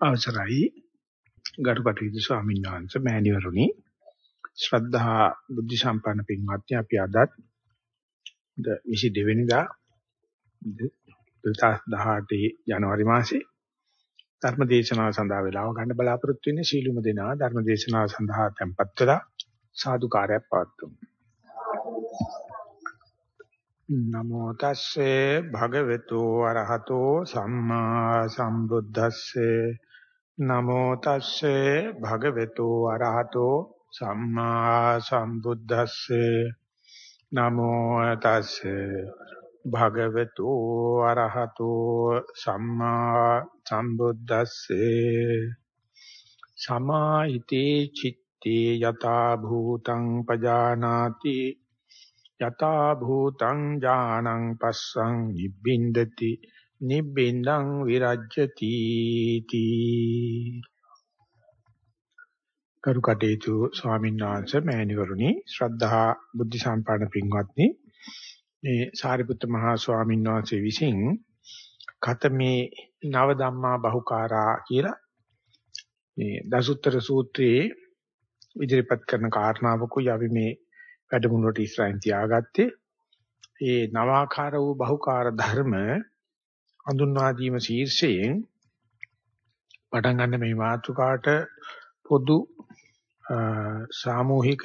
අවසරයි. ගරු කටයුතු ස්වාමීන් වහන්සේ මෑණිවරුනි ශ්‍රද්ධා බුද්ධ සම්පන්න පින්වත්නි අපි අදත් 22 වෙනිදා 2018 ජනවාරි මාසේ ධර්ම දේශනාව සඳහා වේලාව ගන්න බලාපොරොත්තු වෙන්නේ. සීලුම දෙනා ධර්ම දේශනාව සඳහා tempත් වෙලා සාදුකාරයක් පවත්වමු. නමෝ තස්සේ භගවතු අරහතෝ සම්මා සම්බුද්දස්සේ නමෝ තස්සේ භගවතු අරහතෝ සම්මා සම්බුද්දස්සේ. නමෝ තස්සේ භගවතු අරහතෝ සම්මා සම්බුද්දස්සේ. සමාහිතේ චිත්තේ යතා භූතං පජානාති. යතා භූතං ඥානං පස්සං නිබ්බින්දති. නිබ්බින්දං විරජ්‍යති තී. කරුකටේතු ස්වාමීන් වහන්සේ මෑණිවරුනි ශ්‍රද්ධා බුද්ධ සම්පන්න පින්වත්නි මේ සාරිපුත්ත මහා ස්වාමීන් වහන්සේ විසින් කතමේ නව ධම්මා බහුකාරා කියලා මේ දසුත්තර සූත්‍රයේ ඉදිරිපත් කරන කාරණාවකුයි අපි මේ වැඩමුළුවට ඉස්සරහින් තියාගත්තේ. ඒ නවාකාර වූ බහුකාර ධර්ම හඳුන්වා දීම ශීර්ෂයෙන් පටන් ගන්න මේ මාතෘකාට පොදු සාමූහික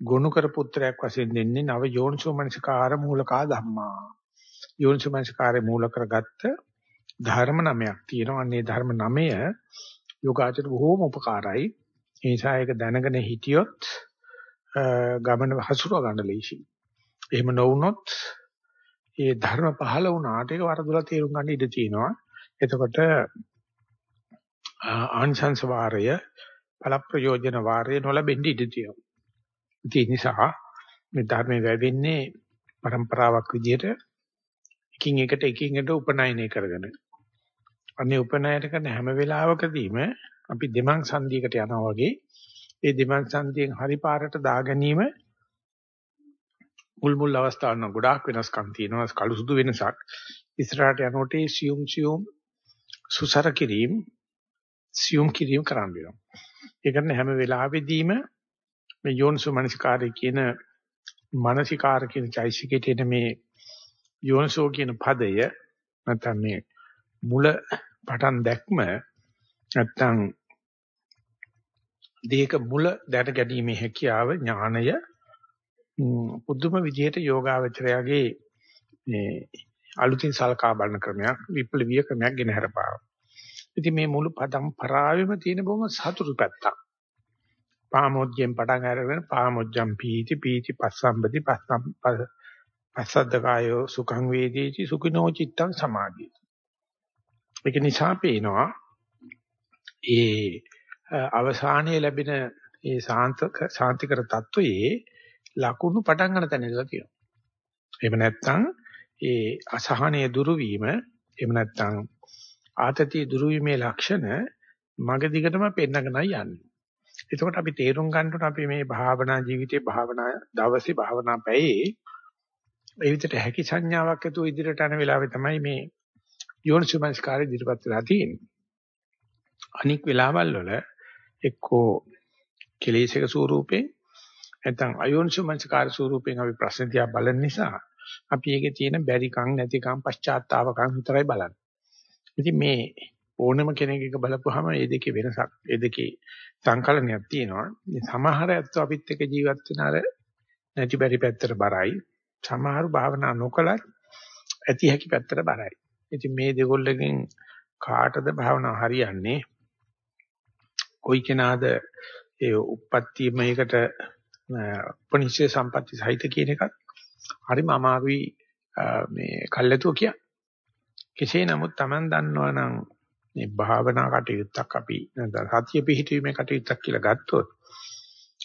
ගුණකර පුත්‍රයක් වශයෙන් දෙන්නේ නව යෝනිසෝ මනසිකාර මූලකා ධම්මා යෝනිසෝ මනසිකාරේ මූල කරගත්ත ධර්ම නමයක් තියෙනවා. අන්නේ ධර්ම නමය යෝගාචර බොහෝම උපකාරයි. ඒ නිසා ඒක දැනගෙන හිටියොත් ගමන හසුරව ගන්න ලේසි. එහෙම නොවුනොත් ඒ ධර්ම පහළ වුණාට ඒක වරදොලා තේරුම් ගන්න ඉඩ තියෙනවා. එතකොට ආංශංශ වාරය බල ප්‍රයෝජන වාරය නොලැබෙන්න ඉඩ තියෙනවා. ඒ නිසා මේ ධර්මයේ වැවෙන්නේ પરම්පරාවක් විදිහට එකින් එකට එකින් එකට උපනයනය කරගෙන. අනේ උපනයන කරන හැම වෙලාවකදීම අපි දෙමං සංදියකට යනවා වගේ ඒ දෙමං සංදියෙන් හරි පාරට දා ගැනීම මුල් මුල් අවස්ථාව නම් ගොඩාක් වෙනස්කම් තියෙනවා. කළු සුදු වෙනසක්. ඉස්සරහට යනකොට සියුම් සියුම් සුසර කිරීම සියුම් කිරීම කරන්න වෙනවා. ඒ කියන්නේ හැම වෙලාවෙදීම මේ යෝනිසු මනසිකාරය කියන මානසිකාර කියන චෛසිකේට එන මේ යෝනිසෝ කියන පදය නැත්නම් මේ මුල පටන් දැක්ම නැත්නම් දේක මුල දැන ගැනීමේ හැකියාව ඥානය පුදුම විදිහට යෝගාවචරයාගේ මේ අලුතින් සල්කා බලන ක්‍රමයක් විප්ලවීය ක්‍රමයක් ගෙන හරපාව. ඉතින් මේ මුළු පදම් පරාවෙම තියෙන බොහොම සතුටු පැත්තක්. පාමොජ්ජෙන් පටන් අරගෙන පාමොජ්ජම් පීති පීති පස්සම්බති පස්සම් පස්සද්දකායෝ සුඛං වේදීති සුඛිනෝ චිත්තං සමාධියති. ඒක නිසා පේනවා ඒ අවසානයේ ලැබෙන ඒ සාන්තක සාන්තිකර තත්වයේ ලකුණු පටන් ගන්න තැන ඉඳලා තියෙනවා. එහෙම නැත්නම් ඒ අසහනය දුරු වීම එහෙම නැත්නම් ආතතිය දුරු වීමේ ලක්ෂණ මග දිගටම පෙන්නගෙනයි යන්නේ. එතකොට අපි තේරුම් ගන්න අපි මේ භාවනා ජීවිතේ භාවනා දවසේ භාවනා පැයේ ඒ විදිහට හැකි සංඥාවක් ඇතුව ඉදිරියට යන වෙලාවේ තමයි මේ යෝනිසුමස්කාරය ඉදිරිපත් වෙලා තියෙන්නේ. අනික් වෙලාවල් වල එක්කෝ කෙලෙසක ස්වරූපේ නැත්නම් අයෝනිසමංසකාර ස්වරූපයෙන් අපි ප්‍රශ්න දිහා බලන නිසා අපි ඒකේ තියෙන බැරිකම් නැතිකම් පශ්චාත්තාවකම් විතරයි බලන්නේ. ඉතින් මේ ඕනම කෙනෙක් එක බලපුවාම මේ දෙකේ වෙනසක්, මේ දෙකේ සංකලනයක් තියෙනවා. මේ සමහර ඇත්තෝ අපිත් එක්ක ජීවත් වෙන අර නැති බැරි පැත්තට බරයි. සමහරු භාවනා නොකලත් ඇති හැකි පැත්තට බරයි. ඉතින් මේ දෙගොල්ලකින් කාටද භාවනා හරියන්නේ? කොයි කෙනාද ඒ උප්පත්ති මේකට උපනිෂේ සම්පatti සහිත කියන එකත් හරිම අමාරුයි මේ කල්ැතුව කිය. කෙසේ නමුත් Taman දන්නවා නම් මේ භාවනා කටයුත්තක් අපි සතිය පිහිටීමේ කටයුත්තක් කියලා ගත්තොත්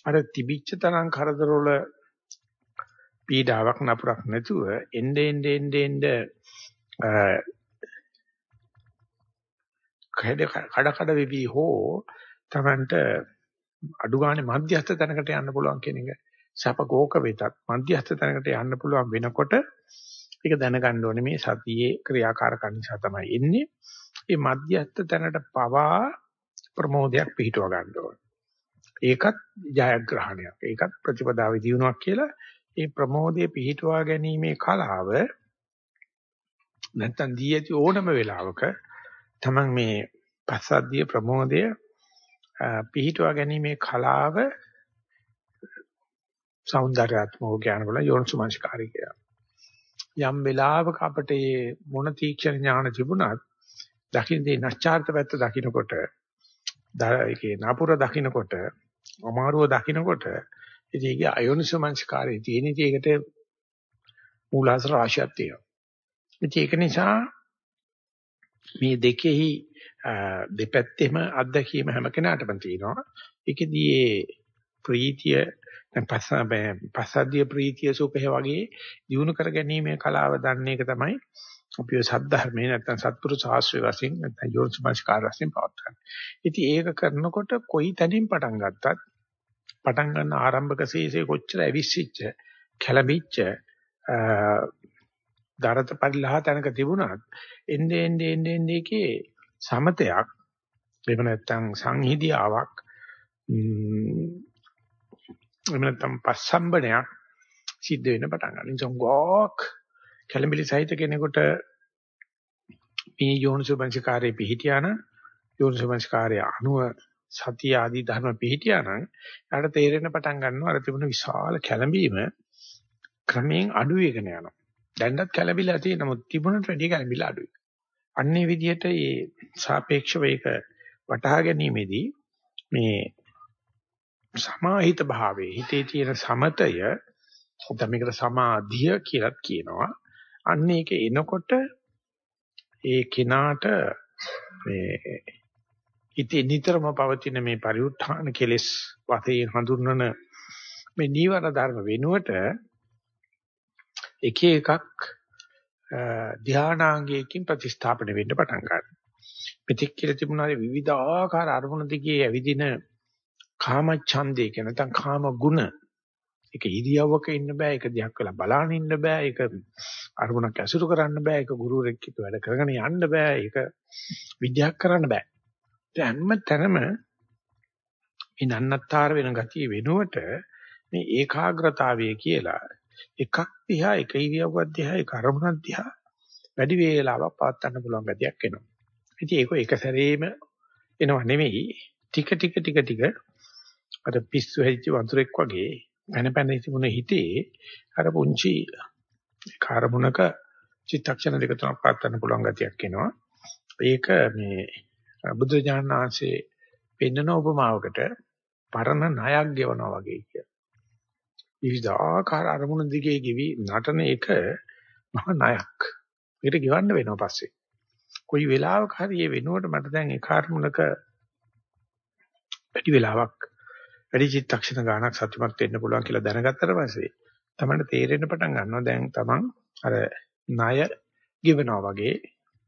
අර තිබිච්ච තරම් කරදරවල පීඩාවක් නපුරක් නැතුව එnde ende ende ende කඩ කඩ වෙවි හෝ Tamanට අඩු ගානේ මධ්‍යස්ථ තැනකට යන්න පුළුවන් කියන එක සැප කෝක වෙතත් මධ්‍යස්ථ තැනකට යන්න පුළුවන් වෙනකොට ඒක දැනගන්න ඕනේ මේ සතියේ ක්‍රියාකාරකම් නිසා තමයි එන්නේ ඒ මධ්‍යස්ථ තැනට පවා ප්‍රමෝදයක් පිහිටව ගන්න ඕන. ඒකත් ජයග්‍රහණයක්. ඒකත් ප්‍රතිපදාවේ දිනුවක් කියලා ඒ ප්‍රමෝදයේ පිහිටවා ගැනීමේ කලාව නැත්තම් දී ඇති ඕනම වෙලාවක තමන් මේ පස්සද්ධිය ප්‍රමෝදය පිහිටුවා ගැනීමේ කලාව సౌందర్యාත්මක ඥානවල යෝනිසුමංස්කාරී කියලා. යම් වෙලාවක අපට මේ මොන තීක්ෂණ ඥාන තිබුණත් දකින්නේ නැස්චාර්ත පැත්ත දකින්නකොට ඒකේ නපුර දකින්නකොට අමාරුව දකින්නකොට ඉතින් ඒකේ අයෝනිසුමංස්කාරී තියෙන ඉතින් ඒකට මූලාශ්‍ර රාශියක් තියෙනවා. ඉතින් ඒක නිසා මේ දෙකෙහි දෙපැත්තෙම අත්දැකීම හැම කෙනාටම තියෙනවා. ඒකෙදී ප්‍රීතිය පස්සද්ධිය ප්‍රීතිය සුඛය වගේ දිනු කර ගැනීමේ කලාව දන්න එක තමයි අපි සද්ධර්මයේ නැත්නම් සත්පුරුෂ ශාස්ත්‍රය වශයෙන් නැත්නම් යෝනිසමස්කාර වශයෙන් පවත්වන්නේ. ඉතින් ඒක කරනකොට කොයි තැනින් පටන් ගත්තත් පටන් ගන්න ආරම්භක ශේෂේ කොච්චර ඇවිස්සිච්ච කැළඹිච්ච දරත පරිලහ තැනක තිබුණත් එන්නේ එන්නේ එන්නේ එකේ සමතයක් එහෙම නැත්නම් සංහිදියාවක් එහෙම නැත්නම් පස්සම්බණයක් සිද්ධ වෙන්න පටන් ගන්නවා. ඉතින් ගෝක් කැළඹිලි සහිත කෙනෙකුට මේ යෝනිසෝබංශකාරයේ පිහිටියාන යෝනිසෝබංශකාරය අනුව සතිය ආදී ධර්ම පිහිටියානම් යාට තේරෙන්න පටන් ගන්නවා අර තිබුණ විශාල කැළඹීම ක්‍රමයෙන් අඩු වෙගෙන යනවා. දැන්වත් කැළඹිලා තියෙන නමුත් තිබුණට වැඩිය කැළඹිලා අඩුයි. අන්නේ විදිහට මේ සාපේක්ෂව ඒක වටහා ගැනීමේදී මේ සමාහිත භාවයේ හිතේ තියෙන සමතය නැත්නම් මේකට සමාධිය කියලාත් කියනවා. අන්න ඒක එනකොට ඒ කිනාට මේ ඉති නිතරම පවතින මේ පරිඋත්ථාන කෙලෙස් වශයෙන් හඳුන්වන මේ නීවර ධර්ම වෙනුවට එක එකක් ධානාංගයකින් ප්‍රතිස්ථාපන වෙන්න පටන් ගන්නවා. මෙතෙක් කියලා තිබුණා විවිධාකාර අරමුණු දිගේ ඇවිදින කාම ඡන්දේ කියන නැත්නම් කාම ගුණ ඒක ඉරියව්වක ඉන්න බෑ ඒක දිහක් වෙලා බලන්න ඉන්න බෑ ඒක අරමුණක් ඇසුරු කරන්න බෑ ඒක ගුරුවරෙක් එක්ක වැඩ කරගෙන යන්න බෑ ඒක විද්‍යාවක් කරන්න බෑ ඒ හැම තැනම මේ නන්නත්තර වෙන ගතිය වෙනුවට මේ ඒකාග්‍රතාවය කියලා එකක් දිහා එක ඉරියව්වක් දිහා එක අරමුණක් දිහා වැඩි වේලාවක් පවත්වන්න පුළුවන් ගතියක් එනවා ඉතින් ඒක එක සැරේම එනව නෙමෙයි ටික ටික ටික ටික අර පිස්සු හැදිච්ච වතුරෙක් වගේ පැන පැන තිබුණ හිතේ අර පුංචි කාර්මුණක චිත්තක්ෂණ දෙක තුනක් පාත්තන්න පුළුවන් ගතියක් එනවා. ඒක මේ බුදු ඥානanse පෙන්නන උපමාවකට පරණ ණයක් ගෙවනවා වගේ කිය. විවිධාකාර අරමුණු දිගේ ගෙවි නටන එක මහා ණයක්. ඒකට ගෙවන්න වෙනවා පස්සේ. කොයි වෙලාවක හරි මේ වෙනුවට මට දැන් ඒ කාර්මුණක වැඩි වෙලාවක් වැඩි චිත්තක්ෂණ ගානක් සතුටුමත් වෙන්න පුළුවන් කියලා දැනගත්තට පස්සේ තමයි තේරෙන්න පටන් ගන්නවා දැන් තමන් අර ණය ගෙවනවා වගේ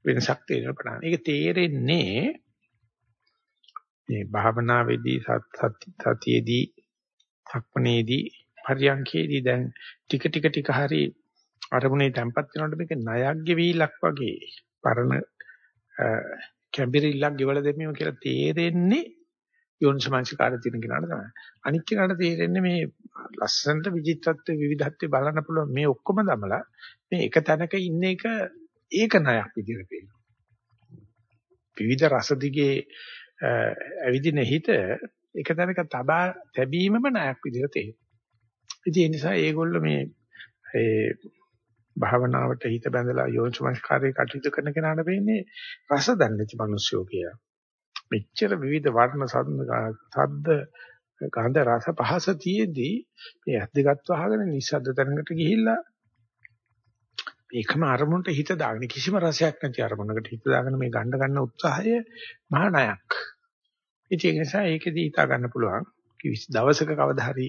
වෙනසක් තේරෙන්න පටන් ඒක තේරෙන්නේ මේ භාවනාවේදී සතියේදී සක්මනේදී පරියන්කේදී දැන් ටික ටික ටික හරි අරමුණේ තැම්පත් වෙනකොට මේක ණයක් ගෙවිලක් වගේ පරණ කැඹිරිල්ලක් ගෙවල දෙමීම කියලා තේරෙන්නේ යෝනිසමංසකාර තියෙන කෙනාට තමයි. අනික් කෙනාට තේරෙන්නේ මේ ලස්සනට විචිත්‍රත්වයේ විවිධත්වයේ බලන්න පුළුවන් මේ ඔක්කොම දමලා මේ එක තැනක ඉන්න එක ඒක ණයක් විදිහට පේනවා. විවිධ රස දිගේ ඇවිදින හිත එක තැනක තබා තැබීමම ණයක් විදිහට තේරෙනවා. ඉතින් ඒ නිසා ඒගොල්ලෝ මේ ඒ භාවනාවට හිත බැඳලා යෝනිසමංසකාරයේ කටයුතු කරන කෙනාට වෙන්නේ රස දන්නේ නැති මිනිස්සුયો කියලා. මෙච්චර විවිධ වර්ණ සද්ද ගන්ධ රස පහස තියේදී මේ ඇස් දෙකත් වහගෙන නිස්සද්ද තැනකට ගිහිල්ලා මේකම අරමුණට හිත දාගෙන කිසිම රසයක් නැති අරමුණකට හිත දාගෙන මේ ගන්න ගන්න උත්සාහය මහා ණයක්. ඒ නිසා ඒකෙදී හිතා ගන්න පුළුවන් කිසි දවසක කවදා හරි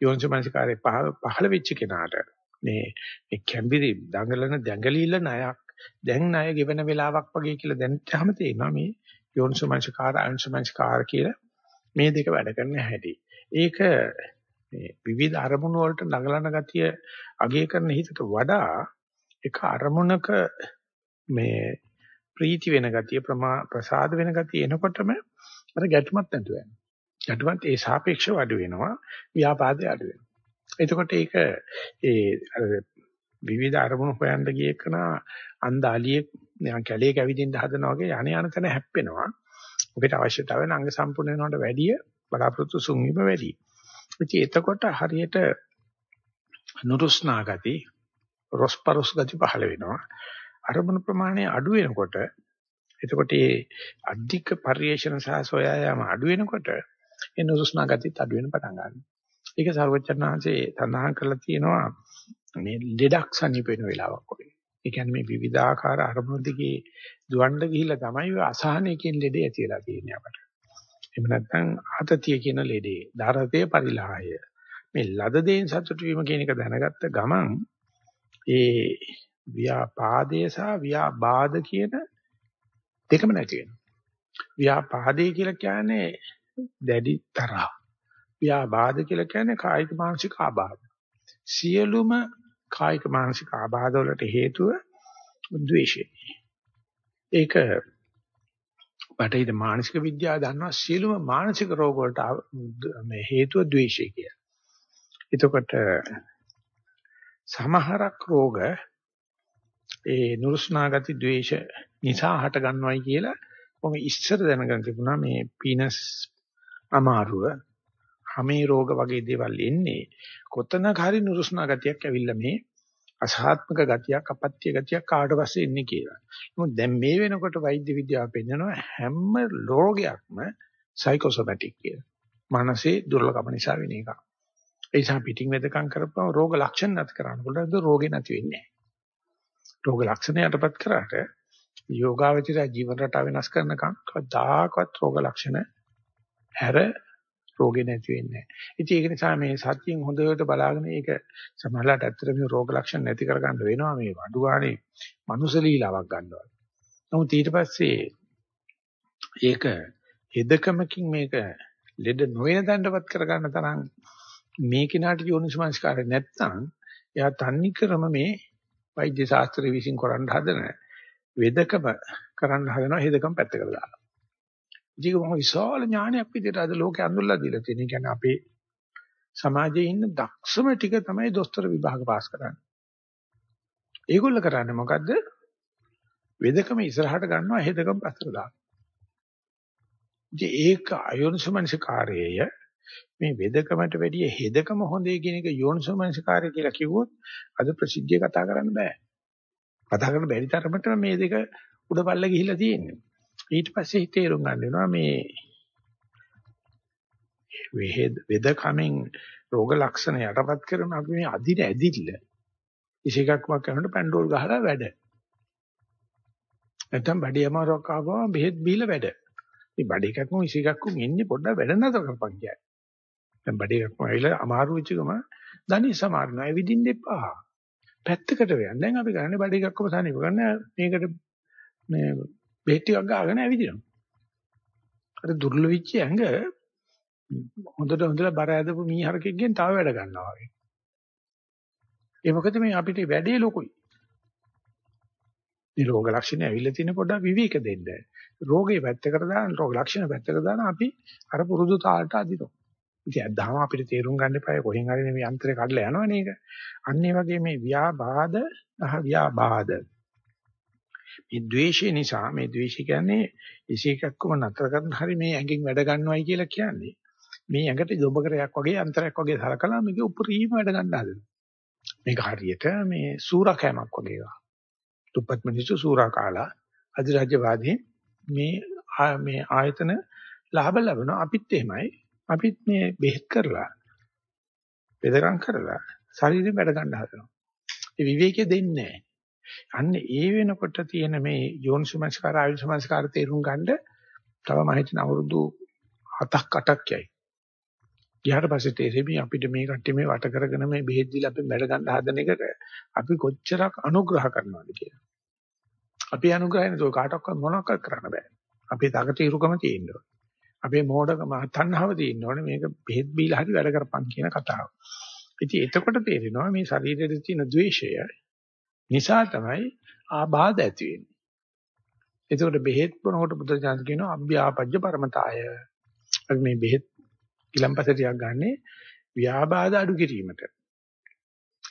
යෝනිසමනසිකාරේ පහළ වෙච්ච කෙනාට මේ මේ කැම්බිරි දඟලන දැඟලිල්ල ණයක් දැන් ණය ගෙවන වෙලාවක් වගේ කියලා දැනටම තේනවා මේ යෝනිසමංසකාර අංශමංසකාර කියලා මේ දෙක වැඩ කරන හැටි. ඒක මේ විවිධ අරමුණු වලට නගලන ගතිය අගය කරන හිතට වඩා එක අරමුණක මේ ප්‍රීති වෙන ගතිය ප්‍රසාද වෙන ගතිය එනකොටම අර ගැටුමක් නැතුව යනවා. යටුමත් ඒ සාපේක්ෂව අඩු වෙනවා ව්‍යාපාදේ අඩු වෙනවා. එතකොට ඒක ඒ විවිධ අරමුණු හොයන්න ගිය එකන අන්දාලියේ නිකන් කැලේ කැවිදින්න හදනවා වගේ යانے යන තැන හැප්පෙනවා. ඔබට අවශ්‍යතාවය නම් අංග සම්පූර්ණ වෙනවට වැඩිය බලාපොරොත්තු සුන්වීම වැඩි. ඉතින් එතකොට හරියට නුරුස්නා ගති, රොස්පරොස් ගති පහළ වෙනවා. අරමුණු ප්‍රමාණය අඩු වෙනකොට එතකොට මේ අධික පරිේශන සහ සොයා යාම අඩු වෙනකොට ඒ නුරුස්නා ගතිත් අඩු වෙන පටන් ගන්නවා. ඒක සර්වචත්තනාංශේ සඳහන් කරලා තියෙනවා මේ ලෙඩක් සනීප වෙන වෙලාවක් වගේ. ඒ කියන්නේ මේ විවිධාකාර අරමුණු දිගේ දුවන්න ගිහිල්ලා තමයි ඔය අසහනයකින් ලෙඩේ ඇතිලා තියෙන්නේ අපට. එහෙම නැත්නම් ආතතිය කියන ලෙඩේ, ධාරතේ පරිලාහය. මේ ලද දේන් සතුටු වීම කියන එක දැනගත්ත ගමන් ඒ ව්‍යාපාදේ සහ ව්‍යාබාධ කියන දෙකම නැති වෙනවා. ව්‍යාපාදේ කියලා කියන්නේ දැඩි තරහ. ව්‍යාබාධ කියලා කියන්නේ කායික මානසික ආබාධ. සියලුම කායික මානසික ආබාධ වලට හේතුව ද්වේෂය. ඒක බටහිර මානසික විද්‍යාව දන්නවා සියලුම මානසික රෝග වලට මේ හේතුව ද්වේෂය කියලා. එතකොට සමහරක් රෝග ඒ නුරුස්නා ගති ද්වේෂ නිසා හට ගන්නවයි කියලා කොහොම ඉස්සර දැනගන්න තිබුණා මේ පීනස් අමාරුව හැමේ රෝග වගේ දේවල් එන්නේ කොතනක හරි නුරුස්නා ගතියක් ඇවිල්ලා මේ අසහාත්මක ගතියක් අපත්‍ය ගතියක් කාට පස්සේ එන්නේ කියලා. නමුත් දැන් මේ වෙනකොට වෛද්‍ය විද්‍යාව පෙන්නනවා හැම රෝගයක්ම සයිකෝසොමැටික් කියලා. මානසික දුර්ලභම නිසා වෙන එකක්. ඒ නිසා පිටින් වෙදකම් කරපුවම රෝග ලක්ෂණ නැති කරන්න පුළුවන් රෝගේ නැති වෙන්නේ නැහැ. රෝග ලක්ෂණ යටපත් කරාට යෝගාවචරය ජීවන රටාව වෙනස් කරනකම් කවදාකවත් රෝග ලක්ෂණ හැර රෝගේ නැති වෙන්නේ නැහැ. ඉතින් ඒක නිසා මේ සත්‍යයෙන් හොඳට බලාගෙන ඒක සමහරලාට ඇත්තට මේ රෝග ලක්ෂණ නැති කරගන්න වෙනවා මේ වඩුවානේ මනුස්ස ලීලාවක් ගන්නවා. නමුත් ඊට පස්සේ ඒක හෙදකමකින් මේක ලෙඩ නොවන දණ්ඩපත් කරගන්න තරම් මේ කිනාට යෝනිසමංස්කාරය නැත්නම් එයා තන්නේ ක්‍රම මේ වෛද්‍ය ශාස්ත්‍රය විසින් කරන්න හදන වෙදකම කරන්න හදනවා හෙදකම පැත්තකට දාලා. ඒක මොහොම විශාල ඥානයක් විදිහට අද ලෝකේ අඳුල්ලා දීලා තියෙන. ඒ කියන්නේ අපේ සමාජයේ ඉන්න දක්ෂම ටික තමයි දොස්තර විභාග පාස් කරන්නේ. ඒගොල්ල කරන්නේ මොකද්ද? වෙදකම ඉස්සරහට ගන්නවා හෙදකම පස්සට දානවා. ඉතින් ඒක අයෝනිසමනසිකාරයය මේ වෙදකමට වැඩිය හෙදකම හොඳේ කියන එක යෝනිසමනසිකාරය කියලා කිව්වොත් අද ප්‍රසිද්ධිය කතා කරන්න බෑ. කතා කරන්න බැරි තරමට මේ දෙක උඩපල්ල ගිහිල්ලා තියෙන්නේ. ඊට පස්සේ හිතේරුම් ගන්න වෙනවා මේ වේද කමෙන් රෝග ලක්ෂණ යටපත් කරන අපි මේ අදින ඇදිල්ල ඉසිකක්ම කරනකොට පැන්ඩෝල් ගහලා වැඩ. නැත්තම් බඩේ අමාරුවක් ආවම බෙහෙත් බීලා වැඩ. මේ බඩ එකක්ම ඉසිකක්ම ඉන්නේ පොඩ්ඩක් වැඩ නැතර කරපන් කියන්නේ. දැන් බඩ එකක්ම ඇවිල්ලා අමාරු වෙච්ච ගම ධනිය සමාරනවා. ඒ විදිහින් දෙපා. පැත්තකට වෙන. දැන් අපි කරන්නේ බඩ එකක්ම සානිප ගන්න මේකට මේ බෙහෙත් ටිකක් ගාගෙන ඇවිදිනවා. අර දුර්ල වෙච්ච ඇඟ හොඳට හොඳට බර ඇදපු මීහරකෙක්ගෙන් තව වැඩ ගන්නවා වගේ. ඒ මොකද මේ අපිට වැඩේ ලොකුයි. මේ රෝග ලක්ෂණ ඇවිල්ලා තියෙන පොඩ්ඩක් විවේක දෙන්න. රෝගේ පැත්තකට දාන රෝග ලක්ෂණ පැත්තකට දාන අපි අර පුරුදු තාලට අදිනවා. ඉතින් අදහම අපිට තේරුම් ගන්න එපා කොහෙන් හරි මේ යන්ත්‍රය කඩලා යනවනේ ඒක. අන්න ඒ වගේ මේ ව්‍යාබාධ ව්‍යාබාධ මේ ද්වේෂය නිසා මේ ද්වේෂය කියන්නේ ඉසේකක්කම නතර කරන හැරි මේ ඇඟෙන් වැඩ ගන්නවයි කියලා කියන්නේ. මේ ඇඟට දොඹකරයක් වගේ අන්තරයක් වගේ සලකලා මේක උපරිම වැඩ ගන්න හදනවා. මේක හරියට මේ සූරකෑමක් වගේ එකක් දුප්පත් මිනිස්සු සූරා කාලා අධිරාජ්‍යවාදී මේ මේ ආයතන ලාභ ලබනවා අපිත් එහෙමයි. අපිත් මේ බෙහෙත් කරලා බෙදගම් කරලා ශරීරයෙන් වැඩ ගන්න හදනවා. ඒ විවේකයේ දෙන්නේ නැහැ. අන්න ඒ වෙනකොට තියෙන මේ යෝනිසමස්කාර ආයුෂමස්කාර තේරුම් ගන්න තව මම හිතන අවුරුදු 7ක් 8ක් යයි. ඊට පස්සේ තේරෙමි අපිට මේ කට්ටිය මේ වට කරගෙන මේ බෙහෙත් දීලා අපි වැඩ ගන්න හදන එකට අපි කොච්චරක් අනුග්‍රහ කරනවද කියලා. අපි අනුග්‍රහය නේද කාටවත් මොනවක්වත් කරන්න බෑ. අපේ තකතිරුකම තියෙන්න ඕනේ. අපේ මෝඩකම තණ්හාව තියෙන්න ඕනේ මේක බෙහෙත් බීලා හරි වැඩ කරපන් කියන කතාව. ඉතින් එතකොට තේරෙනවා මේ ශරීරයේ තියෙන द्वේෂය නිසා තමයි ආබාධ ඇති වෙන්නේ. ඒකට බෙහෙත් බොනකොට බුදුචාන්ද කියනවා අභ්‍යාපජ්ජ පරමතාය. අපි මේ බෙහෙත් ඊළම්පස ටිකක් ගන්නෙ ව්‍යාබාධ අඩු කිරීමට.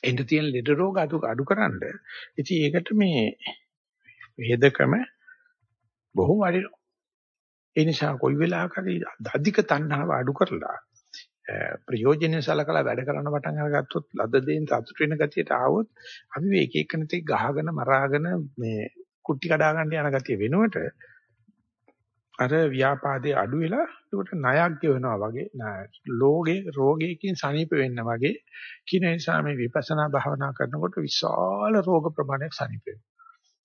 එන්න තියෙන ලෙඩ රෝග අඩු අඩුකරනද. ඉතින් ඒකට මේ වේදකම බොහෝ වටිනවා. ඒ නිසා කොයි වෙලාවක හරි අධික තණ්හාව අඩු කරලා ප්‍රයෝජනෙ සලකලා වැඩ කරන්න පටන් අරගත්තොත් ලද දෙයින් සතුට වෙන ගතියට ආවොත් අපි මේ එක එක නැති ගහගෙන මරාගෙන මේ කුටි කඩා ගන්න යන ගතිය වෙනුවට අර ව්‍යාපාදේ අඩු වෙලා ඒකට ණයක් ගෙවනවා වගේ ලෝගේ රෝගයකින් සනීප වෙන්න වගේ කින නිසා මේ විපස්සනා භාවනා කරනකොට විශාල රෝග ප්‍රමාණයක් සනීප වෙනවා.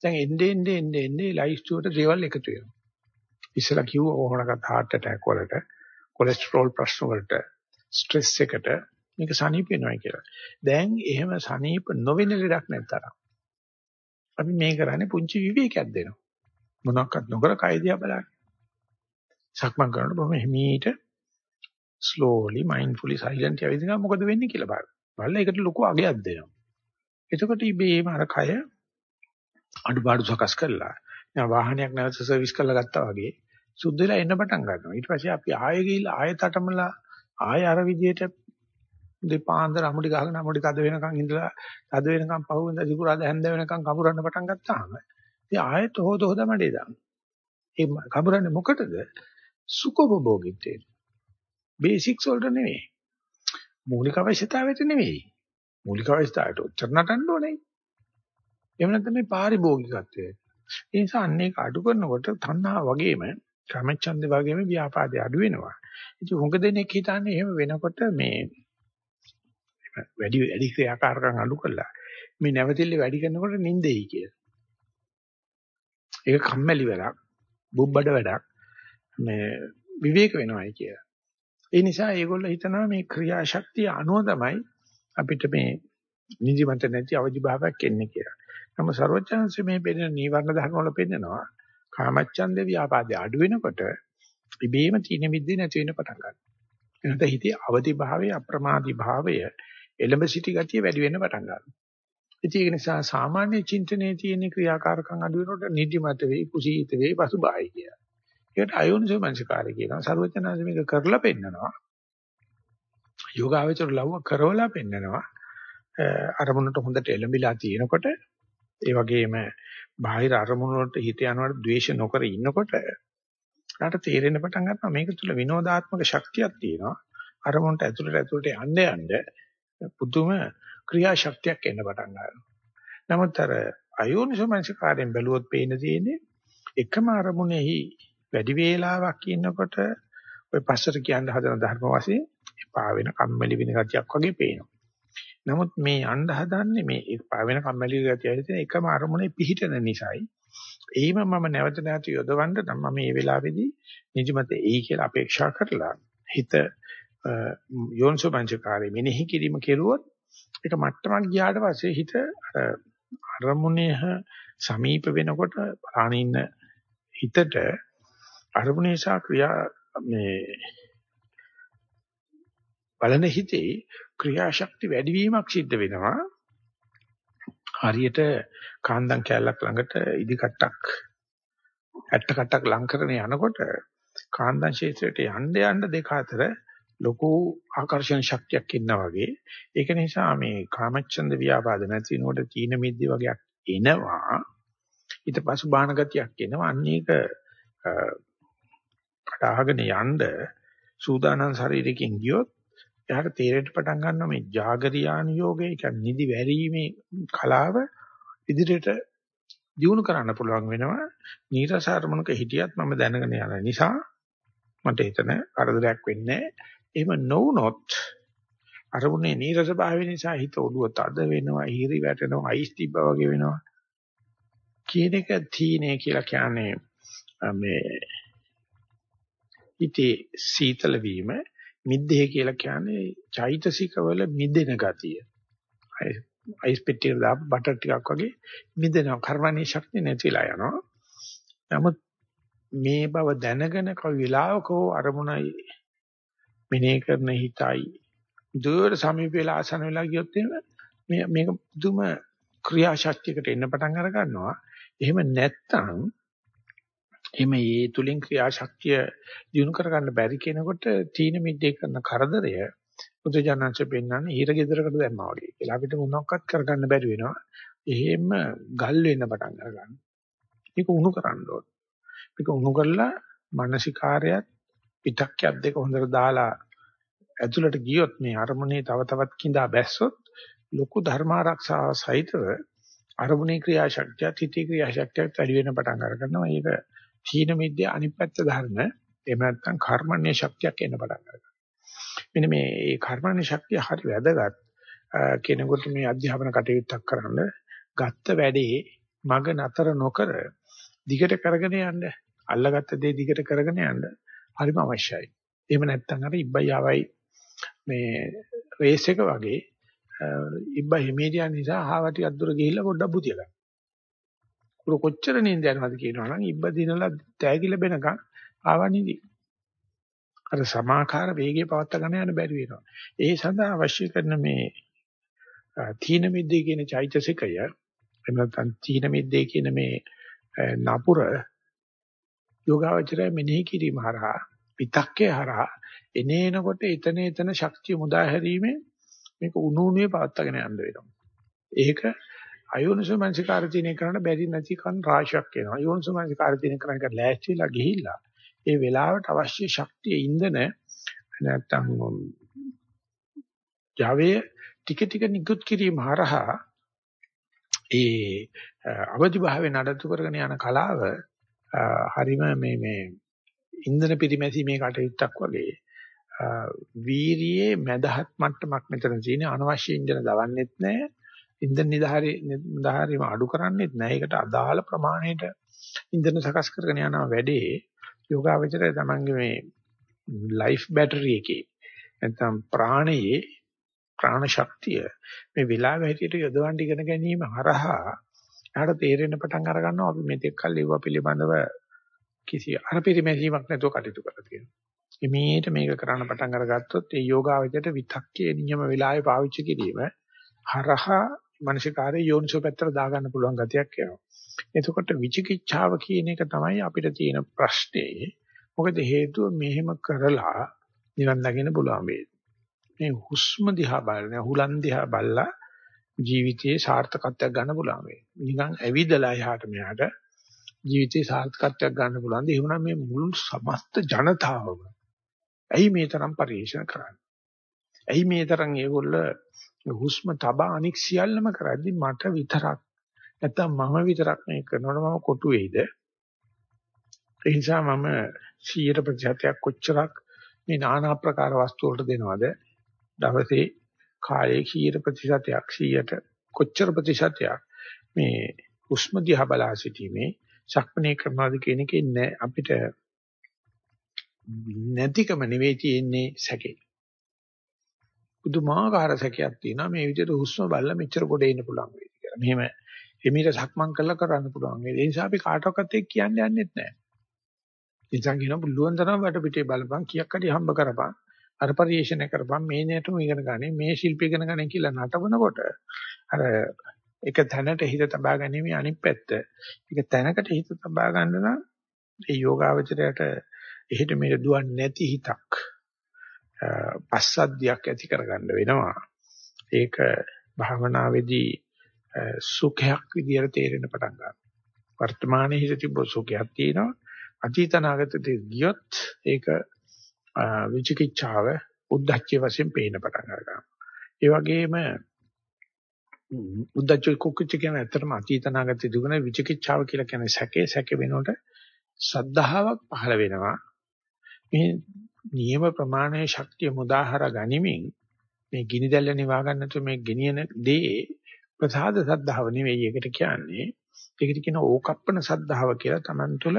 දැන් එන්නේ එන්නේ එන්නේ එන්නේ ලයිෆ් ස්ටෝරියට දේවල් එකතු වෙනවා. ඉස්සලා කිව්ව ඕනකට heart attack වලට කොලෙස්ටරෝල් ප්‍රශ්න වලට ස්ට්‍රෙස් එකට මේක සනීප වෙනවා කියලා. දැන් එහෙම සනීප නොවෙන ලෙඩක් නැත්තරම්. අපි මේ කරන්නේ පුංචි විවේකයක් දෙනවා. මොනක්වත් නොකර කය දිහා බලන්න. සක්මන් කරනකොට බොහොම හිමීට slowly mindfully silent යවිදිනා මොකද වෙන්නේ කියලා බලන්න. බලලා ඒකට ලොකු අගයක් දෙනවා. එතකොට ඉබේම අර කය අඩුපාඩු සකස් කරලා දැන් වාහනයක් නැවත සර්විස් කරලා ගත්තා වගේ සුද්ධ වෙලා එන්න පටන් ගන්නවා. ඊට පස්සේ අපි ආයෙ ගිහිල්ලා ආයෙ තටමලා ආය අර විදියට දෙපාන්දර අමුඩි ගහගෙන අමුඩි තද වෙනකන් ඉඳලා තද වෙනකන් පහුවෙන්ද සිකුරාද හැන්ද වෙනකන් කඹරන්න පටන් ගත්තාම ඉතින් ආයෙත් හොද හොද මඩේ දාන්න. ඒ කඹරන්නේ මොකටද? සුඛෝපභෝගීත්වයට. බේසික්ස් වලට නෙවෙයි. මූලික අවශ්‍යතාවයට නෙවෙයි. මූලික අවශ්‍යතාවයට උච්චර නටන්න ඕනේ. එහෙම නැත්නම් මේ පාරිභෝගිකත්වය. ඒ නිසා අන්නේක අඩු කරනකොට තණ්හා වගේම කාමච්ඡන්ද වගේම ව්‍යාපාදේ අඩු වෙනවා. ඉතින් හුඟ දෙනෙක් හිතන්නේ එහෙම වෙනකොට මේ වැඩි වැඩි ක්‍රියාකාරකම් අඩු කරලා මේ නැවතිල්ල වැඩි කරනකොට නිින්දෙයි කියලා. ඒක කම්මැලි වැඩක්, බුබ්බඩ වැඩක්, මේ විවේක වෙනවයි කියලා. ඒ නිසා ඒගොල්ලෝ හිතනවා මේ ක්‍රියාශක්තිය අනුව තමයි අපිට මේ නිදිමත නැති අවදි භාවයක් එන්නේ කියලා. නමුත් ਸਰවඥාන්සේ මේ පෙන්නන නීවරණ ධර්ම වල පෙන්නනවා කාමච්ඡන්ද ව්‍යාපාදේ අඩු වෙනකොට ඉබේම තීන මිද්දේ නැති වෙන්න පටන් ගන්නවා. එනත හිතේ අවදි භාවයේ අප්‍රමාදී භාවය එළඹ සිටි ගතිය වැඩි වෙන්න පටන් ගන්නවා. ඉතින් ඒක නිසා සාමාන්‍ය චින්තනයේ තියෙන ක්‍රියාකාරකම් අඩු වෙනකොට නිදිමත වෙයි, කුසීත වෙයි, පසුබායි කිය. ඒකට අයෝනිසෝ මනසිකාරය කියනවා. සර්වඥාන්සේ මේක කරලා පෙන්නනවා. යෝගාවචර ලව්ව කරවලා පෙන්නනවා. අරමුණට හොඳට එළඹිලා තියෙනකොට ඒ වගේම බාහිර අරමුණු වලට හිත යනවට ද්වේෂ නොකර ඉන්නකොට ඊට තේරෙන්න පටන් ගන්නවා. මේක තුල විනෝදාත්මක ශක්තියක් තියෙනවා. අරමුණට ඇතුළට ඇතුළට යන්න යන්න පුදුම ක්‍රියාශක්තියක් එන්න පටන් ගන්නවා. නමුත් අර අයෝනිසමනසිකාරයෙන් බැලුවොත් පේන තියෙන්නේ එකම අරමුණෙහි වැඩි වේලාවක් ඉන්නකොට ඔය පස්සට කියන්න හදන ධර්ම වශයෙන් එපා වෙන කම්මැලි වෙන ගතියක් වගේ පේනවා. නමුත් මේ යන්න හදන්නේ මේ එපා වෙන කම්මැලි ගතිය තියෙන එකම අරමුණේ පිහිටන නිසායි එයිම මම නැවත නැවත යොදවන්න නම් මම මේ වෙලාවේදී නිදිමත එයි කියලා අපේක්ෂා කරලා හිත යෝන්සෝ පංචකාරේ මෙනෙහි කිරීම කෙරුවොත් ඒක මට්ටමක් ගියාට පස්සේ හිත අරමුණේ සමීප වෙනකොට ප්‍රාණින්න හිතට අරමුණේ සා ක්‍රියා මේ බලන හිතේ ක්‍රියාශක්ති වැඩිවීමක් සිද්ධ වෙනවා. හරියට කාන්දම් කැලලක් ළඟට ඉදි කට්ටක් ඇට්ට කට්ටක් ලං කරන යනකොට කාන්දම් ක්ෂේත්‍රයට යන්න යන්න දෙක අතර ලොකු ආකර්ෂණ ශක්තියක් ඉන්නා වගේ. ඒක නිසා මේ කාමච්ඡන්ද ව්‍යාපාද නැති නෝට තීන මිද්දි වගේක් එනවා. ඊට පසු බාහන ගතියක් එනවා. අන්න ඒක කඩාගෙන යන්න සූදානම් ශරීරයෙන් ගියොත් එයාට තේරෙන්න පටන් ගන්නවා මේ జాగරියාන යෝගය කියන්නේ නිදි වැරීමේ කලාව ඉදිරියට දියුණු කරන්න පුළුවන් වෙනවා. නීරස අරමුණක හිටියත් මම දැනගෙන යන නිසා මට එතන කරදරයක් වෙන්නේ එහෙම නොවුනොත් අරමුණේ නීරස භාවය නිසා හිත ඔළුව තද වෙනවා හිරි වැටෙනවා අයිස් තිබ්බා වගේ වෙනවා. කියන එක තීනේ කියලා කියන්නේ මේ හිතේ සීතල වීම මිද්දේ කියලා කියන්නේ චෛතසිකවල මිදෙන ගතිය. අයිස් පෙට්ටියක දාපු බටර් ටිකක් වගේ මිදෙනවා. කර්මණී ශක්තිය නැතිලා යනවා. නමුත් මේ බව දැනගෙන කව විලාවකෝ අරමුණයි මෙනේ කරන හිතයි දුර සමීප වෙලා ආසන වෙලා ගියොත් මේ මේක පුදුම ක්‍රියාශක්තියකට එන්න පටන් අර ගන්නවා. එහෙම නැත්තම් එහෙම ඒ තුලින් ක්‍රියාශක්තිය දිනු කරගන්න බැරි කෙනෙකුට තීන මිද්දේ කරන කරදරය බුදුජානන්සේ පෙන්වන්නේ ඊර ගෙදරකට දැම්මා වගේ කියලා. අපිට මොනක්වත් කරගන්න බැරි වෙනවා. එහෙම ගල් වෙන්න පටන් ගන්නවා. මේක උණු කරන්න ඕන. මේක උණු කරලා මානසිකාරයත් පිටක්යක් දෙක හොඳට දාලා ඇතුළට ගියොත් මේ අරමුණේ තව තවත් කිඳා බැස්සොත් ලොකු ධර්මාරක්ෂාව සහිතව අරමුණේ ක්‍රියාශක්තිය, තිති ක්‍රියාශක්තිය වැඩි වෙන පටන් අර ගන්නවා. ඒක තීන මිද්‍ය අනිත් පැත්ත ධර්ම. එහෙම නැත්නම් කර්මන්නේ ශක්තියක් එන්න පටන් ගන්නවා. මෙන්න මේ ඒ කර්මන්නේ ශක්තිය හරි වැදගත්. කෙනෙකුට මේ අධ්‍යාපන කටයුත්තක් කරන්න ගත්ත වැඩේ මග නතර නොකර දිගට කරගෙන යන්න අල්ලගත්ත දේ දිගට කරගෙන යන්න හරිම අවශ්‍යයි. එහෙම නැත්නම් අර ඉබ්බයි ආවයි මේ රේස් එක වගේ ඉබ්බා හිමීරියා නිසා ආවටි අද්දුර ගිහිල්ලා පොඩ්ඩක් බුතිය ගන්න. උර කොච්චර නින්ද යනවද කියනවනම් ඉබ්බා දිනලා තෑගි ලැබෙනකන් ආවනිදි. අර සමාකාර වේගය පවත් ගන්න යන බැරි වෙනවා. ඒ සඳහා අවශ්‍ය කරන මේ තීන මිද්දේ කියන චෛතසිකය එහෙම නැත්නම් තීන මිද්දේ කියන මේ නපුර යෝගාවචරය මෙනෙහි කිරීම හරහා පිටක්කේ හරහා එනේනකොට එතන එතන ශක්තිය මුදා හැරීමේ මේක උණු උණුවේ පවත්වාගෙන යන්න වෙනවා. ඒක අයෝනිසෝ මනසිකාර දිනේ කරන්න බැරි නැති කන් රාශියක් එනවා. අයෝනිසෝ මනසිකාර දිනේ කරන්න එක ලෑස්තිලා ගිහිල්ලා ඒ වෙලාවට අවශ්‍ය ශක්තිය ඉන්දන නැත්තම් Java ටික ටික නිකුත් කිරීම හරහා ඒ අවදි භාවයේ නඩත්තු කරගෙන යන කලාව හරිම මේ මේ ඉන්ධන පිරිමැසීමේ කටයුත්තක් වගේ වීරියේ මදහත් මට්ටමක් මෙතන තියෙන අනවශ්‍ය ඉන්ධන දවන්නෙත් නැහැ ඉන්ධන නිදහරි නිදහරිම අඩු කරන්නෙත් නැහැ ඒකට අදාළ ප්‍රමාණයට ඉන්ධන සකස් කරගෙන යනවා වැඩේ යෝගාවචරය තමන්ගේ මේ ලයිෆ් බැටරි එකේ නැත්නම් ප්‍රාණයේ ප්‍රාණ ශක්තිය මේ වෙලාව හැටියට යොදවන්න ඉගෙන ගැනීම හරහා එහට තේරෙන්න පටන් අර ගන්නවා අපි මෙතෙක් කල් ඒවා පිළිබඳව කිසි අරපිරිමැසීමක් නැතුව කටයුතු කරලා තියෙනවා. එමේට මේක කරන්න පටන් අරගත්තොත් ඒ යෝගාවචරයට විතක්කේ නියම වෙලාවේ පාවිච්චි කිරීම හරහා මානසිකාරය යෝනිසෝ පැත්තට දාගන්න පුළුවන් ගතියක් එනවා. එතකොට විචිකිච්ඡාව කියන එක තමයි අපිට තියෙන ප්‍රශ්නේ. මොකද හේතුව මෙහෙම කරලා නිවන් දකින්න පුළුවන් වේද. මේ හුස්ම දිහා බලන හුලන් දිහා බලලා ජීවිතයේ සාර්ථකත්වයක් ගන්න පුළුවන් වේද. නිකන් ඇවිදලා එහාට මෙහාට ජීවිතේ සාර්ථකත්වයක් ගන්න පුළුවන්. ඒ වුණා මේ මුළු සමස්ත ජනතාවම ඇයි මේ තරම් පරිශන කරන්නේ? ඇයි මේ තරම් ඒගොල්ල හුස්ම තබා අනික් සියල්ලම කරද්දි මට විතරක් නැත්තම් මම විතරක් මේක කරනකොට මම කොටු වෙයිද? ඒ නිසා මම 100 ප්‍රතිශතයක් කොච්චරක් මේ নানা ආකාර වස්තු වලට දෙනවද? දවසේ කායේ 100 ප්‍රතිශතයක් 100ට කොච්චර ප්‍රතිශතයක් මේ හුස්ම දිහා බලා සිටීමේ සක්මනේ කරනවාද කියන එකේ අපිට නැතිකම නෙවෙයි තියෙන්නේ සැකේ. පුදුමාකාර සැකයක් තියෙනවා මේ විදිහට හුස්ම බලලා මෙච්චර ගොඩ එන්න පුළුවන් වෙයි කියලා. මෙහෙම එමීට සක්මන් කළා කරන්න පුළුවන්. ඒ නිසා අපි කාටවත් එක්ක කියන්න යන්නෙත් නැහැ. ඉතින් කියන පුළුවන් තරම් වට පිටේ බලපන් කීයක් හරි හම්බ කරපන්. අර පරිේශණය කරපන් මේ නේටම ඉගෙන ගන්නේ මේ ශිල්ප ඉගෙන ගන්න කියලා නටවනකොට අර එක තැනට හිත තබා ගැනීම අනිත් පැත්ත. ඒක තැනකට හිත තබා ගන්න නම් ඒ යෝගාවචරයට එහෙට මෙහෙට දුවන්නේ නැති හිතක් පස්සද්ධියක් ඇති කරගන්න වෙනවා. ඒක භාවනාවේදී සුඛයක් විදියට තේරෙන්න පටන් ගන්නවා. වර්තමානයේ හිත තිබ්බ සුඛයක් තියෙනවා. අතීත නාගතේ ගියොත් ඒක විචිකිච්ඡාව උද්දච්චය වශයෙන් පේන්න පටන් ගන්නවා. ඒ වගේම උද්දච්ච කුක්කුච්ච කියන ඇත්තටම අතීත නාගත දුගන විචිකිච්ඡාව කියලා කියන්නේ සැකේ සැක වෙනකොට සද්ධාාවක් පහළ වෙනවා. මේ නියම ප්‍රමාණයේ ශක්තිය මුදාහර ගනිමින් මේ ගිනි දැල්ල නිවා ගන්නතු මේ ගෙනියන දේ ප්‍රසාද සද්ධාව නෙවෙයි ඒකට කියන්නේ. ඒකට කියන ඕකප්පන සද්ධාව කියලා Taman තුල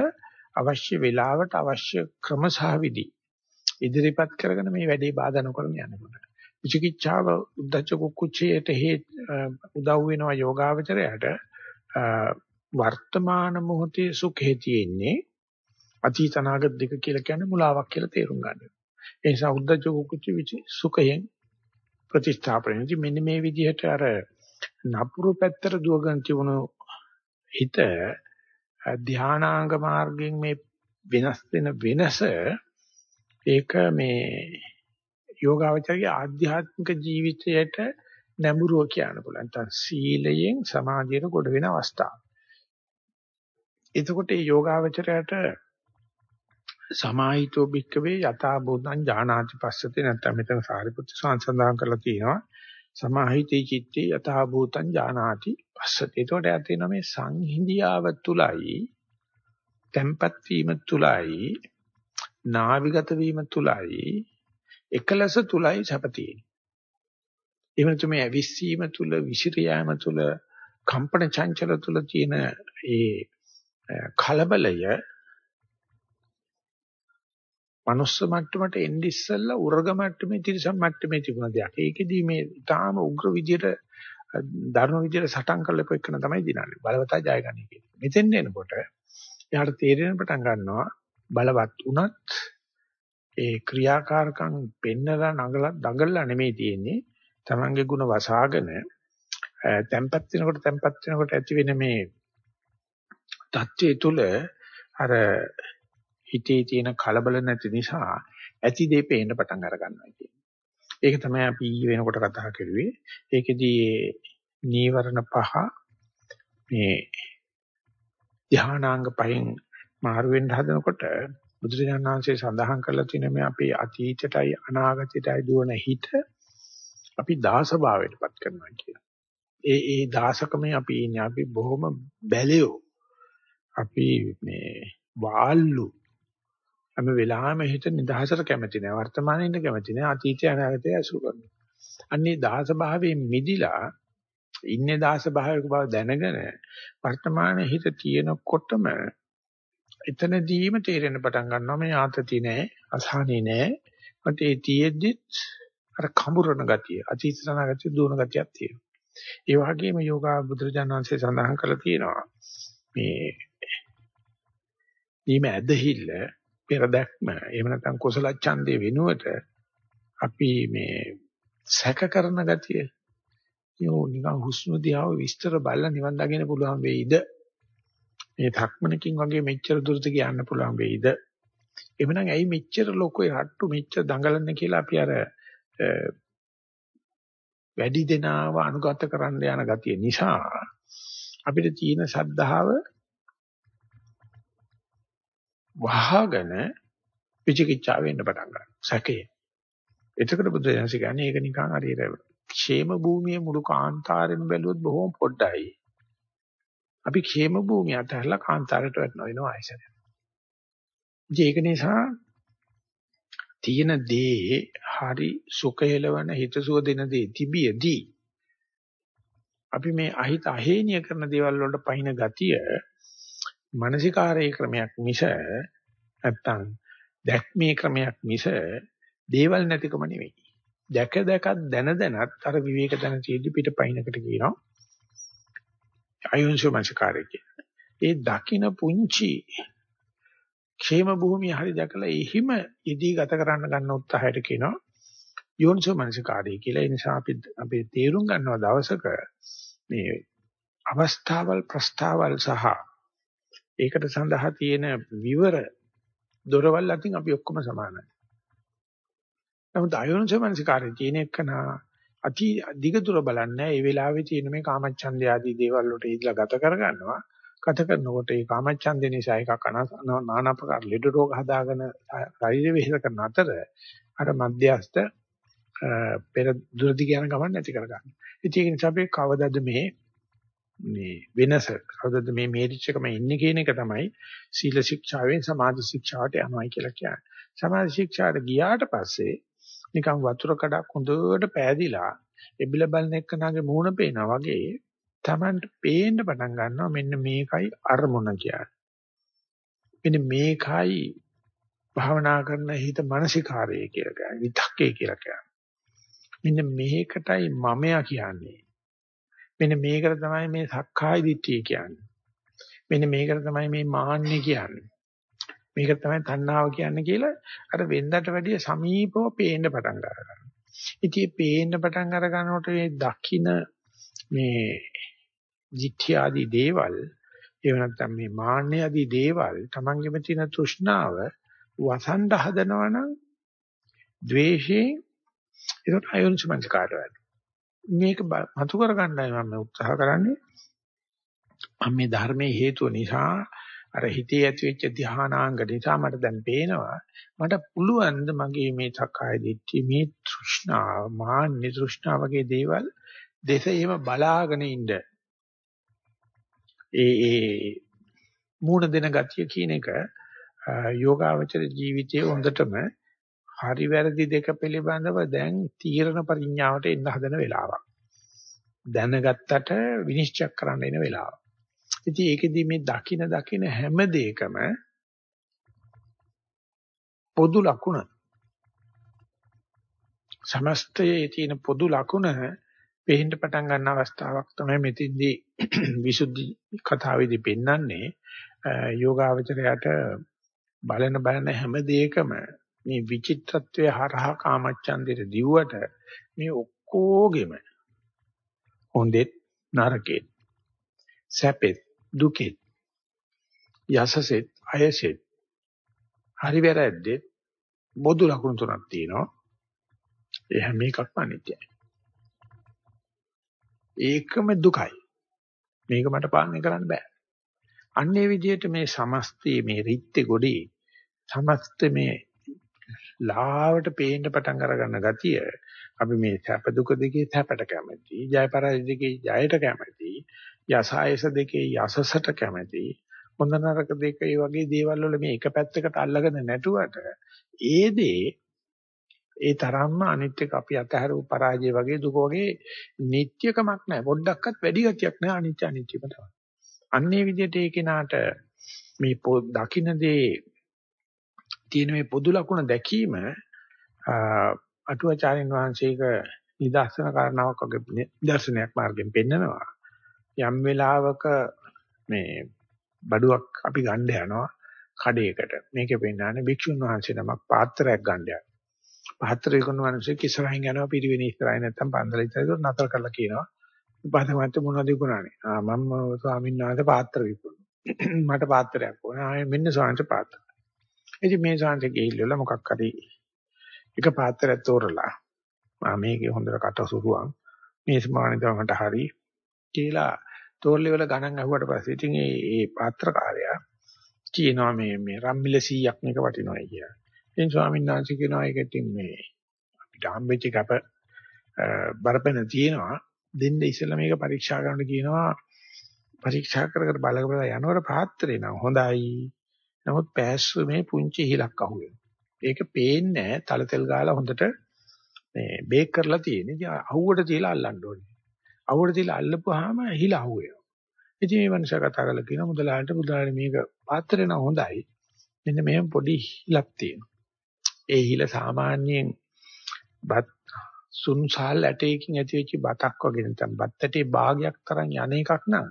අවශ්‍ය වේලාවට අවශ්‍ය ක්‍රම සහ විදි ඉදිරිපත් කරගෙන මේ වැඩේ බාධා නොකරන යනකොට. විචිකිච්ඡාව උද්දච්ච කුක්කුච්චයට හේ උදව් වෙනවා යෝගාවචරයට වර්තමාන මොහොතේ සුඛේ තියෙන්නේ අතීත අනාගත දෙක කියලා කියන්නේ මුලාවක් කියලා තේරුම් ගන්න. ඒ නිසා උද්දච්ච කුක්කුච්ච විචි සුඛයෙන් ප්‍රතිස්ථාපනයේදී මෙන්න මේ විදිහට අර නපුරු පැත්තට දුවගෙන තිබුණු හිත ධානාංග මාර්ගයෙන් මේ වෙනස් වෙන වෙනස ඒක මේ යෝගාවචරයේ ආධ්‍යාත්මික ජීවිතයට නැඹුරුව කියන්න පුළුවන්. නැත්නම් සීලයෙන් සමාධියට කොට වෙන අවස්ථාව. එතකොට මේ යෝගාවචරයට සමාහිතෝ භික්කවේ යථා භූතං ඥානාති පස්සති නැත්නම් මෙතන සාරිපුත්‍ර සංසන්දන කරලා තියෙනවා. සමාහිතේ චිත්තේ යථා භූතං ඥානාති පස්සති. එතකොට යා තියෙනවා මේ සංහිඳියාව තුලයි tempat වීම තුලයි නාවිගත වීම තුලයි එකලස තුලයි සපතියි. එහෙම නැත්නම් මේ අවිස්සීම තුල විසිර යාම තුල කම්පන චංචල තුල තියෙන ඒ කලබලය මනුස්ස මට්ටමට එන්නේ ඉස්සෙල්ලා උර්ග මට්ටමේ තිරිසන් මට්ටමේ තිබුණ දෙයක්. ඒකෙදී මේ ඊටාම උග්‍ර විදියට ධර්ම විදියට සටන් කරලපු එකන තමයි දිනන්නේ. බලවතා ජයගන්නේ කියන්නේ. මෙතෙන් එනකොට එයාට තේරෙන පටන් ගන්නවා බලවත් උනත් ඒ ක්‍රියාකාරකම් පෙන්නලා නගලා දඟලලා නෙමෙයි තියෙන්නේ. Tamange ගුණ වසාගෙන තැම්පත් වෙනකොට තැම්පත් වෙනකොට ඇති වෙන මේ தත්ත්වයේ තුල අර හිතේ තියෙන කලබල නැති නිසා ඇති දේ පේන්න පටන් අර ගන්නවා කියන්නේ. ඒක තමයි අපි ඊ වෙනකොට කතා කරුවේ. ඒකෙදී නීවරණ පහ මේ ධානාංග පහෙන් මාරු වෙන්න හදනකොට බුදුරජාණන් වහන්සේ සඳහන් කරලා තියෙන මේ අපේ අතීතයටයි අනාගතයටයි දුවන හිත අපි දාස භාවයටපත් කරනවා කියන. ඒ ඒ දාසකමේ අපි ඉන්නේ අපි බොහොම බැලියෝ. අපි මේ වාල්ලු හැම වෙලාවෙම හිත නිදහසට කැමති නෑ වර්තමානයේ ඉන්න කැමති නෑ අතීතය අනාගතය අසුර කරනවා. අන්නේ දාස භාවයෙන් මිදිලා ඉන්නේ දාස භාවයක බව දැනගෙන වර්තමානයේ හිත තියෙනකොටම එතනදීම තේරෙන පටන් ගන්නවා මේ ආතති නෑ අසහනේ නෑ මට ඒ තියෙද්දිත් අර කඹරන ගතිය අතීත අනාගතය දුවන ගතියක් තියෙනවා. ඒ වගේම යෝගා බුදුරජාණන් වහන්සේ සඳහන් කරලා තියෙනවා මේ ඊම ඇදහිල්ල පෙර දැක්ම. එහෙම නැත්නම් කුසල ඡන්දේ වෙනුවට අපි මේ සැක කරන ගතිය යෝ නිකන් හුස්ම දිහාව විස්තර බලලා නිවන් දකින්න පුළුවන් වෙයිද? මේ ධක්මනකින් වගේ මෙච්චර දුරට කියන්න පුළුවන් වෙයිද? එhmenan ඇයි මෙච්චර ලොකෝ හට්ටු මෙච්චර දඟලන්නේ කියලා අපි අර වැඩි දෙනාව අනුගත කරන්න යන ගතිය නිසා අපිට තියෙන ශද්ධාව වහගෙන විචිකිච්ඡාව වෙන්න පටන් ගන්නවා. සැකේ. එතකොට බුදු දහම කියන්නේ ඒක නිකන් හරියට ക്ഷേම භූමියේ මුළු කාන්තාරෙන් බැලුවොත් බොහොම පොඩ්ඩයි. අපි ക്ഷേම භූමිය අතහැරලා කාන්තාරයට වැටෙනවා වෙනවා ආයසරය. ඒක නිසා තියෙන දේ හරි සුඛයලවන හිතසුව දෙන දේ තිබියදී අපි මේ අහිත අහේනිය කරන දේවල් වලට පහින ගතිය මානසිකාරයේ ක්‍රමයක් මිස නැත්තම් දැක්මේ ක්‍රමයක් මිස දේවල් නැතිකම නෙවෙයි. දැක දැක දැන දැනත් අර විවේක දැන තියෙදි පිට පයින්නකට කියනවා. අයෝන්සෝ මානසිකාරය කියන්නේ. ඒ දකින්න පුංචි ക്ഷേම භූමිය හරි දැකලා එහිම ඉදී ගත කරන්න ගන්න උත්සාහයට කියනවා යෝනිසෝ මනසිකාරය කියලා. ඒ නිසා අපි අපි තේරුම් ගන්නවා දවසක මේ අවස්ථාවල් ප්‍රස්තාවල් සහ ඒකට සඳහා තියෙන විවර දොරවල් අතින් අපි ඔක්කොම සමානයි. නමුත් අයෝනිසෝ මනසිකාරය තියෙන එකන අති දිග දුර බලන්නේ ඒ වෙලාවේ තියෙන මේ කාමච්ඡන්දය ආදී දේවල් වලට ඉඳලා ගත කරගන්නවා. ගත කරනකොට ඒ කාමච්ඡන්දය නිසා එකක් নানা ප්‍රකාර ලෙඩ රෝග හදාගෙන ශරීර වෙහෙස කරන අතර අර මධ්‍යස්ත පෙර දුරදි යන ගමන් නැති කරගන්න. ඉතින් ඒක නිසා අපි කවදද මේ මේ වෙනස කවදද මේ මේරිච්චකම ඉන්නේ කියන එක තමයි සීල ශික්ෂාවෙන් සමාධි ශික්ෂාවට යනවායි කියලා කියන්නේ. සමාධි ශික්ෂාට ගියාට පස්සේ නිකන් වතුර කඩක් හොඳට පෑදිලා එබිල බලන එක්කනාගේ මූණ පේනා වගේ Tamanට පේන්න පටන් ගන්නවා මෙන්න මේකයි අරමුණ කියන්නේ. මෙන්න මේකයි භාවනා කරන හිත මානසිකාරය කියලා කියන්නේ විතක්කේ කියලා කියන්නේ. මෙන්න මේකටයි මමයා කියන්නේ. මෙන්න මේකට තමයි මේ සක්කාය දිට්ඨිය කියන්නේ. මෙන්න මේකට තමයි මේ මාන්නේ කියන්නේ. මේක තමයි තණ්හාව කියන්නේ කියලා අර වෙන්දට වැඩිය සමීපව පේන්න පටන් ගන්නවා. ඉතින් පේන්න පටන් අර ගන්නකොට මේ දකින්න මේ දිට්ඨිය ආදී දේවල් ඒ නැත්නම් මේ මාන්නය ආදී දේවල් Tamangeම තියෙන තෘෂ්ණාව වසන්ඩ හදනවා නම් ද්වේෂයෙන් ඒකට අයෝනිසමංස්කාරය වැඩි. මේක මතු කර ගන්නයි මම උත්සාහ කරන්නේ. මම මේ ධර්මයේ හේතුව නිසා අර හිතේ ඇතිවෙච්ච ධානාංග නිසා මට දැන් පේනවා මට පුළුවන් ද මගේ මේ සක්කාය දිට්ඨිය මේ තෘෂ්ණාව මාන්නේ තෘෂ්ණාව වගේ දේවල් දෙසෙම බලාගෙන ඉන්න ඒ ඒ මූණ දෙන ගතිය කියන එක යෝගාවචර ජීවිතයේ හොඳටම හරි වැරදි දෙක පිළිබඳව දැන් තීරණ පරිඥාවට එන්න හදන වෙලාවක්. දැනගත්තට විනිශ්චය කරන්න එන වෙලාව. ඉතින් ඒකෙදි මේ දකින දකින හැම දෙයකම පොදු ලකුණ සමස්තයේ තියෙන පොදු ලකුණ පෙහෙන්න පටන් ගන්න අවස්ථාවක් තමයි මෙතෙන්දී විසුද්ධි කතාවේදී පෙන්වන්නේ යෝගාවචරයට බලන බලන හැම දෙයකම මේ විචිත්‍රත්වයේ හරහා කාමච්ඡන්දෙට දිව්වට මේ ඔක්කොගෙම හොඳෙත් නරකෙත් සැපෙත් දුකෙත් යසසෙත් අයසෙත් හරි වැරද්දෙත් බොදු ලකුණු තුනක් තියෙනවා. ඒ හැම එකක්ම අනිත්‍යයි. ඒකම දුකයි. මේක මට පාලනය කරන්න බෑ. අන්නේ විදිහට මේ සමස්තයේ මේ රිත්ති ගොඩේ සමස්ත මේ ලාවට පේන්න පටන් අරගන්න ගතිය අපි මේ සැප දුක දෙකේ සැපට කැමති ජය පරාජය දෙකේ ජයට කැමති යසායස දෙකේ යසසට කැමති හොඳ නරක දෙක ඒ වගේ දේවල් වල මේ එක පැත්තකට අල්ලගෙන නැටුවට ඒ දේ ඒ තරම්ම අනිත් එක අපි අතහැරපු පරාජය වගේ දුක වගේ නිට්‍යකමක් නැහැ. පොඩ්ඩක්වත් වැඩි ගතියක් නැහැ අනිත්‍ය අනිත්‍යම තමයි. අන්නේ විදිහට ඒ කෙනාට මේ දකින්නේ තියෙන මේ පොදු ලක්ෂණ දැකීම අටුවාචාරින් වහන්සේක නිදර්ශන කාරණාවක් වගේ දර්ශනයක් මාර්ගෙන් පෙන්නනවා. යම් වෙලාවක මේ බඩුවක් අපි ගන්න යනවා කඩේකට. මේකේ පෙන්නන්නේ භික්ෂුන් වහන්සේ නමක් පාත්‍රයක් ගන්න යනවා. පාත්‍රය කරන මිනිස්සු ඉස්සරහින් යනවා පිරිවෙන ඉස්සරහින් නැත්තම් පන්දල ඉස්සරහින් නතර කරලා කියනවා. උපාසකමත් මොනවද විකුණන්නේ? ආ මම ස්වාමීන් වහන්සේ පාත්‍ර විකුණනවා. මට පාත්‍රයක් ඕන. ආ මෙන්න ස්වාමීන් පාත්‍ර. ඉතින් මේ ශාන්ත ගිහිල්ලා මොකක් හරි එක පාත්‍රයක් තෝරලා මම මේකේ හොඳට කටසුරුවන් මේ සමානිත මට හරි කියලා තෝරලි වල ගණන් අහුවට පස්සේ ඉතින් ඒ ඒ පාත්‍රකාරයා කියනවා මේ මේ රම්මිල 100ක් මේක වටිනවයි කියලා. ඉතින් ස්වාමීන් වහන්සේ කියනවා ඒක ඉතින් මේ අපිට හම්බෙච්ච කැප බරපැන තියෙනවා. දෙන්න ඉස්සෙල්ලා මේක පරීක්ෂා කරන්න කියනවා. පරීක්ෂා කර කර බල බල යනවර පාත්‍රේ නම් හොඳයි. නමුත් පෑස්සුමේ පුංචි හිලක් අහුවෙනවා. ඒක පේන්නේ නැහැ තල තෙල් ගාලා හොඳට මේ බේක් කරලා තියෙන. ඉතින් අහුවට තියලා අල්ලන්න ඕනේ. අහුවට තියලා අල්ලපුවාම හිල අහුවෙනවා. ඉතින් මේ මනුස්සයා කතා කරලා කියනවා මුදලාලට මුදලාලි මේක පාත්‍රේ නම් හොඳයි. මෙන්න මෙහෙම පොඩි හිලක් තියෙනවා. ඒ හිල සාමාන්‍යයෙන් බත් සුන්සාල් ඇටයකින් ඇතිවෙච්ච බතක් වගේ නැත්නම් බත් ඇටේ භාගයක් තරම් යන එකක් නම්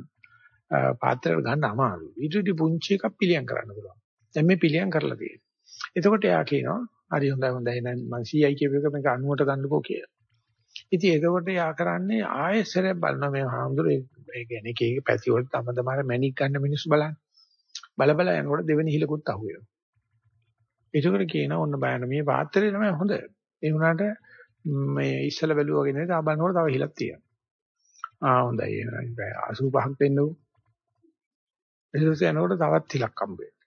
පාත්‍රයට ගන්න අමාරුයි. ඊට වඩා පුංචි එකක් පිළියම් කරන්න පුළුවන්. දැන් මේ පිළියම් කරලා තියෙනවා. එතකොට එයා කියනවා හරි හොඳයි හොඳයි එහෙනම් මම CI කියපු එක මේක 90ට ගන්නකෝ කියලා. ඉතින් එතකොට එයා කරන්නේ ආයෙසරයක් බලනවා මේ හාමුදුරුවෝ ඒ කියන්නේ එක එක පැති වලට තම තමාර මැනික් ගන්න මිනිස්සු බලන්න. බල බල යනකොට දෙවෙනි හිලකුත් අහුවෙනවා. ඒකවල කියනවා ඔන්න බයන මේ පාත්‍රේ තමයි හොඳ. ඒ වුණාට මේ ඉස්සල බැලුවා වගේ නෙවෙයි තා බලනකොට තව හිලක් තියෙනවා. ආ හොඳයි එහෙනම් 85ක් දෙන්නකෝ. ඊට යනකොට තවත් හිලක් හම්බ වෙනවා.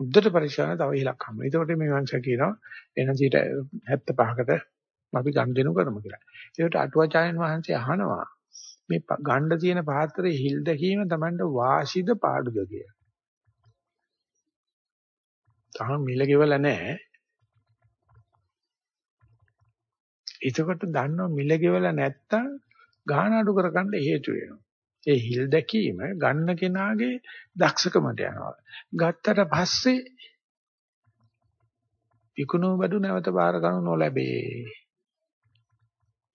උද්දට පරිශාන තව හිලක් හම්බ වෙනවා. ඒකට මේ වංශ කියනවා එනසිට 75කට අපි ගන් දෙනු කරමු කියලා. ඒකට අටුවාචාර්යන් වහන්සේ අහනවා මේ ගණ්ඩ තියෙන පාත්‍රයේ හිල් දැකීම Tamanට වාසිද පාඩුද කියලා. තාම මිල ගෙවල නැහැ. එතකොට දන්නව මිල ගෙවල නැත්තම් ගාන අඩු කරගන්න හේතු වෙනවා. ඒ හිල් දැකීම ගන්න කෙනාගේ දක්ෂකමට යනවා. ගත්තට පස්සේ විකුණු බඩු නැවත බාර ගන්න නොලැබේ.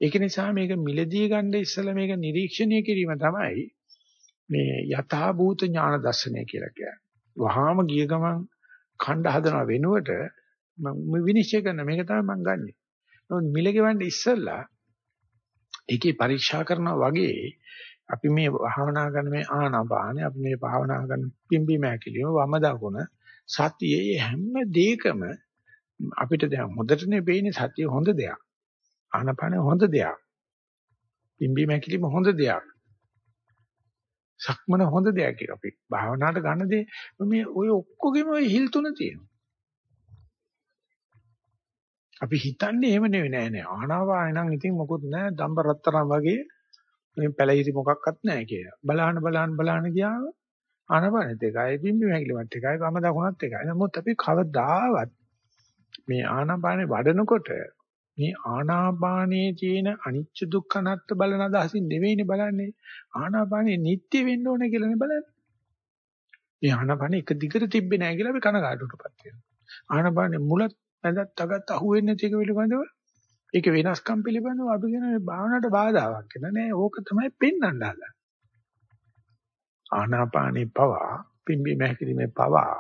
ඒක නිසා මේක මිලදී ගන්න ඉස්සෙල්ලා මේක නිරීක්ෂණය කිරීම තමයි මේ යථා භූත ඥාන දර්ශනය කියලා කියන්නේ. වහාම ගිය ගමන් ඛණ්ඩ හදන වෙනුවට මම විනිශ්චය කරන මේක තමයි මම ගන්නෙ. නමුත් මිල ගෙවන්න ඉස්සෙල්ලා ඒකේ පරීක්ෂා කරනවා වගේ අපි මේ භාවනා කරන මේ ආනාපානේ අපි මේ භාවනා කරන පිම්බි මෑකිලිම වම දකුණ සතියේ හැම දෙයකම අපිට දැන් හොඳටනේ පේන්නේ සතිය හොඳ දෙයක්. ආනාපානේ හොඳ දෙයක්. පිම්බි මෑකිලිම හොඳ දෙයක්. සක්මන හොඳ දෙයක් කියලා අපි භාවනාවට ගන්න දේ මේ ඔය ඔක්කොගෙම ඔය හිල් තුන තියෙනවා. අපි හිතන්නේ එහෙම නෙවෙයි නෑ නෑ ආනාපාන නම් ඉතින් මොකුත් නෑ දම්බ රත්තරන් වගේ මේ පැලිරි මොකක්වත් නෑ කියලා. බලහන බලහන බලහන ගියාම ආනාපානෙත් එකයි බිම්බි මැකිලිමත් එකයි වම දකුණත් එකයි. නමුත් අපි කවදාවත් මේ ආනාපානේ වඩනකොට මේ ආනාපානයේ තියෙන අනිච්ච දුක්ඛ අනාත්ත බලන අදහසින් නෙවෙයිනේ බලන්නේ. ආනාපානේ නිට්ටය වෙන්න ඕනේ කියලානේ බලන්නේ. මේ ආනාපානේ එක දිගට තිබ්බේ නැහැ කියලා අපි කනගාටුටපත් වෙනවා. ආනාපානේ මුලත් නැදත් අගත් අහුවෙන්නේ නැති එක පිළිබඳව ඒක වෙනස්කම් පිළිබඳව අපි කියන මේ භාවනාවට බාධාවක් කියලා නෑ. ඕක තමයි පෙන්වන්න හදන්නේ. ආනාපානේ පවා පිම්බි මහකිරීමේ පවා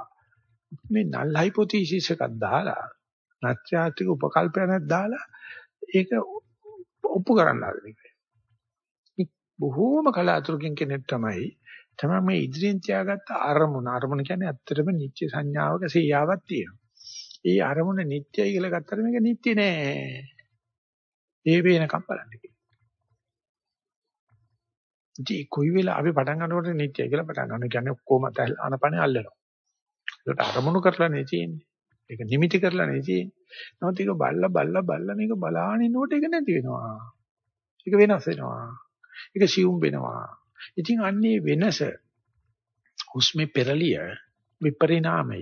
මේ නල් හයිපොතීසිස් එකක් දාලා නැත්‍යාත්‍රික උපකල්පනයක් දාලා ඒක ඔප්පු කරන්න හදන එක. බොහෝම කලාතුරකින් කෙනෙක් තමයි තමයි මේ ඉදිරියෙන් තියාගත්ත අරමුණ. අරමුණ කියන්නේ ඇත්තටම නිත්‍ය සංඥාවක සියාවක් තියෙනවා. ඒ අරමුණ නිට්ටයයි කියලා ගත්තට මේක නිට්ටය නෑ. ඒ වේනකම් බලන්න කියලා. ඉතින් කොයි වෙලාව අපි පටන් ගන්නකොට නිට්ටයයි කියලා පටන් ගන්න කියන්නේ ඔක්කොම අනපනේ අල්ලනවා. ඒකට අරමුණු කරලා නේ තියෙන්නේ. ඒක නිමිති කරලා නේ තියෙන්නේ. නමුත් ඒක බල්ලා බල්ලා බල්ලා මේක බලාගෙන ඉන්නකොට ඒක නැති වෙනවා. ඒක වෙනස් වෙනවා. ඒක සියුම් වෙනවා. ඉතින් අන්නේ වෙනස හුස්මේ පෙරලිය විපරිණාමය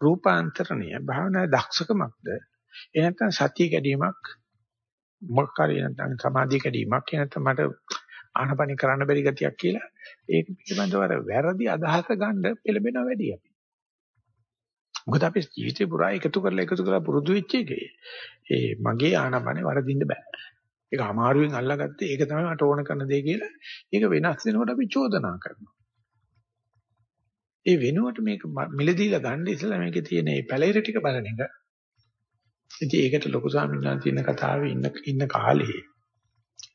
රූපාන්තරණය භාවනා දක්ෂකමක්ද එහෙ නැත්නම් සතිය කැඩීමක් මොකක් හරි නැත්නම් සමාධිය කැඩීමක් එහෙ නැත්නම් මට ආනපනි කරන්න බැරි ගතියක් කියලා ඒක පිළිබඳව අර වැරදි අදහස ගන්න පෙළඹෙනවා වැඩි අපි. මොකද අපි ජීවිතේ පුරා එකතු කරලා එකතු කරලා පුරුදු වෙච්ච එකේ ඒ මගේ ආනපනේ වරදින්න බෑ. ඒක අමාරුවෙන් අල්ලාගත්තේ ඒක තමයි මට ඕන කරන දේ කියලා. ඒක වෙනස් වෙනකොට අපි චෝදනා කරනවා. ඒ වෙනුවට මේක මිලදීලා ගන්න ඉස්සලා මේකේ තියෙන මේ පැලිර ටික බලන එක. ඉතින් ඒකට ලොකු ස්වාමීන් වහන්සේ ඉන්න කතාවේ ඉන්න ඉන්න කාලේ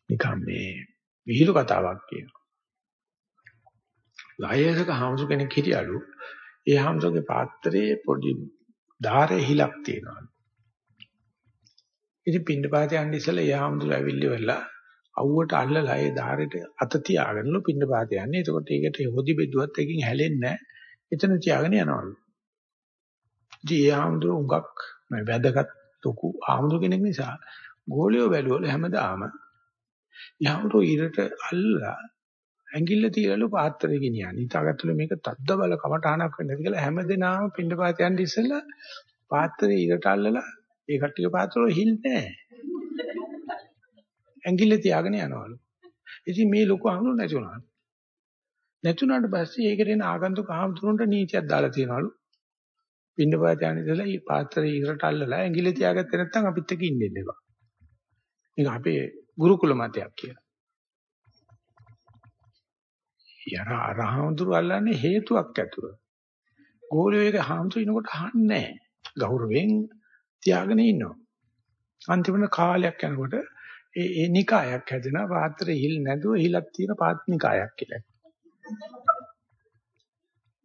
නිකම් මේ විහිළු කතාවක් කියනවා. ලායසක හාමුදුර කෙනෙක් හිටියලු. ඒ හාමුදුරගේ පාත්‍රයේ පොඩි ධාරේ හිලක් තියෙනවා. ඉතින් පින්නපාත යන්න ඉස්සලා ඒ හාමුදුර ඇවිල්ලි වෙලා අවුවට අල්ලලා ඒ ධාරේට අත තියාගෙනලු පින්නපාත යන්නේ. එතකොට ඒකට හොදි බෙදුවත් එකකින් හැලෙන්නේ නැහැ. එතන තියාගෙන යනවලු. ඉතින් ඒ ආම්දුර උඟක් මේ වැදගත් ලොකු ආම්දුර කෙනෙක් නිසා ගෝලියෝ බැලුවල හැමදාම යහුරු ඉරට අල්ලලා ඇඟිල්ල තියලලු පාත්‍රය ගෙනියන්නේ. හිතාගත්තලු මේක තද්ද බල කමටහනක් වෙන්නද කියලා හැමදෙනාම පින්නපාත යන්න ඉස්සෙල්ලා පාත්‍රය ඉරට අල්ලලා ඒ කට්ටිය පාත්‍රවල හිල් නැහැ. ඇඟිල්ල තියාගෙන යනවලු. ඉතින් මේ ලොකු අහුණු නැති වුණා. නැතුණාට පස්සේ ඒකට එන ආගන්තුක ආමතුරුන්ට නීතියක් දාලා තියනවලු. පින්නපාත යන ඉතලා මේ පාත්‍රය ඉරට අල්ලලා ඇඟිලි තියාගත්තේ නැත්නම් අපිත් එක්ක ඉන්නේ නේද? මේක අපේ ගුරුකුල මතයක් කියලා. යර අරහඳුරු අල්ලන්නේ හේතුවක් ඇතුව. ගෝලියෝ එක හාමුදුරිනකොට අහන්නේ නැහැ. ගෞරවයෙන් තියාගෙන ඉන්නවා. අන්තිමට කාලයක් යනකොට ඒ ඒ නිකායක් හැදෙනවා පාත්‍රය හිල් නැතුව හිලක් තියෙන පාත්නිකායක් කියලා.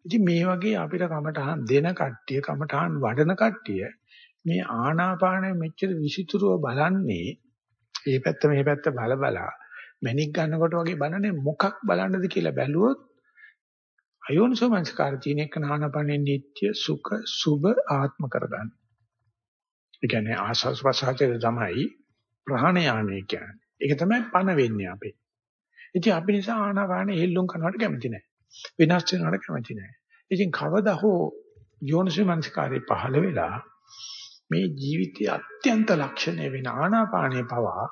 ඉතින් මේ වගේ අපිට කමටහන් දෙන කට්ටිය කමටහන් වඩන කට්ටිය මේ ආනාපානය මෙච්චර විසිතුරුව බලන්නේ මේ පැත්ත මේ පැත්ත බල බලා මැනික් ගන්නකොට වගේ බලන්නේ මොකක් බලන්නද කියලා බැලුවොත් අයෝනිසෝ මනස්කාර තියෙන එක ආනාපානෙ නිට්‍ය සුඛ සුභ ආත්ම කරගන්න. ඒ කියන්නේ ආසස් ප්‍රසආචර තමයි ප්‍රහාණයාමය කියන්නේ. ඒක තමයි පණ වෙන්නේ අපේ. ඉතින් අපි නිසා ආනාපානෙ හෙල්ලුම් කරනවට කැමති නැහැ. වෙනස් වෙනවට කැමති නැහැ. ඉතින් කවදා හෝ යෝනිසෝ මනස්කාරේ පහළ වෙලා මේ ජීවිතයේ අත්‍යන්ත ලක්ෂණය වෙන ආනාපානේ පවා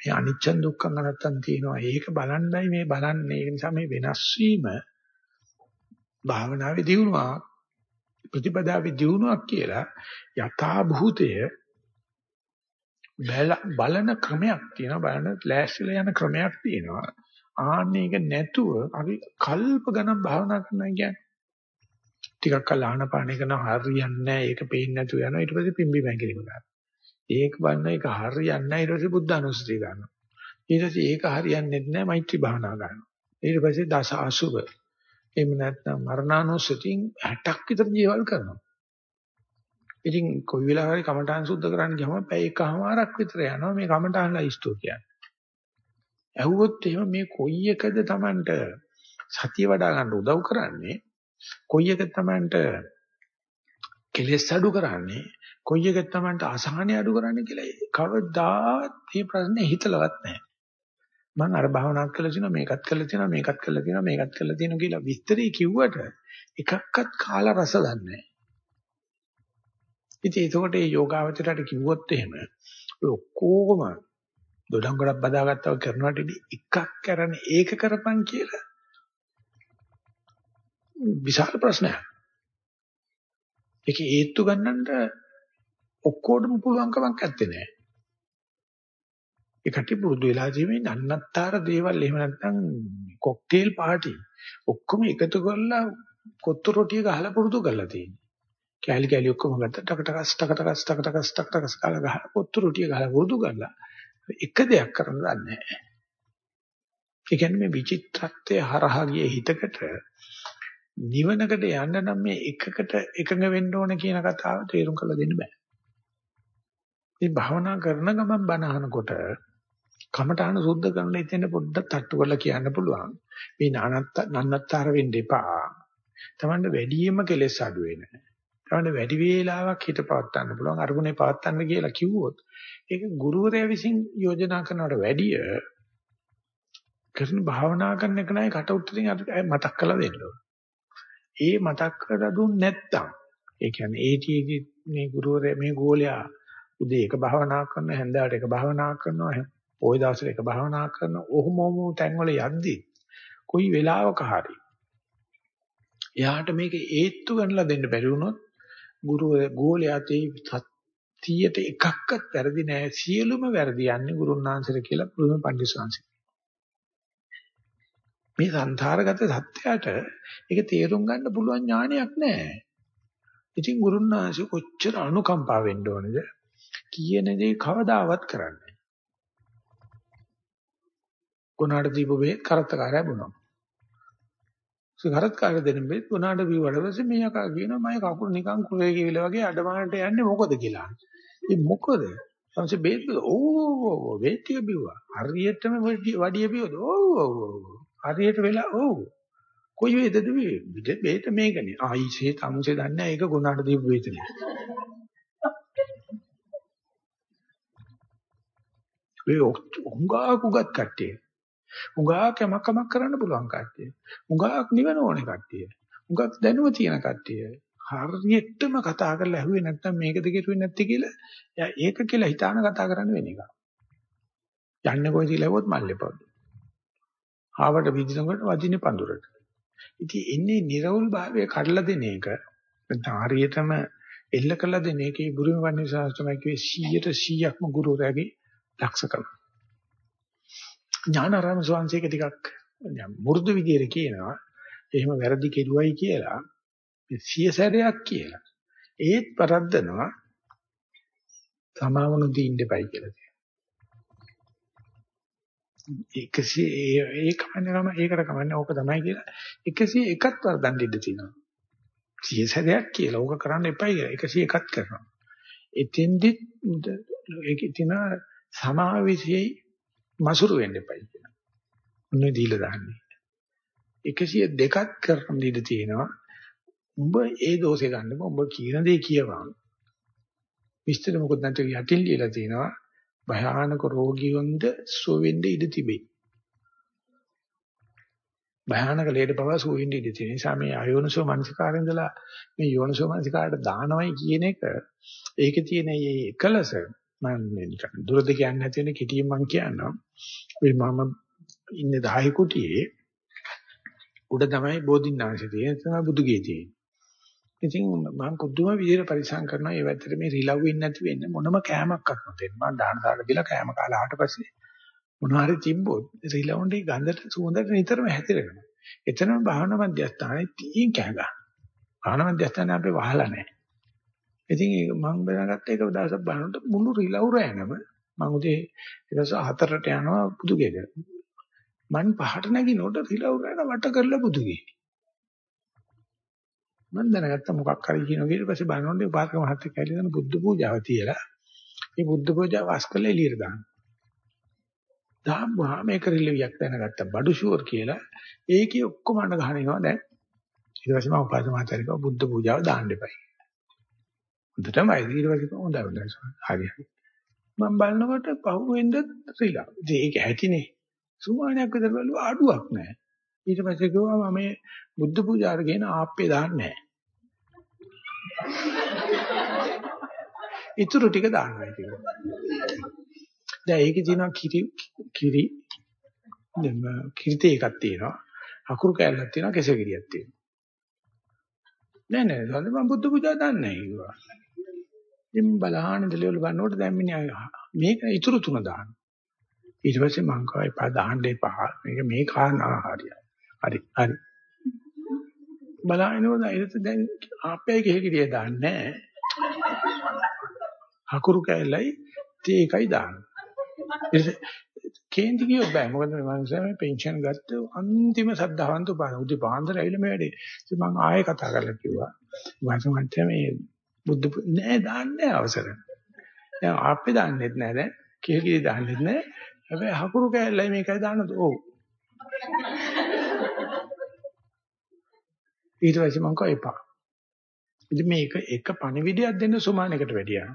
මේ අනිච්ච දුක්ඛ නැත්තම් තියෙනවා. ඒක බලන්නයි මේ බලන්නේ. ඒ නිසා මේ වෙනස් වීම භාවනාවේ දියුණුවක් ප්‍රතිපදාවේ දියුණුවක් කියලා යථා භූතය බලන ක්‍රමයක් තියෙනවා බලන ලෑස්තිලා යන ක්‍රමයක් තියෙනවා ආන්නේක නැතුව අපි කල්ප ගණන් භාවනා කරනවා කියන්නේ ටිකක් කල් ආනපාන කරන හරියන්නේ නැහැ ඒක පේන්නේ නැතුව යනවා ඊට පස්සේ පිම්බි මැකිලිම ගන්නවා ඒක බලන එක හරියන්නේ නැහැ ඊට පස්සේ බුද්ධ අනුස්සතිය ගන්නවා ඊට පස්සේ ඒක හරියන්නේ නැහැ මෛත්‍රී භාවනා කරනවා. ඊට පස්සේ දස අසුබ. එහෙම නැත්නම් මරණානුස්සතියෙන් 60ක් විතර ජීවල් කරනවා. ඉතින් කොයි වෙලාවකරි කමඨාන් සුද්ධ කරන්න ගියම පැය එකමාරක් විතර යනවා මේ කමඨාන්ලා ඉස්තු කියන්නේ. ඇහුවොත් එහෙම මේ කොයි එකද Tamanට සතිය වඩා ගන්න උදව් කරන්නේ කොයි එකද Tamanට කෙලෙස් අඩු කරන්නේ කොයි එකද Tamanට අසහනය අඩු කරන්නේ කියලා කවදාවත් මේ ප්‍රශ්නේ හිතලවත් නැහැ. මම අර භාවනාවක් කළා තියෙනවා මේකත් කළා තියෙනවා මේකත් කළා තියෙනවා මේකත් කළා තියෙනවා කියලා විස්තරي කිව්වට එකක්වත් කාලා රස දන්නේ නැහැ. ඉතින් ඒකෝට මේ යෝගාවචරයට කිව්වොත් එහෙම ඔය ඔක්කොම දොඩම් ගොඩක් බදාගත්තව කරනවට එකක් කරන ඒක කරපන් කියලා විශාල ප්‍රශ්නයක්. ඒක හේතු ගන්නට ඔක්කොටම පුළුවන් කමක් නැත්තේ නෑ. ඒකට පුරුදු වෙලා තියෙන්නේ නන්නත්තර දේවල් එහෙම නැත්නම් කොක්ටේල් පාටි ඔක්කොම එකතු කරලා කොත්තු රොටිය ගහලා පුරුදු කරලා තියෙන්නේ. කෑලි කෑලි ඔක්කොම ගත්තා ටක ටකස් ටක ටකස් ටක ටකස් ටක ටකස් කාලා ගහලා කොත්තු රොටිය ගහලා පුරුදු කරලා එක දෙයක් කරන්න දන්නේ නැහැ. ඒ කියන්නේ මේ විචිත්‍රත්වයේ හරහා ගිය හිතකට නිවනකට යන්න නම් මේ එකකට එකඟ වෙන්න ඕන කියන කතාව තේරුම් කරලා දෙන්න බෑ. මේ භාවනා කරන ගමන් බණ අහනකොට කමඨාන සුද්ධ කරන ඉතින් පොඩ්ඩක් තට්ටු කරලා කියන්න පුළුවන්. මේ නානත්ත නන්නත්තර වෙන්න එපා. Tamanda වැඩියෙන්ම කෙලෙස් අඩු වෙන. Tamanda වැඩි වේලාවක් හිත පවත් ගන්න පුළුවන්. අරමුණේ පවත් ගන්න කියලා කිව්වොත් ඒක ගුරුවරයා විසින් යෝජනා කරනවට වැඩිය කරන භාවනා කරන එක නයි කට උත්තරින් මතක් කරලා දෙන්න ඕන. ඒ මතක් කරලා දුන්නේ නැත්තම් ඒ කියන්නේ ඒටීගේ මේ ගුරුවරයා මේ ගෝලයා උදේ එක භාවනා කරන හැන්දෑවට එක භාවනා කරනවා පොයි දවසට එක භාවනා කරන ඔහොම ඔහොම තැන්වල යද්දි කොයි වෙලාවක හරි එයාට මේක ඒත්තු ගන්නලා දෙන්න බැරි වුණොත් ගුරු ගෝලයා තේ 100ට එකක්වත් වැරදි නෑ සියලුම වැරදි යන්නේ ගුරුන්වහන්සේට කියලා පුදුම පඬිස්සංශ. මේ සංසාරගත සත්‍යයට ඒක තේරුම් ගන්න පුළුවන් ඥානයක් නෑ. ඉතින් ගුරුන්වහන්සේ කොච්චර අනුකම්පා වෙන්න ඕනේද? කියන දේ කවදාවත් කරන්නේ. කොනාට දීපු බෙහෙත් කරත්තකාරය බොනවා. සුගරත්කාර දෙන බෙහෙත් කොනාට බීවට පස්සේ මේ යකා කියනවා මම කකුල නිකන් කුරේ කියලා වගේ අඩමානට යන්නේ මොකද කියලා. ඒ මොකද? ඊපස්සේ බෙහෙත් ඔව් ඔව් බෙහෙත් ටික බිව්වා. හරියටම වඩිය බිව්වද? ඔව් ඔව් ඔව්. හරියට වෙලා ඔව්. කොයි වේදද මේ බෙහෙත මේකනේ. ආයිසේ තමුසේ දන්නේ ඒක කොනාට දීපු බෙහෙතනේ. ඒ උංගා කුගත් කට්ටිය. උංගා කමකමක් කරන්න පුළුවන් කට්ටිය. උංගාක් නිවන ඕනේ කට්ටිය. උංගාක් දැනුම තියෙන කට්ටිය. හරියටම කතා කරලා ඇහුවේ නැත්නම් මේකද කිරුවේ නැත්තේ කියලා එයා ඒක කියලා හිතාන කතා කරන්න වෙන එක. යන්නේ කොයිද ලැබුවොත් මල්ලේපොඩ. ආවට විදිනකොට වදිනේ පඳුරට. ඉතින් එන්නේ නිර්වුල් භාවයේ කඩලා දෙන එක නැත්නම් හරියටම එල්ල කළ දෙන එකේ බුරුම වන්නේ ශාස්ත්‍රමයි කියේ 100ට 100ක්ම ගුරුවරයාගේ දක්ෂකම. ඥානාරාම ස්වාමීන් ටිකක් මුරුදු විදියට කියනවා එහෙම වැරදි කෙරුවයි කියලා සිය සැරයක් කියලා. ඒත් පරද්දනවා සමාවණු දීන්න දෙපයි කියලා කියනවා. එකසේ ඒ කමන්නේ ගම ඒකට කමන්නේ ඕක තමයි කියලා 101ක් වර්ධන් දෙන්න තියෙනවා. සිය සැරයක් කියලා ඕක කරන්න එපයි කියලා 101ක් කරනවා. එතෙන්දි ඒකේ තියෙන සමාවිසියේ මසුරු වෙන්න එපයි කියලා. උන්නේ දීලා දාන්නේ. 102ක් කරන් දීලා තියෙනවා. උඹ ඒ දෝෂේ ගන්නකො උඹ කියන දේ කියවන්න. විස්තර මොකද නැත්නම් යටින් ලියලා තියෙනවා. භයානක රෝගියොන්ද සුව වෙන්න ඉඩ තිබේ. භයානක ලේඩ බව සුව වෙන්න ඉඩ තියෙන නිසා මේ අයෝනසෝ මනසිකාරෙන් ඉඳලා මේ යෝනසෝ මනසිකාරට දානවයි කියන එක ඒකේ තියෙන මේ එකලස මම නිකන් දුරද කියන්නේ නැති වෙන කෙටියෙන් මම කියන්නම්. මේ මම ඉන්නේ 10 කුටියේ උඩ තමයි බෝධින්නාංශය තියෙන තමයි බුදුගේ තියෙන්නේ. ඉතින් මම කුදුම විදිහට පරිසම් කරනවා ඒ වැත්තට මේ රිලව් වෙන්නේ නැති වෙන්න මොනම කෑමක්වත් නොදෙන්න. මම දාන දාලා දීලා කෑම කාලා ආවට පස්සේ මොනවා හරි තිබ්බොත් රිලව්න්ගේ ගඳට සුවඳට නිතරම හැතිරෙනවා. එතනම භාවනා මධ්‍යස්ථානයේ තීන් කෑ ගන්න. භාවනා මධ්‍යස්ථානේ අපි වහලා නැහැ. ඉතින් ඒක මම බලාගත්ත එක දවසක් බලනකොට මුළු රිලව් රෑනම මම උදේ ඊටස හතරට යනවා පුදුගෙද. මං පහට නැගිනකොට රිලව් කරන වට කරලා පුදුගේ. මම දැනගත්තා මොකක් හරි කියනවා ඊට පස්සේ බලනකොට උපාසක මහත්තයා කියලා බුද්ධ පූජාව තියලා මේ බුද්ධ පූජාව වස් කරලා එළියට දානවා. දාම්මා මේක රිලවියක් දැනගත්තා බඩු ෂුවර් කියලා ඒකේ ඔක්කොම අඬ ගහනවා දැන් ඊට පස්සේ මම උපාසක මහත්තයා කිව්වා බුද්ධ පූජාව දාන්න එපයි. හොඳටම ඊට පස්සේ හොඳයි හොඳයි හරි හරි. මම බලනකොට පහුවෙන්ද රිලා. ඉතින් ඒක ඇතිනේ. සුමානයක් විතර බලුවා අඩුවක් නැහැ. ඊට පස්සේ කිව්වා මම මේ බුද්ධ පූජාර කියන ආප්පේ දාන්නේ නැහැ. ඊටු ටික දාන්නවා කියලා. දැන් ඒකේ තියෙනවා කිරි කිරි කිරිතේ එකක් තියෙනවා. අකුරු කැල්ලක් තියෙනවා කෙසෙ කිරියක් තියෙනවා. නෑ නෑ සල්ලි මම බුද්ධ පූජා දන්නේ නැහැ කිව්වා. ඉතින් බලහන් ඉඳලා බලනකොට දැන් මිනිහා මේක ඊටු තුන දානවා. ඊට පස්සේ මං කව එපා දාන්න එපා. මේක මේ කාරණා හරියයි. හරි හරි. බලහිනවද ඒත් දැන් ආපේ කෙහෙකිරිය දාන්නේ හකුරු කැලයි තේ එකයි දාන්නේ. කේන්ති කියොත් බෑ මොකද මේ මනුස්සයා මේ පෙන්ෂන් ගත්ත අන්තිම සද්ධාවන්ත උපාන උදේ පාන්දර ඇවිල්ලා මේ වැඩේ. ඉතින් මම ආයෙ කතා කරලා කිව්වා. වාසමන්ට මේ බුද්ධ නෑ දාන්නේ අවසර. දැන් ආපේ දාන්නෙත් නෑ දැන් කෙහෙකිරිය දාන්නෙත් නෑ. හැබැයි හකුරු කැලයි මේකයි දාන්නද? ඔව්. ඊට පස්සේ මං කෝ එපා. ඉතින් මේක එක පණිවිඩයක් දෙන්න සුමානකට වැඩියා.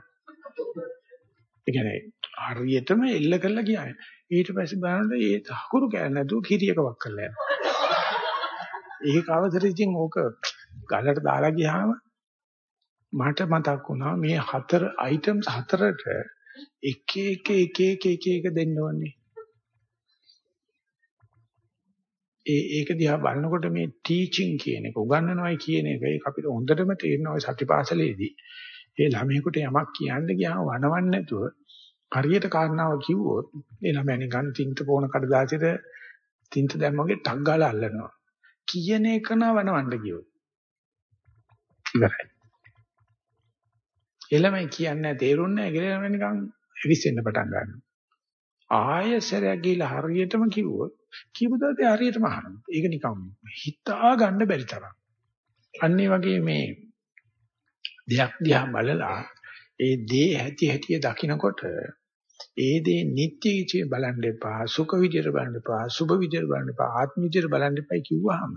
ඒ කියන්නේ හරියටම එල්ල කරලා කියන්නේ. ඊට පස්සේ බලනකොට ඒ හකුරු කැල නැතුව කිරියක වක් කරලා යනවා. ඒක අවසර ඉතින් ඕක ගලට දාලා ගියාම මට මතක් වුණා මේ හතර අයිටම්ස් හතරට එක එක එක එක එක එක දෙන්න ඕනේ. ඒ ඒක දිහා බලනකොට මේ ටීචින් කියන එක උගන්වනවයි කියන එක ඒක අපිට හොඳටම තේරෙනවා සතිපාසලේදී. ඒ ළමයෙකුට යමක් කියන්න ගියාම වනවන්නේ නැතුව හරියට කාරණාව කිව්වොත් ඒ ළමයා නිකන් තින්ත පොණ කඩදාසියට තින්ත දැම්මගේ ටක් ගාලා අල්ලනවා. කියන එක නවනවන්න කියොත්. ඉවරයි. එළමයි කියන්නේ තේරුන්නේ නැහැ කියලා නිකන් විශ්ෙන්න පටන් ගන්නවා. ආයෙසරයක් ගිහලා හරියටම කිව්වොත් කියපුවාට හරියටම අහනවා. ඒක නිකන් හිතා ගන්න බැරි තරම්. අන්න වගේ මේ දෙයක් දිහා බලලා ඒ දේ ඇති හැටි දකිනකොට ඒ දේ නිත්‍ය විචේ බලන්න එපා සුඛ විදියට බලන්න එපා සුභ විදියට බලන්න එපා ආත්ම විදියට බලන්න එපා කිව්වහම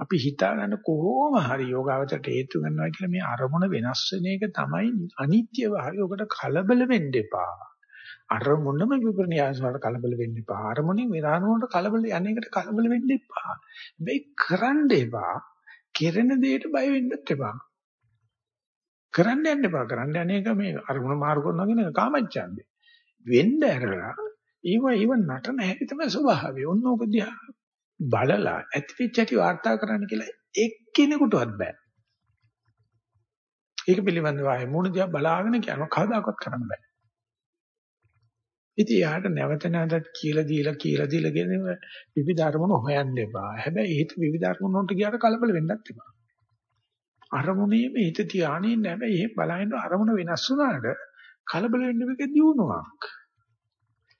අපි හිතාගන්න කොහොම හරි යෝගාවචරයට හේතු ගන්නවා කියලා මේ අරමුණ වෙනස් වෙන එක තමයි අනිත්‍යව හරි ඔකට කලබල වෙන්න එපා අරමුණම විපර්ණයාස වලට කලබල වෙන්න එපා. අරමුණෙන් විරාණුවට කලබල යන්නේකට කලබල වෙන්න එපා. මේ කරන්න එපා. කෙරෙන දෙයට බය වෙන්නත් එපා. කරන්න යන්න එපා. කරන්න යන්නේක මේ අරමුණ මාරු කරනවා කියන කාමච්ඡන්දේ. වෙන්න ඇරලා ඊව ඊව නටන හැටි තමයි ස්වභාවය. ඔන්න ඔක දිහා බලලා ඇතිවිච්ච ඇති වාර්තා කරන්න කියලා එක්කෙනෙකුටවත් බෑ. ඒක පිළිබඳව ආයේ මුණ දිහා බලාගෙන කියනවා කවදාකවත් කරන්න බෑ. ඉතින් යාට නැවත නැවතත් කියලා දීලා කියලා දීලා කියන විවිධ අරමුණු හොයන්න එපා. හැබැයි හිත විවිධ අරමුණු වලට ගියාට කලබල වෙන්නත් එපා. අරමුණේම හිත තියාගෙන ඉන්න හැබැයි එහෙ බලහින්න අරමුණ වෙනස් වුණාට කලබල වෙන්න මේක දියුණුවක්.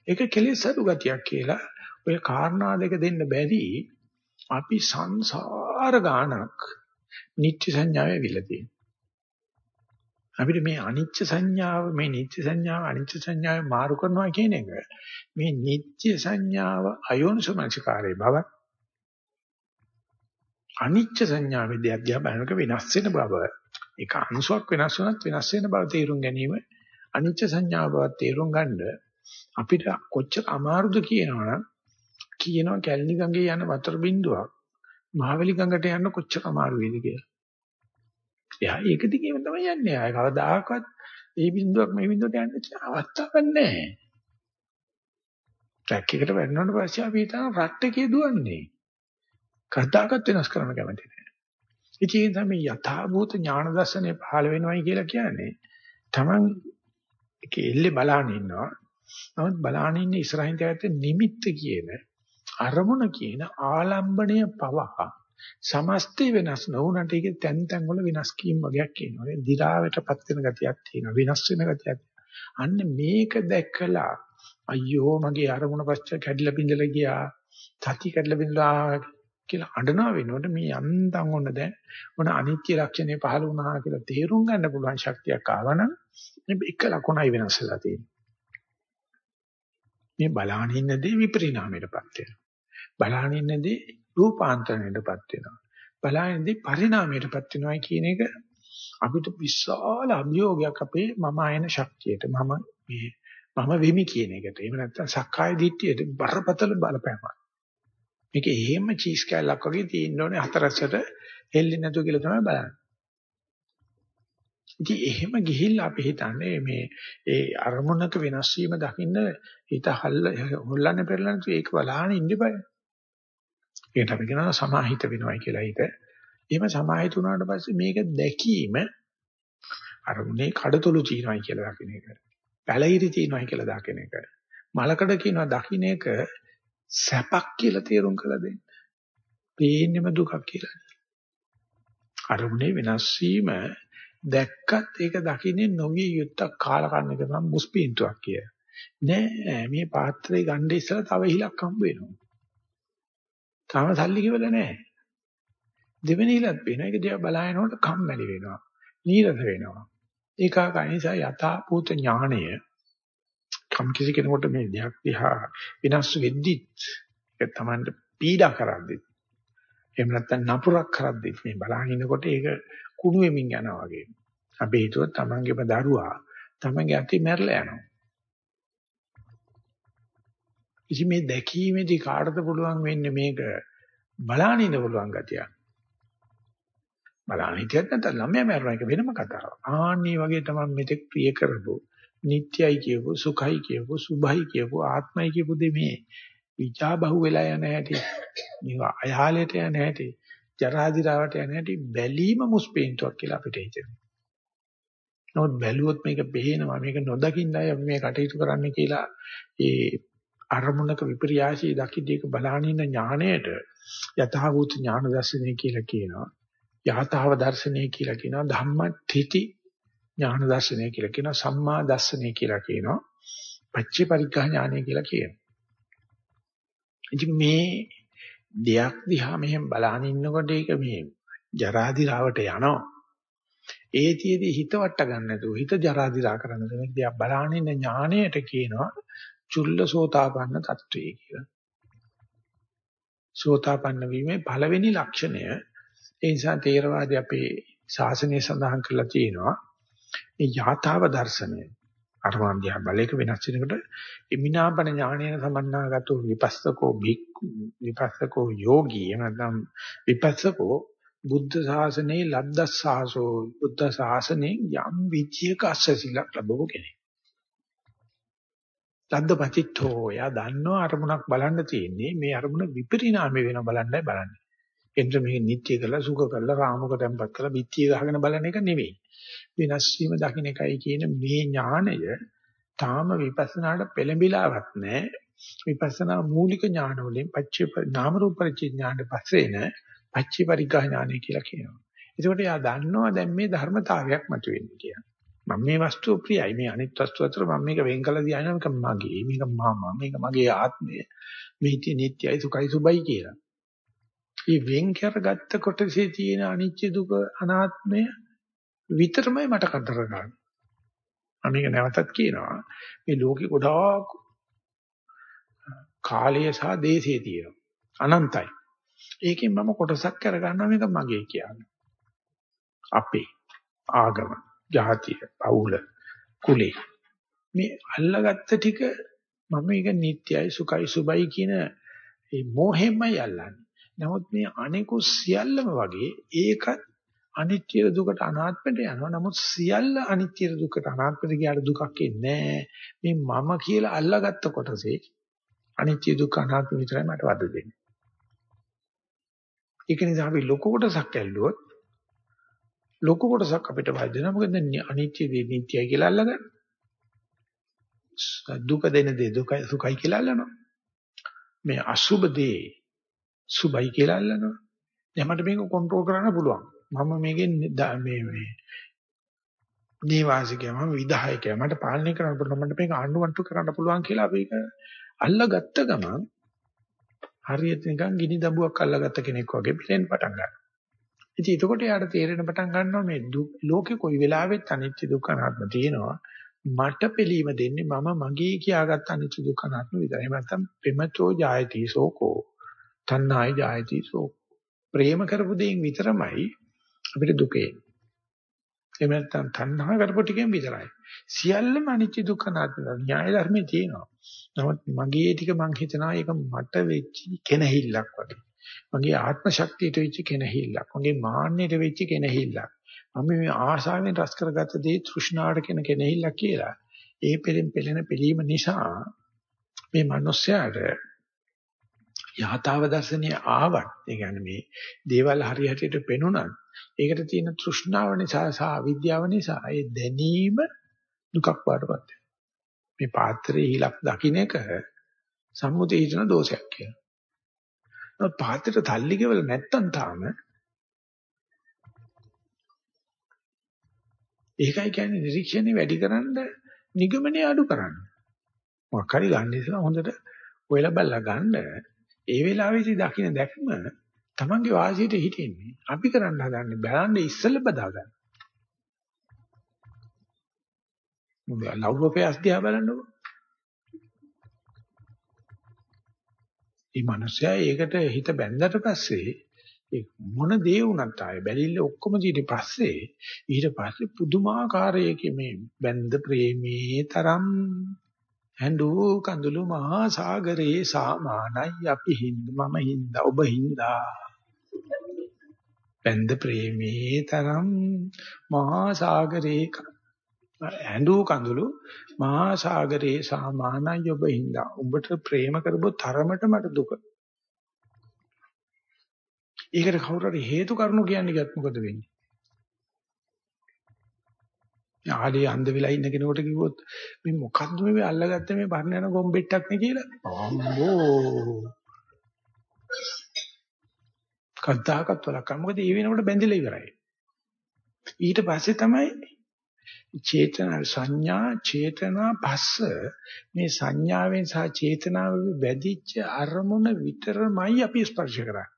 ඒක කෙලෙස් අඩු ගතියක් කියලා ඔය කාරණා දෙක දෙන්න බැරි අපි සංසාර ගානක් නිත්‍ය සංඥාවේ විලදී. අපිට මේ අනිච්ච සංඥාව මේ නිත්‍ය සංඥාව අනිච්ච සංඥාව මාරු කරනවා කියන එක මේ නිත්‍ය සංඥාව අයෝනිසමනසිකාරයේ බව අනිච්ච සංඥාවේ දෙයක් බලනක වෙනස් වෙන බව ඒක අංශුවක් වෙනස් වුණත් වෙනස් වෙන බව තේරුම් ගැනීම අනිච්ච සංඥාව බව තේරුම් ගන්න අපිට කොච්චර අමාරුද කියනවනම් කියනවා කැලණි ගඟේ යන වතුර බින්දුවක් මහවැලි ගඟට යන්න කොච්චර අමාරු වේද කියලා එයා ඒක දිගේම තමයි යන්නේ. ආය කවදාකවත් මේ බින්දුවක් මේ බින්දුවට යන්න තියෙන අවස්ථාවක් නැහැ. ට්‍රැක් එකට වැටෙනාට පස්සේ අපි හිතන රට්ටකේ දුවන්නේ. කවදාකවත් වෙනස් කරන්න කැමති නැහැ. ඉතින් තමයි යථාභූත ඥාන දර්ශනය පහළ වෙනවයි කියලා කියන්නේ. Taman ඒක එල්ලේ බලහන් ඉන්නවා. නමුත් බලහන් ඉන්නේ ඉස්සරහින් තියාගත්ත නිමිත්ත කියන අරමුණ කියන ආලම්බණය පවා සමස්තය වෙනස් නොවුනට ඒක තැන් තැන් වල වෙනස් කීම් වගේක් කියනවා. ඒ දි รา වටපත් වෙන ගතියක් තියෙනවා. වෙනස් වෙන ගතියක්. අන්න මේක දැක්කලා අයියෝ මගේ අරමුණ පස්ස කැඩිලා බිඳලා ගියා. සති කැඩිලා බිඳලා කියලා අඬනවා වෙනකොට මේ යන්තම් ඔන්න දැන් මොන අනිත්‍ය ලක්ෂණේ පහළ වුණා කියලා තේරුම් ගන්න පුළුවන් ශක්තියක් ආවනම් මේ එක ලකුණයි වෙනස් වෙලා තියෙන්නේ. මේ බලාන ඉන්නදී විපරිණාමයටපත් වෙනවා. බලාන ඉන්නදී රූපාන්තරණයටපත් වෙනවා. බලානදී පරිණාමයටපත් වෙනවා කියන එක අපිට විශාල අභියෝගයක් අපේ මම ආයන ශක්තියට මම මේ මම වෙමි කියන එකට. එහෙම නැත්නම් සක්කාය දිට්ඨියට බරපතල බලපෑමක්. මේක එහෙම චීස් කෑල්ලක් වගේ තියෙන්න ඕනේ හතරසට හෙල්ලෙන්නේ නැතුව කියලා තමයි බලන්නේ. ඉතින් එහෙම ගිහිල්ලා අපි හිතන්නේ මේ ඒ අරමුණක වෙනස් වීම දකින්න හිත හොල්ලන්නේ පෙරලන්නේ ඒක බලහන් ඉන්න බෑ. ඒකට අපි කියනවා සමාහිත වෙනවයි කියලා හිත. එහෙම සමාහිත වුණාට පස්සේ මේක දැකීම අරමුණේ කඩතොළු තියනවායි කියලා දකින්න එක. පැලිරි තියනවායි කියලා දකින්න එක. මලකඩ කියනවා දකින්න එක සැපක් කියලා තේරුම් කළ දෙන්න. පේන්නේම දුකක් කියලා. අරමුණේ වෙනස් වීම දැක්කත් ඒක දකින්නේ නොවිය යුත්තක් කාලකන්නික නම් මුස්පීන්තුවක් කිය. නෑ මේ පාත්‍රය ගන්න ඉස්සලා තව හිලක් හම්බ වෙනවා. තාම සල්ලි කිවල නෑ. දෙවෙනි හිලත් වෙනවා. ඒක දිහා බලාගෙනකොට කම්මැලි වෙනවා. නීරස වෙනවා. ඒකාකනිසා යථා භූත ඥාණය කම් කිසි කෙනෙකුට මේ දෙයක් දිහා විනාශ වෙද්දිත් ඒක තමයි පීඩා කරද්දිත් එහෙම නැත්නම් නපුරක් කරද්දිත් මේ බලහන් ඉනකොට ඒක කුණු වෙමින් යනවා වගේ. අපි හිතුවත් තමන්ගේම දරුවා තමන්ගේ අතේ මැරලා යනවා. ඉතින් මේ දැකීමේදී කාටද පුළුවන් වෙන්නේ මේක බලහන් ඉන්න පුළුවන් ගතිය. බලහන් හිටියත් නැත්නම් ළමයා මැරෙන එක වෙනම කතාවක්. ආන්නේ වගේ තමයි මෙතෙක් ප්‍රිය කරපො නිට්ටයයි කියපු සුඛයි කියපු සුභයි කියපු ආත්මයි කියපු දෙමේ විචා බහුව වෙලා යන හැටි මේවා අයහාලයට යන හැටි ජරා දිරාවට යන හැටි බැලීම මුස්පේන්තුවක් කියලා අපිට හිතෙනවා. නමුත් බැලුවොත් මේක පේනවා මේක නොදකින්නයි අපි මේ කටයුතු කරන්න කියලා ඒ අරමුණක විපර්යාසී දකිද්දීක බලානින්න ඥාණයට යථාභූත ඥාන දර්ශනය කියලා කියනවා. යථාව දර්ශනය කියලා කියනවා ධම්මඨිති ඥාන දර්ශනය කියලා කියනවා සම්මා දර්ශනය කියලා කියනවා පච්චේ පරිග්‍රහ ඥානය කියලා කියනවා. ඉතින් මේ දෙයක් දිහා මෙහෙම බලන ඉන්නකොට ඒක මේ ජරා දිරාවට යනවා. ඒතියෙදි හිත වට ගන්න නැතුව හිත ජරා දිරා කරන්න දෙන දෙයක් බලන ඉන්න ඥාණයට කියනවා චුල්ල සෝතාපන්න తත්වයේ කියලා. සෝතාපන්න වීමේ පළවෙනි ලක්ෂණය ඒ නිසා තේරවාදී අපේ ශාසනය සඳහන් කරලා තියෙනවා මේ යථාව දර්ශනය අරමන් දිහා බලයක වෙනස් වෙනකොට ඉමිනාපන ඥානයන සමන්නාගතෝ විපස්සකෝ භික්ඛු විපස්සකෝ යෝගී එනනම් විපස්සකෝ බුද්ධ ශාසනයේ ලද්දස්සාසෝ බුද්ධ ශාසනයේ යම් විචයක අස්සසිලක් ලැබුව කෙනෙක්. ලද්දපතිත්තෝ යා දන්නෝ අරමුණක් බලන්න තියෙන්නේ මේ අරමුණ විපරිණාමය වෙන බලන්නයි බලන්නේ. එන්න මේ නිත්‍ය කරලා සුඛ කරලා රාමක tempත් කරලා පිටිය ගහගෙන බලන එක නෙවෙයි. වෙනස් වීම දකින්න එකයි කියන මේ ඥාණය තාම විපස්සනාට පෙළඹිලාවක් නැහැ. විපස්සනා මූලික ඥාන වලින් පච්චේ නාම රූප පරිච්ඡේ ඥානෙ පස්සේ න පච්චේ පරිග්‍රහ ඥානෙ කියලා කියනවා. ඒකට එයා දන්නවා දැන් මේ ධර්මතාවයක් මතුවෙන්නේ කියලා. මම මේ වස්තුව ප්‍රියයි මේ අනිත් වස්තු අතර මම මේක වෙන් කළා දිහා මේක මගේ මේක මම මේක මගේ ආත්මය මේක නිට්ටයයි සුඛයි සුබයි කියලා. මේ වෙන් කරගත්ත කොටසේ තියෙන අනිත්‍ය දුක අනාත්මය විතරමයි මට කතර ගන්න. අනේක නැවතත් කියනවා මේ ලෝකේ ගොඩාක් කාලය සහ දේශය තියෙනවා. අනන්තයි. ඒකෙන් මම කොටසක් කරගන්නවා මේක මගේ කියන්නේ. අපේ ආගම, ජාතිය, පවුල, කුලේ. මේ අල්ලගත්ත ටික මම මේක නිට්ටයයි, සුඛයි, සුබයි කියන මේ මොහෙමයි අල්ලන්නේ. නමුත් මේ අනිකු සියල්ලම වගේ ඒකත් අනිත්‍ය දුකට අනාත්මයට යනවා. නමුත් සියල්ල අනිත්‍ය දුකට අනාත්මයට ගියාට දුකක් එන්නේ මේ මම කියලා අල්ලාගත්ත කොටසේ අනිත්‍ය දුක්ඛ අනාත්ම විතරයි මට වද දෙන්නේ. ඒක නිසා අපි ලොකු කොටසක් ඇල්ලුවොත් ලොකු කොටසක් අපිට වදිනවා. මොකද අනිත්‍ය දේ නිට්ටයයි කියලා අල්ලගන්න. දුක දෙන දේ දුකයි සුඛයි කියලා අල්ලනවා. මේ අසුබ දේ සුභයි කියලා අල්ලනවා. දැන් මට මේක කන්ට්‍රෝල් කරන්න පුළුවන්. මම මේකෙන් මේ මේ නීවාසිකයම විධායකයම මට පාලනය කරන්න පුළුවන් මට මේක ආණ්ඩුවන්ට කරන්න පුළුවන් කියලා අපි ඒක අල්ලගත්ත ගමන් හරියට නිකන් ගිනි දඹුවක් අල්ලගත්ත කෙනෙක් වගේ පිරෙන්න පටන් ගන්නවා. ඉතින් එතකොට යාට තේරෙන පටන් ගන්නවා මේ ලෝකේ කොයි වෙලාවෙත් අනිත්‍ය දුක්ඛ අනාත්ම තියෙනවා. මට පිළීම දෙන්නේ මම මගේ කියාගත්ත අනිත්‍ය දුක්ඛ අනාත්ම විතරයි. එහෙම නැත්නම් ප්‍රේමචෝ ජායති සෝකෝ. තණ්හාය ජායති සෝකෝ. ප්‍රේම කරපු දෙයින් විතරමයි අපිට දුකේ. එහෙම නැත්නම් තණ්හා කරපු ටිකෙන් විතරයි. සියල්ලම අනිත්‍ය දුක්ඛ අනාත්ම න්‍යාය ධර්මයේ තියෙනවා. නමුත් මගේ ටික මං හිතනවා ඒක මට වෙච්ච කෙනහිල්ලක් වගේ. මගේ ආත්ම ශක්තියට වෙච්ච කෙනහිල්ලක්. මගේ මාන්නයට වෙච්ච කෙනහිල්ලක්. මම මේ ආශාවෙන් රස කරගත්ත දේ තෘෂ්ණාවට කෙන කෙනහිල්ලක් කියලා. ඒ පෙරෙන් පෙළෙන පිළීම නිසා මේ මිනිස්යාට යහතාව දර්ශනීය ආවත් ඒ කියන්නේ මේ දේවල් හරියටට පෙනුනත් ඒකට තියෙන තෘෂ්ණාව නිසා සහ අවිද්‍යාව නිසා ඒ දැනීම දුකක් වඩපත් මේ පාත්‍රයේ හිලක් දකින්න එක සම්මුතිය හිතන දෝෂයක් කියලා. නමුත් පාත්‍රයට තල්ලි කෙවල නැත්තම් තාම ඒකයි කියන්නේ නිරීක්ෂණේ වැඩි කරන්න නිගමනයේ අඩු කරන්න. මොකක් හරි ගන්න ඉස්සලා හොඳට ඔයලා බලලා ගන්න. ඒ වෙලාවේදී දකින්න දැක්ම තමන්ගේ වාසියට හිටින්නේ. අපි කරන්න හදන්නේ බලන්න ඉස්සෙල්ල බදා ගන්න. මොකද ලෞරෝපේ අස්දියා බලන්නකො. මේ මිනිස්සයා ඒකට හිත බැඳලා පස්සේ ඒ මොන දේ වුණත් ආයේ බැලිල්ල ඔක්කොම ඊට පස්සේ ඊට පස්සේ පුදුමාකාරයේ මේ බැඳ ප්‍රේමී තරම් හැඬු කඳුළු මහා සාගරේ සාමානයි අපි හින්ද මම හින්ද ඔබ හින්දා. බැඳ ප්‍රේමී තරම් මහා සාගරේ හැඬු කඳුළු මහා සාගරේ සාමානයි ඔබ හින්දා උඹට ප්‍රේම කරපු තරමට මට දුක ඒකට කවුරු හරි හේතු කරුණු කියන්නේ ගත් මොකද වෙන්නේ? ආලේ අන්ධ වෙලා ඉන්න කෙනෙකුට කිව්වොත් මේ මොකද්ද මේ අල්ලගත්ත මේ පරණ යන ගොම්බෙට්ටක් නේ කියලා. අම්බෝ. කද්දාකත් වලක් මොකද ඒ වෙනකොට බැඳිලා ඉවරයි. ඊට පස්සේ තමයි චේතන සංඥා චේතනා පස්ස මේ සංඥාවෙන් සහ චේතනාවෙන් වැදිච්ච අරමුණ විතරමයි අපි ස්පර්ශ කරන්නේ.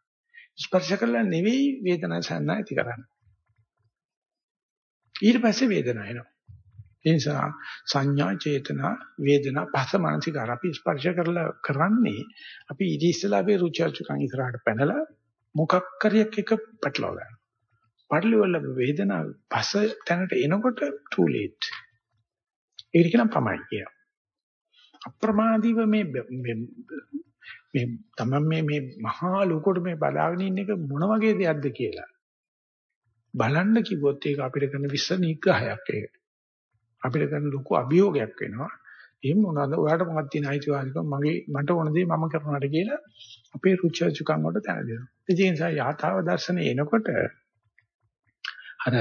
ස්පර්ශ කළා නෙවෙයි වේදනා සංඥා ඇති කරන්නේ. ඊට පස්සේ වේදනාව එනවා. ඒ නිසා සංඥා චේතනා වේදනා පස්ස මානසිකාර අපි ස්පර්ශ කරලා කරන්නේ අපි ඊට ඉස්සලා අපේ රුචි අරුචිකන් ඉස්සරහට පැනලා මොකක් කරියක් එක පැටලව ගන්නවා. පැටලවල වේදනාව පස්ස තැනට එනකොට too late. ඒක කියන පමයි කිය. අප්‍රමාදීව මේ මේ තමයි මේ මේ මහා ලෝකෙට මේ බලාගෙන ඉන්න එක මොන වගේ දෙයක්ද කියලා බලන්න කිව්වොත් ඒක අපිට කරන විශ්ව නිග්‍රහයක් ඒක. අපිට කරන ලොකු අභියෝගයක් වෙනවා. එහෙම මොනවාද ඔයාලට මොකක්ද තියෙන අයිතිවාසිකම් මගේ මට ඕන දේ මම කරනවාට කියලා අපේ රුචිචුකම් වලට තැන දෙනවා. ඒ නිසා යථාව දර්ශනේ එනකොට අර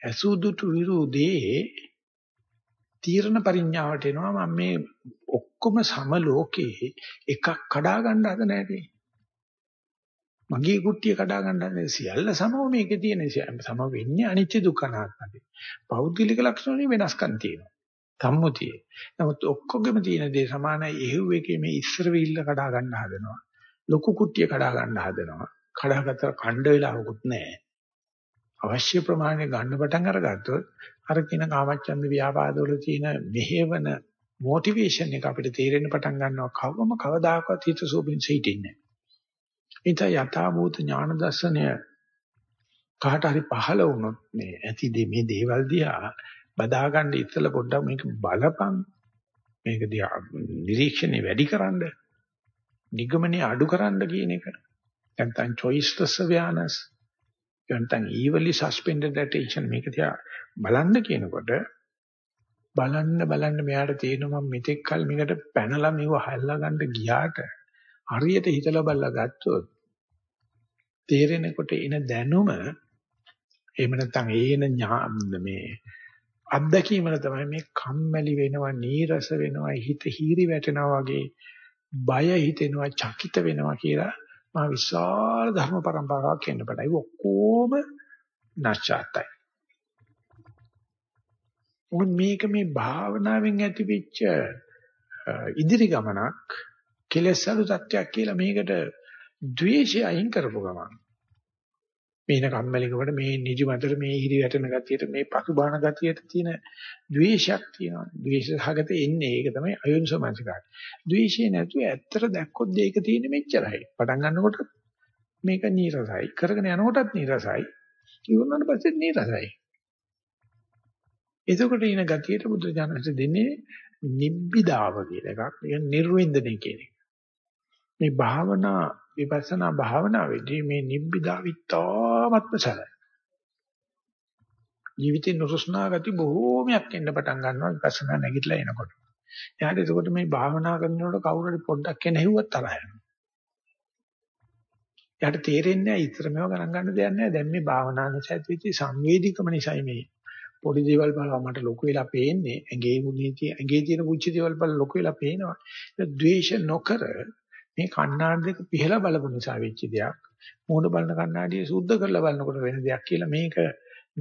අසුදුතු විරුදේ තීරණ පරිඥාවට එනවා මම මේ ඔක්කොම සම ලෝකේ එකක් කඩා ගන්න හද නැහැටි. මගේ කුට්ටිය කඩා ගන්න හද සියල්ල සමව මේකේ තියෙන සම වෙන්නේ අනිත්‍ය දුක්ඛ අනාත්මයි. පෞද්ගලික ලක්ෂණ වලින් වෙනස්කම් තියෙනවා. සම්මුතියේ. නමුත් ඔක්කොගෙම තියෙන දේ සමානයි. එහෙව් එකේ මේ ඉස්සර විල්ල කඩා ගන්න හදනවා. ලොකු කුට්ටිය කඩා ගන්න හදනවා. කඩාගත්ත කණ්ඩ වෙලාවකුත් නැහැ. අවශ්‍ය ප්‍රමාණය ගන්න පටන් අරගත්තොත් අර කියන කාමච්ඡන්ද ව්‍යාපාදවල තියෙන මෙහෙවන මොටිවේෂන් එක අපිට තේරෙන්න පටන් ගන්නවා කවම කවදාකවත් හිත සෝබින් සිටින්නේ නැහැ. ඒත යථාභූත ඥාන දර්ශනය කාට හරි පහළ වුණොත් මේ ඇති මේ දේවල් දිහා බදා ගන්න ඉස්සලා පොඩ්ඩක් මේක බලපන්. මේක දිහා නිරීක්ෂණේ වැඩිකරනද නිගමනේ අඩුකරනද කියන එක. නැත්නම් choiceless awareness නැත්නම් evenly suspended attention මේක දිහා බලන්න කියනකොට බලන්න බලන්න මෙයාට තේරෙනවා මම මෙතෙක් කල මේකට පැනලා මේව හල්ලා ගන්න ගියාට හරියට හිතලා බලලා ගත්තොත් තේරෙනකොට එන දැනුම එහෙම නැත්නම් ඒන මේ අත්දැකීමල තමයි මේ කම්මැලි වෙනවා නීරස වෙනවා හිත හීරි වැටෙනවා වගේ බය හිතෙනවා චකිත වෙනවා කියලා මා විශාල ධර්ම પરම්පරාවක් එන්න බඩයි ඔක්කොම නැස්චාතයි මොකද මේක මේ භාවනාවෙන් ඇතිවෙච්ච ඉදිරි ගමනක් කෙලෙස් අඩු තත්ත්වයක් කියලා මේකට ද්වේෂය අයින් කරපු ගමන් මේන කම්මැලිකමට මේ නිදිමතට මේ හිරි වැටෙන ගතියට මේ පසුබාන ගතියට තියෙන ද්වේෂයක් තියෙනවා. ද්වේෂහගත එන්නේ ඒක තමයි අයෝනිසෝමනසිකාරය. ද්වේෂය නැතුව ඇත්තට දැක්කොත් ඒක තියෙන්නේ මෙච්චරයි. පටන් ගන්නකොට මේක නීරසයි. කරගෙන යනකොටත් නීරසයි. ඉවරනට පස්සෙත් නීරසයි. එතකොට ඉන ගතියට බුදුරජාණන්සේ දෙන්නේ නිබ්බිදාව කියන එකක්. ඒක නිර්වින්දනය කියන එක. මේ භාවනා විපස්සනා භාවනාවේදී මේ නිබ්බිදා විත්තාමත්ම සරයි. ජීවිතේ නුරුස්නා ගති බොහෝමයක් එන්න පටන් ගන්නවා විපස්සනා නැගිටලා එනකොට. එයාට එතකොට මේ භාවනා කරනකොට කවුරු හරි පොඩ්ඩක් කියන හෙව්වත් තරහ යනවා. එයාට තේරෙන්නේ නැහැ ඉතර මේව ගණන් ගන්න දෙයක් නැහැ. දැන් මේ භාවනා නිසා ඇතිවෙච්ච සංවේදීකම නිසායි මේ පොඩි දේවල් බලලා මට ලොකු වෙලා පේන්නේ. ඇඟේ මුනීති ඇඟේ තියෙන පුංචි දේවල් බලලා ලොකු වෙලා පේනවා. ඒක ද්වේෂ නොකර මේ කණ්ණාඩි දෙක පිහලා බලපු නිසා වෙච්ච දෙයක්. මෝඩ බලන කණ්ණාඩිය සුද්ධ කරලා බලනකොට වෙන දෙයක් කියලා මේක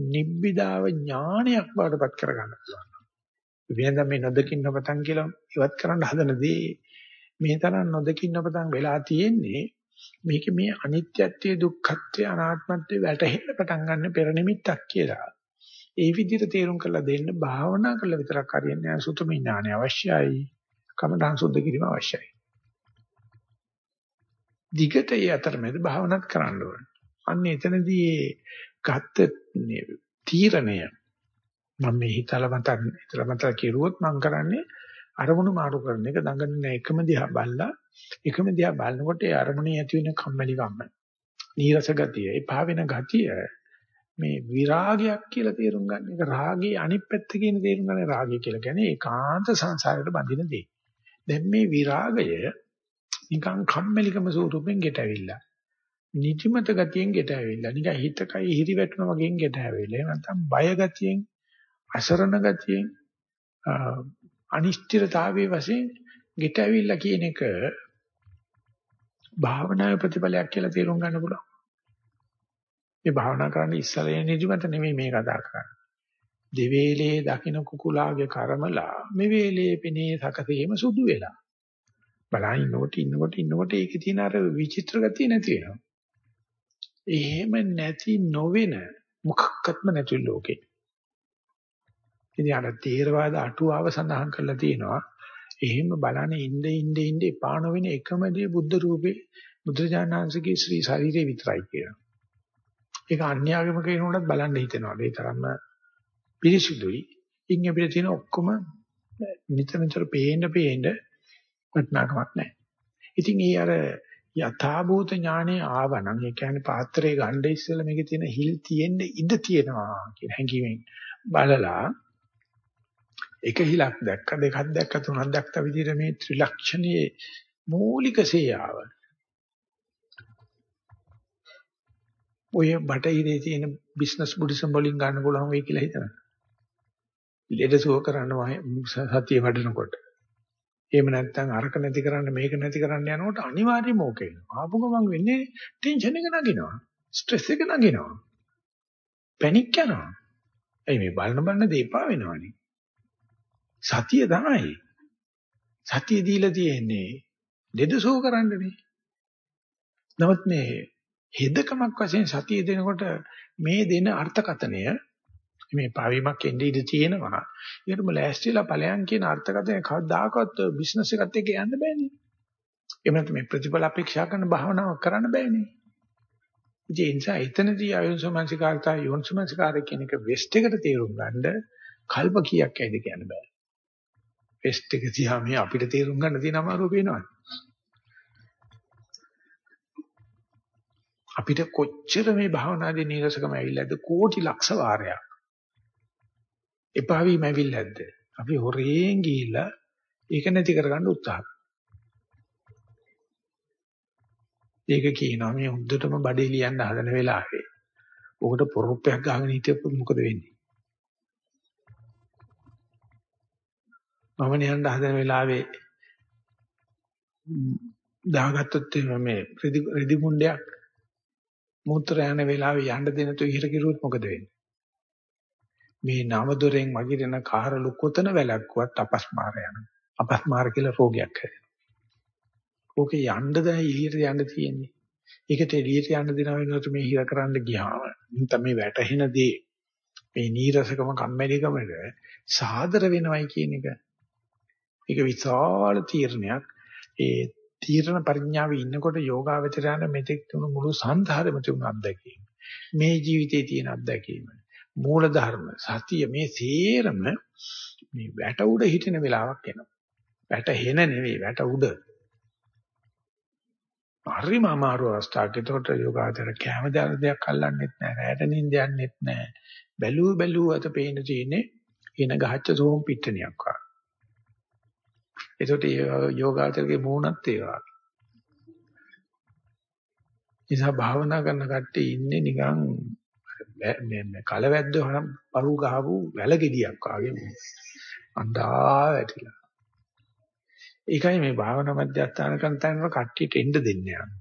නිබ්බිදාව ඥානයක් බවටපත් කරගන්න පුළුවන්. වෙනදා මේ නොදකින්න පතන් කියලා ඉවත් කරන්න හදන දේ මේ තරම් නොදකින්න පතන් වෙලා තියෙන්නේ මේක මේ අනිත්‍යත්වයේ දුක්ඛත්වයේ අනාත්මත්වයේ වැටහෙන්න පටන් ගන්න පෙර නිමිත්තක් කියලා. ඒ විදිහට තේරුම් කරලා දෙන්න භාවනා කරලා විතරක් හරියන්නේ නැහැ සුතම ඥානය අවශ්‍යයි. කමඨං සුද්ධ කිරීම අවශ්‍යයි. දිගට ඒ අතරමැද භාවනාත් කරන්න ඕනේ. අන්න එතනදී ගත්ත තීරණය මම මේ හිතලා මතක් හිතලා මතක් කෙරුවොත් මම කරන්නේ අරමුණු මාරු කරන එක දඟන්න එකම දිහා බල්ලා එකම දිහා බලනකොට ඒ අරමුණේ ඇති වෙන කම්මැලි කම්ම නීරස ගතිය එපා වෙන ගතිය මේ විරාගයක් කියලා තේරුම් ගන්න එක රාගයේ අනිත් පැත්ත කියන තේරුම් ගන්න රාගය කියලා කියන්නේ ඒකාන්ත සංසාරයට බඳින දේ. දැන් මේ විරාගය නිකන් කම්මැලිකම ස්වරූපෙන් ගෙට ඇවිල්ලා. නිදිමත ගතියෙන් ගෙට ඇවිල්ලා. නිකන් හිතකයි හිරි වැටුණා වගේ ගෙට ඇවිල්ලා. එහෙම නැත්නම් බය ගතියෙන්, අසරණ ගතියෙන්, අනිශ්චිතතාවයේ වශයෙන් ගෙට ඇවිල්ලා කියන එක භාවනාවේ ප්‍රතිඵලයක් කියලා තේරුම් ගන්න පුළුවන්. මේ භාවනා කරන්න ඉස්සරේ නිදිමත නෙමෙයි මේ කතා කරන්නේ. දෙවේලේ දකින්න කුකුලාගේ කර්මලා මේ වේලේ පෙනේ සකසේම සුදු වෙලා. බලන් ඉන්නකොට ඉන්නකොට ඉන්නකොට ඒකේ තියෙන අර විචිත්‍ර ගතිය නැති වෙනවා. එහෙම නැති නොවෙන මොකක්වත්ම නැති ලෝකේ. ඉතින් අර තේරවාද අටුවාව සඳහන් කරලා තියෙනවා. එහෙම බලන ඉnde ඉnde ඉnde පාන වෙන එකම දේ බුද්ධ රූපේ බුදුජානනාංශගේ ශ්‍රී ශරීරේ විතරයි කියනවා. ඒක අන්‍යාගමක කෙනෙකුටත් බලන්න හිතෙනවා. ඒ තරම්ම පිරිසුදුයි. ඉන් අපිට තියෙන ඔක්කොම නිතර නිතර පේන්න පේන්න වටිනාකමක් නැහැ. ඉතින් ඒ අර යථාභූත ඥානෙ ආවනම් ඒ කියන්නේ පාත්‍රයේ ගන්න ඉස්සෙල්ලා මේකේ තියෙන හිල් තියෙන්න ඉඩ තියෙනවා කියන හැඟීමෙන් බලලා එක හිලක් දැක්ක දෙකක් දැක්ක තුනක් දැක්ක විදිහට මේ ත්‍රිලක්ෂණයේ මූලික සේයාව ඔය බටහිරේ තියෙන බිස්නස් බුද්දිසම් වලින් ගන්න පුළුවන් වෙයි කියලා හිතනවා. ලෙඩ සුව කරනවා සතිය වඩනකොට. එහෙම නැත්නම් අරක නැති කරන්න මේක නැති කරන්න යනකොට අනිවාර්යයෙන්ම ඕක වෙනවා. ආපු ගමන් වෙන්නේ ටෙන්ෂන් එක නගිනවා. ස්ට්‍රෙස් එක නගිනවා. පැනික් යනවා. එයි මේ බලන බලන දෙපා වෙනවනේ. සතිය තමයි. සතිය දීලා තියෙන්නේ දෙදසෝ කරන්නනේ. නමුත් මේ හෙදකමක් වශයෙන් සතිය දෙනකොට මේ දෙන අර්ථකතනය මේ පාවීමක් එන්නේ ඉඳී තියෙනවා. ඒකටම ලෑස්තිලා ඵලයන් කියන අර්ථකථනය කවදාකවත් බිස්නස් එකත් එක්ක යන්න බෑනේ. එහෙම නැත්නම් මේ ප්‍රතිඵල අපේක්ෂා කරන භාවනාවක් කරන්න බෑනේ. ඒ නිසා එතනදී අයෝන්සමංසිකාරතා යෝන්සමංසිකාරය කියන එක වෙස්ට් එකට තේරුම් ගන්න කල්ප කීයක් ඇයිද කියන්න බෑ. වෙස්ට් එක තියා මේ අපිට තේරුම් ගන්න තියෙන අමාරුව පේනවනේ. අපිට කොච්චර මේ භාවනාදී නීරසකම ඇවිල්ලාද කෝටි ලක්ෂ වාරයක්. එපා වීම ඇවිල්ලාද? අපි හොරෙන් ගිහිල්ලා ඒක නැති කරගන්න උත්සාහ ඒක කියනවා මේ හුද්දටම බඩේ ලියන්න හදන වෙලාවේ. ඔකට පොරොප්පයක් ගහගෙන හිටියොත් මොකද වෙන්නේ? මම නියන්න හදන වෙලාවේ දාගත්තොත් මේ රෙදි මුණ්ඩයක් මුත්‍ර යන වෙලාවේ යන්න දෙන තු ඉහිර කිරුවොත් මොකද වෙන්නේ? මේ නව දොරෙන් වගිරෙන කාරළු කොතන වැලක්කුවත් අපස්මාර යනවා. අපස්මාර කියලා රෝගයක් හැදෙනවා. ඕකේ යන්න දැන් එළියට යන්න තියෙන්නේ. ඒකට එළියට යන්න දෙන වෙනකොට මේ හිර කරන්න ගියාම නැත්නම් මේ වැටහෙන දේ මේ නීරසකම කම්මැලිකමද සාදර වෙනවයි කියන එක. ඒක විශාල තීරණයක්. ඒ තීරණ පරිඥාවේ ඉන්නකොට යෝගාවචරයන මෙතෙක් තුණු මුළු සංසාරෙම තිබුණ අත්දැකීම. මේ ජීවිතේ තියෙන අත්දැකීම. මූල ධර්ම සතිය මේ සේරම මේ වැට උඩ හිටින වෙලාවක් එනවා. වැට හෙන නෙවෙයි වැට උඩ. හරිම අමාරු අවස්ථාවක්. ඒකට යෝගාචර කැම දාන දෙයක් අල්ලන්නෙත් නැහැ. රැට නිින්ද යන්නෙත් නැහැ. බැලුව බැලුව අත පේන තියෙන්නේ එන ගහච්ච සෝම් පිටණියක් වගේ. ඒකට යෝගාචරගේ මූණත් ඒවා. නිසා භාවනා කරන කට්ටිය ඉන්නේ නිකන් මේ කලවැද්දෝ හරම් පරු ගහපු වැල ගෙඩියක් වගේ අඬා වැටිලා. ඒකයි මේ භාවනා මධ්‍යස්ථාන කන්තන කට්ටියට එන්න දෙන්නේ යන්නේ.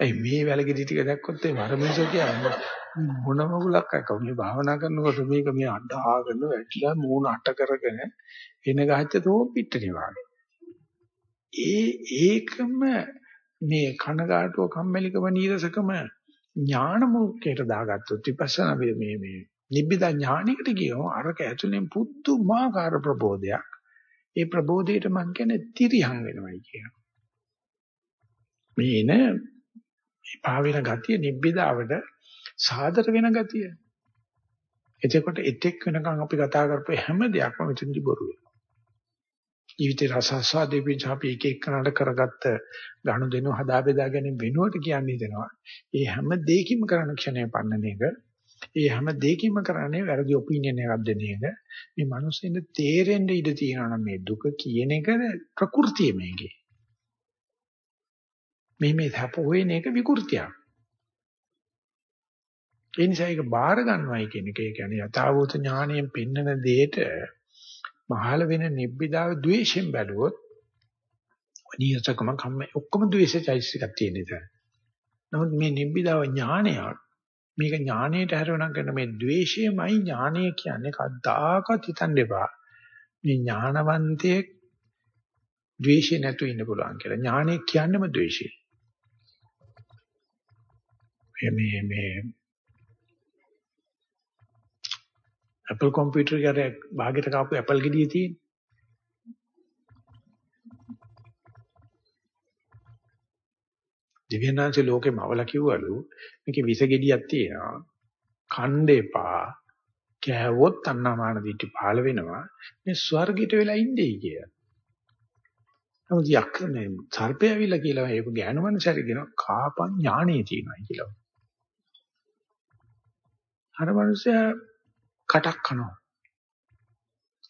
ඒ මේ වැල ගෙඩි ටික දැක්කොත් ඒ වරමිසෝ කියන්නේ මොන මගුලක් අක්ක මේ භාවනා කරනකොට මේක මේ අඬාගෙන වැටිලා මූණ අට කරගෙන එන ගහච්ච තෝ පිටටි වගේ. ඒ ඒකම මේ කනගාටුව කම්මැලිකම නීරසකම ඥාන මුඛයට දාගත්තොත් විපස්සනා මේ මේ නිබ්බිදා ඥානයකට ගියෝ අරක ඇතුලෙන් පුදුමාකාර ප්‍රබෝධයක්. ඒ ප්‍රබෝධයට මං කියන්නේ තිරියම් වෙනවයි කියනවා. මේ එන පාවින ගතිය නිබ්බිදාවට සාදර වෙන ගතිය. එතකොට එතෙක් වෙනකන් අපි කතා කරපු හැම දෙයක්ම මෙතනදි බොරු වෙනවා. ජීවිතේ රසස්වාදේ පිට අපි එක එකනට කරගත්ත ගනුදෙනු හදා බෙදා ගැනීම වෙනුවට කියන්නේ දෙනවා. ඒ හැම දෙයකින්ම කරන ක්ෂණය පන්නන එක. ඒ හැම දෙයකින්ම කරන්නේ වැරදි ඔපිනියන් එකක් දෙන එක. මේ මිනිස්සුන්ට තේරෙන්න ඉඩ තියෙනවා මේ දුක කියන එක ප්‍රകൃතිය මේකේ. මේ මේ සැප හොයන එක විකෘතියක්. ඒ නිසා ඒක බාර ගන්නවයි කියන එක ඒ කියන්නේ යථාභූත ඥාණයෙන් පෙන්වන දෙයට මහල වෙන නිබ්බිදාව ද්වේෂයෙන් බැලුවොත් අනියතකම කම්ම ඔක්කොම ද්වේෂයිසිකක් තියෙන නිසා. නමුත් මේ නිබ්බිදාව ඥානයක් මේක ඥානයට හැරවණම් කරන මේ ද්වේෂයමයි ඥානය කියන්නේ කද්දාකත් හිතන්න එපා. මේ ඥානවන්තයෙක් ද්වේෂය නැතුව ඉන්න පුළුවන් කියලා. ඥානය කියන්නේම ද්වේෂය. මේ මේ Apple computer එකට භාගයට කාපු Apple ගෙඩිය තියෙන. දිව්‍යනාංශ ලෝකෙම අවල කිව්වලු මේකේ විස ගෙඩියක් තියෙනවා. ඛණ්ඩ එපා. කෑවොත් අන්නමාන දිටි පහළ වෙනවා. මේ ස්වර්ගයට වෙලා ඉන්නේ කියලා. නමුත් යක්කනේ සර්පය ඇවිල්ලා කියලා ඒක ගෑනුමනසරි කියන කාපන් ඥාණේ තියෙනවා කියලා. අර මිනිස්සයා කටක් කනවා.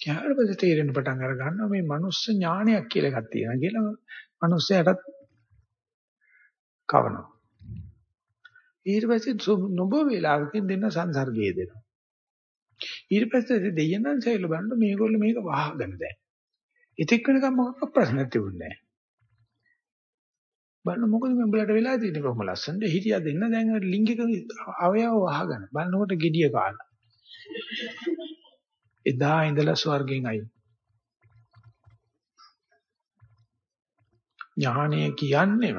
ඊට පස්සේ තේරෙන පටන් අර ගන්නවා මේ මනුස්ස ඥානයක් කියලා එකක් තියෙනවා කියලා මනුස්සයාටත් කවනවා. ඊට පස්සේ නොබ වේලාවකින් දෙන්න සංසර්ගය දෙනවා. ඊට පස්සේ දෙයයන්න් සෛල බලන්න මේගොල්ලෝ මේක වහගෙන දැන්. ඉතික් වෙනකම් මොකක් ප්‍රශ්නයක් තිබුණේ නැහැ. බලන්න මොකද මේ උඹලට වෙලා තියෙන්නේ කොහොම ලස්සනද හිටියා දෙන්න දැන් ලිංගික අවයව වහගෙන බලනකොට gediya කාලා එදා ඉඳලා ස්වර්ගෙන් අයින්. ඥානය කියන්නේම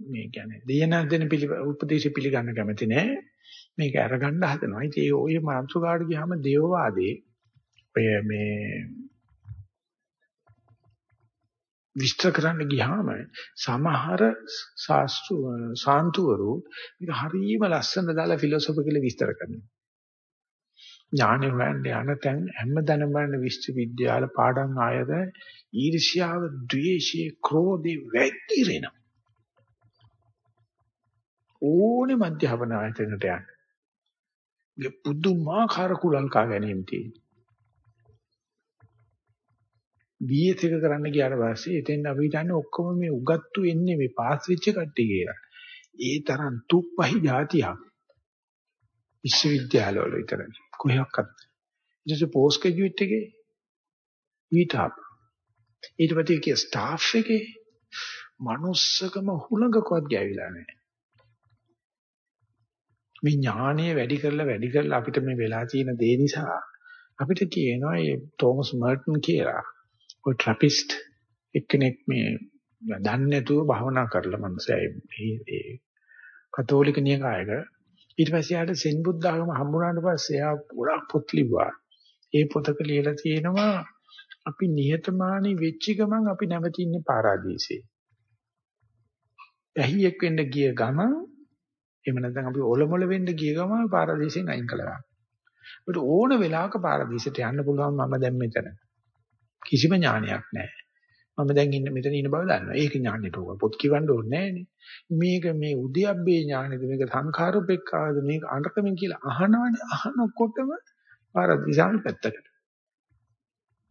මේ කියන්නේ දෙයන දෙන උපදේශ පිළිගන්න කැමති නෑ. මේක අරගන්න හදනවා. ඉතින් ඒ ඔය මානසුකාට ගියාම දේවවාදී ඔය මේ විස්තර කරන්න ගියාම සමහර ශාස්ත්‍ර සාන්තුවරු මේක හරියම ලස්සන දාලා ෆිලොසොෆිකලි විස්තර කරනවා. ඥානෙ හොයන්න යන තැන් හැමදැනම බලන විශ්වවිද්‍යාල පාඩම් ආයත ඊර්ෂ්‍යාව, ද්වේෂය, ක්‍රෝධය වැగిරෙන. ඕනේ මධ්‍යහවන ආයතනට යන්න. මේ පුදුමාකාර කුලල් කා ගැනීම තියෙනවා. BS එක කරන්න ගියාට පස්සේ එතෙන් අපි හිතන්නේ ඔක්කොම මේ උගත්තු එන්නේ මේ පාස් වෙච්ච කට්ටිය කියලා. ඒ තරම් තුප්පහි જાතියක් විශ්වවිද්‍යාලවල විතරයි. කොහොක්වත්. ඊට පස්සේ පෝස්ට් ග්‍රැජුවේට් එකේ ඊටප්. ඊට පස්සේ කී ස්ටාෆ් එකේ manussකම හුලඟකවත් ගෑවිලා නැහැ. මේ ඥානය වැඩි කරලා වැඩි කරලා අපිට මේ වෙලා තියෙන දේ නිසා අපිට කියනවා ඒ තෝමස් මර්ටන් කියලා ඔය ට්‍රැපිස්ට් එක්කෙනෙක් මේ දන්නේ නැතුව භවනා කරලා මනුස්සයා ඒ කතෝලික නිකායක ඊට පස්සේ ආට සෙන් බුද්ධ ආගම හම්බුනාට පස්සේ එයා ගොඩක් පොත් ලිව්වා. ඒ පොතක ලියලා තියෙනවා අපි නිහතමානී වෙච්ච ගමන් අපි නැවතින්නේ පාරාදීසයේ. ඇහියෙක් වෙන්න ගිය ගමන් එහෙම නැත්නම් අපි ඔලොමොල වෙන්න ගිය ගමන් පාරාදීසයෙන් අයින් කළා. අපිට ඕන වෙලාවක පාරාදීසයට යන්න පුළුවන් මම දැන් මෙතන. කිසිම ඥානයක් නැහැ. මම දැන් ඉන්න මෙතන ඉන්න බව දන්නවා. ඒක ඥානෙට ඕක පොත් කියවන්න ඕනේ නැහනේ. මේක මේ උද්‍යප්පේ ඥානෙද මේක සංඛාරූපෙක්කාද මේක අනකමින් කියලා අහනවනේ අහනකොටම පාර දිශාන පැත්තකට.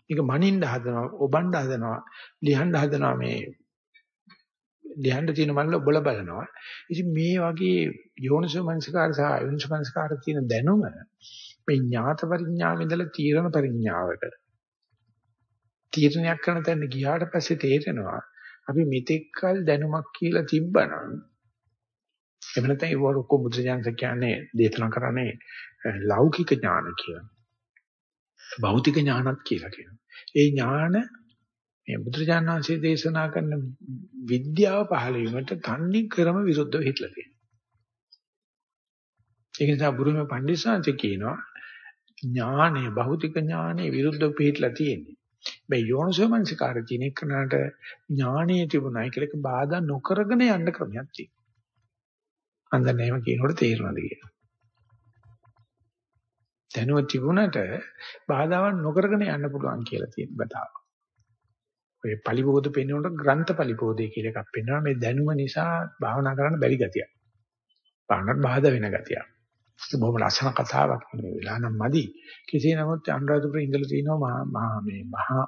මේක මනින්න හදනවා, ඔබන්න හදනවා, ලියන්න හදනවා මේ ලියන්න තියෙන මල්ල ඔබල බලනවා. ඉතින් මේ වගේ යෝනිසෝ මනසකාර සහ අයෝනිසෝ මනසකාර තියෙන දැනුම මේ ඥාත පරිඥාව ඉඳලා තීරණ පරිඥාවට තීරණයක් කරන තැන ගියාට පස්සේ තේරෙනවා අපි මෙතෙක්කල් දැනුමක් කියලා තිබ්බනම් එහෙම නැත්නම් ඒ වරක බුදුජානක කියන්නේ දේශනා කරන්නේ ලෞකික ඥාන කියලා. භෞතික ඥානත් කියලා කියනවා. ඒ ඥාන මේ බුදුරජාණන් වහන්සේ දේශනා කරන විද්‍යාව පහළ වීමට තන්නේ ක්‍රම විරුද්ධව හිටලා තියෙනවා. ඒක නිසා බුරුමේ පඬිස්සාන්ති කියනවා ඥානය භෞතික ඥානය විරුද්ධව පිටලා තියෙන්නේ. මේ යෝනිසෝමනසිකාරය තියෙන එකනට ඥානීය තිබුණයි කියලා ඒක බාධා නොකරගෙන යන්න ක්‍රමයක් තියෙනවා. අන්දන එහෙම කියනකොට තේරෙනවද කියලා. දැනුව තිබුණට බාධාවන් නොකරගෙන යන්න පුළුවන් කියලා තියෙන බතාව. ඔය පලිබෝධ පෙන්වනකොට ග්‍රන්ථ පලිබෝධය කියලා එකක් පෙන්වනවා මේ දැනුම නිසා භාවනා කරන්න බැරි ගතියක්. භාවනාවට බාධා වෙන ගතියක්. ඒක බොහොම ලස්සන කතාවක් මේ වෙලා නම් මදි. කෙසේ නමුත් අනුරාධපුර ඉඳලා තිනවා මහා මේ මහා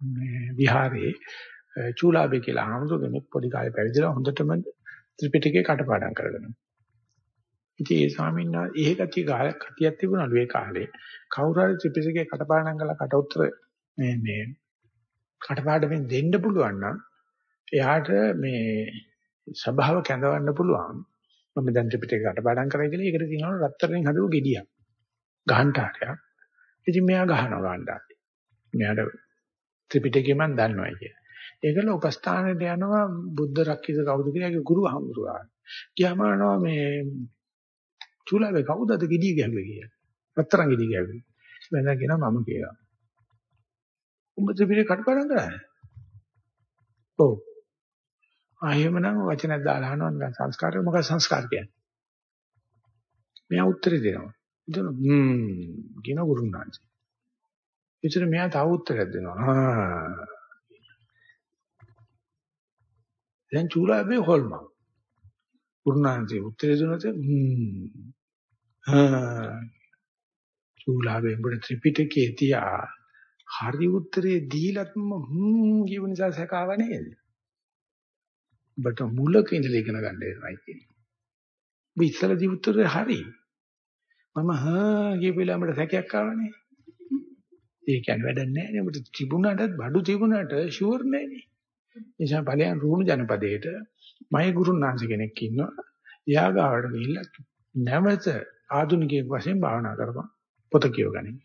මේ විහාරේ චූලාබේ කියලා ආමතු කෙනෙක් පොඩි කාලේ පැවිදිලා හොඳටම ත්‍රිපිටකේ කටපාඩම් කරගෙන. ඉතින් ඒ ස්වාමීන් වහන්සේ එහෙ කතිය ගාලක් කතියක් තිබුණලු ඒ කාලේ. කවුරු හරි ත්‍රිපිටකේ කටපාඩම් කරලා කට උතර මේ මේ කටපාඩම්ෙන් දෙන්න පුළුවන් නම් එයාට මේ ස්වභාව කැඳවන්න පුළුවන්. මම දැන් ත්‍රිපිටකය කටපාඩම් කරයි කියලා ඒකට කියනවා රත්තරන් හදපු ගෙඩියක්. ගහන්ටාරයක්. ඉතින් මෙයා ගහනවා ගහන්ටාරේ. මෙයාට ත්‍රිපිටකය මම දන්නවා කිය. ඒකල උපස්ථානෙට යනවා බුද්ධ රක්කිත කවුද කියලා ඒකේ ගුරු හමුරුවා. ගියාම අහනවා මේ චූලාවේ කවුද අද ගෙඩිය ගැහුවේ කියලා. රත්තරන් ගෙඩිය ගැහුවේ. මම කියනවා මම කියලා. උඹ ත්‍රිපිටකය කටපාඩම් කරා? ඔව්. ආයෙමනම් වචනයක් දාලා අහනවා නිකන් සංස්කාරය මොකක්ද සංස්කාර කියන්නේ? මෙයා උත්තරේ දෙනවා. එතන හ්ම් කියන ගුරුනාංශ. ඉතින් මෙයා තව උත්තරයක් දෙනවා. ආ. දැන් චූලාවේ හොල්ම. ගුරුනාංශේ උත්තරේ දුන්නොත් හ්ම්. ආ. චූලාවේ උඹට ත්‍රිපිටකයේ තියා හරි උත්තරේ දීලත් හ්ම් කියව නිසා සකාව නේද? ඔබට මුලක ඉඳලා ඉගෙන ගන්න වෙනවා කියන්නේ. ඔබ ඉස්සලා උත්තරේ හරි. මම හා කියපිලා අපිට සැකයක් ආවනේ. ඒ කියන්නේ වැඩක් නැහැ නේ. ඔබට තිබුණාට බඩු තිබුණාට ෂුවර් නැහැ. නිසා ඵලයන් රුණු ජනපදයේට මයි ගුරුනාංශ කෙනෙක් ඉන්නවා. එයා ගාවට ගිහිල්ලා නැවත ආධුනිකයෙක් වශයෙන් භාවනා කරපන්. පොත කියවගනින්.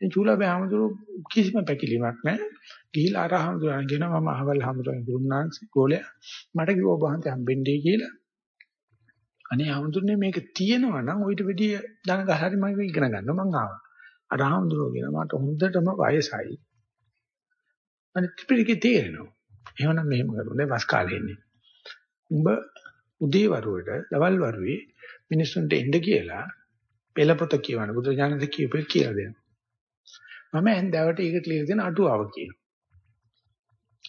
ඉතින් චූලාබේ හැමදෙරු කිසිම පැකිලීමක් නැහැ. ගිහිලා අර හැමදෙරුන් කියන මම අහවල් හැමදෙරුන් ගුරුනාංශ ගෝලයා මට කිව්ව ඔබ හන්ට හම්බෙන්නේ කියලා. අනේ හැමදෙරුනේ මේක තියෙනවා නම් ඔయిత වෙඩිය දන ගහරි මම ඉගෙන ගන්නවා මං ආවා. අර හැමදෙරුන් කියන මට හොඳටම වයසයි. අනිත් ත්‍රිපිටකේ තේරෙනවා. එහෙමනම් මෙහෙම කරුනේ වස් කාලේ ඉන්නේ. උඹ උදේ වරුවට දවල් වරුවේ මිනිස්සුන්ට එන්න කියලා පෙළපොත කියවන බුදු දානද කියපේ කියලා දෙනවා. මම ඇන්දාවට ඒක ක්ලියර් දෙන අටුවාව කියනවා.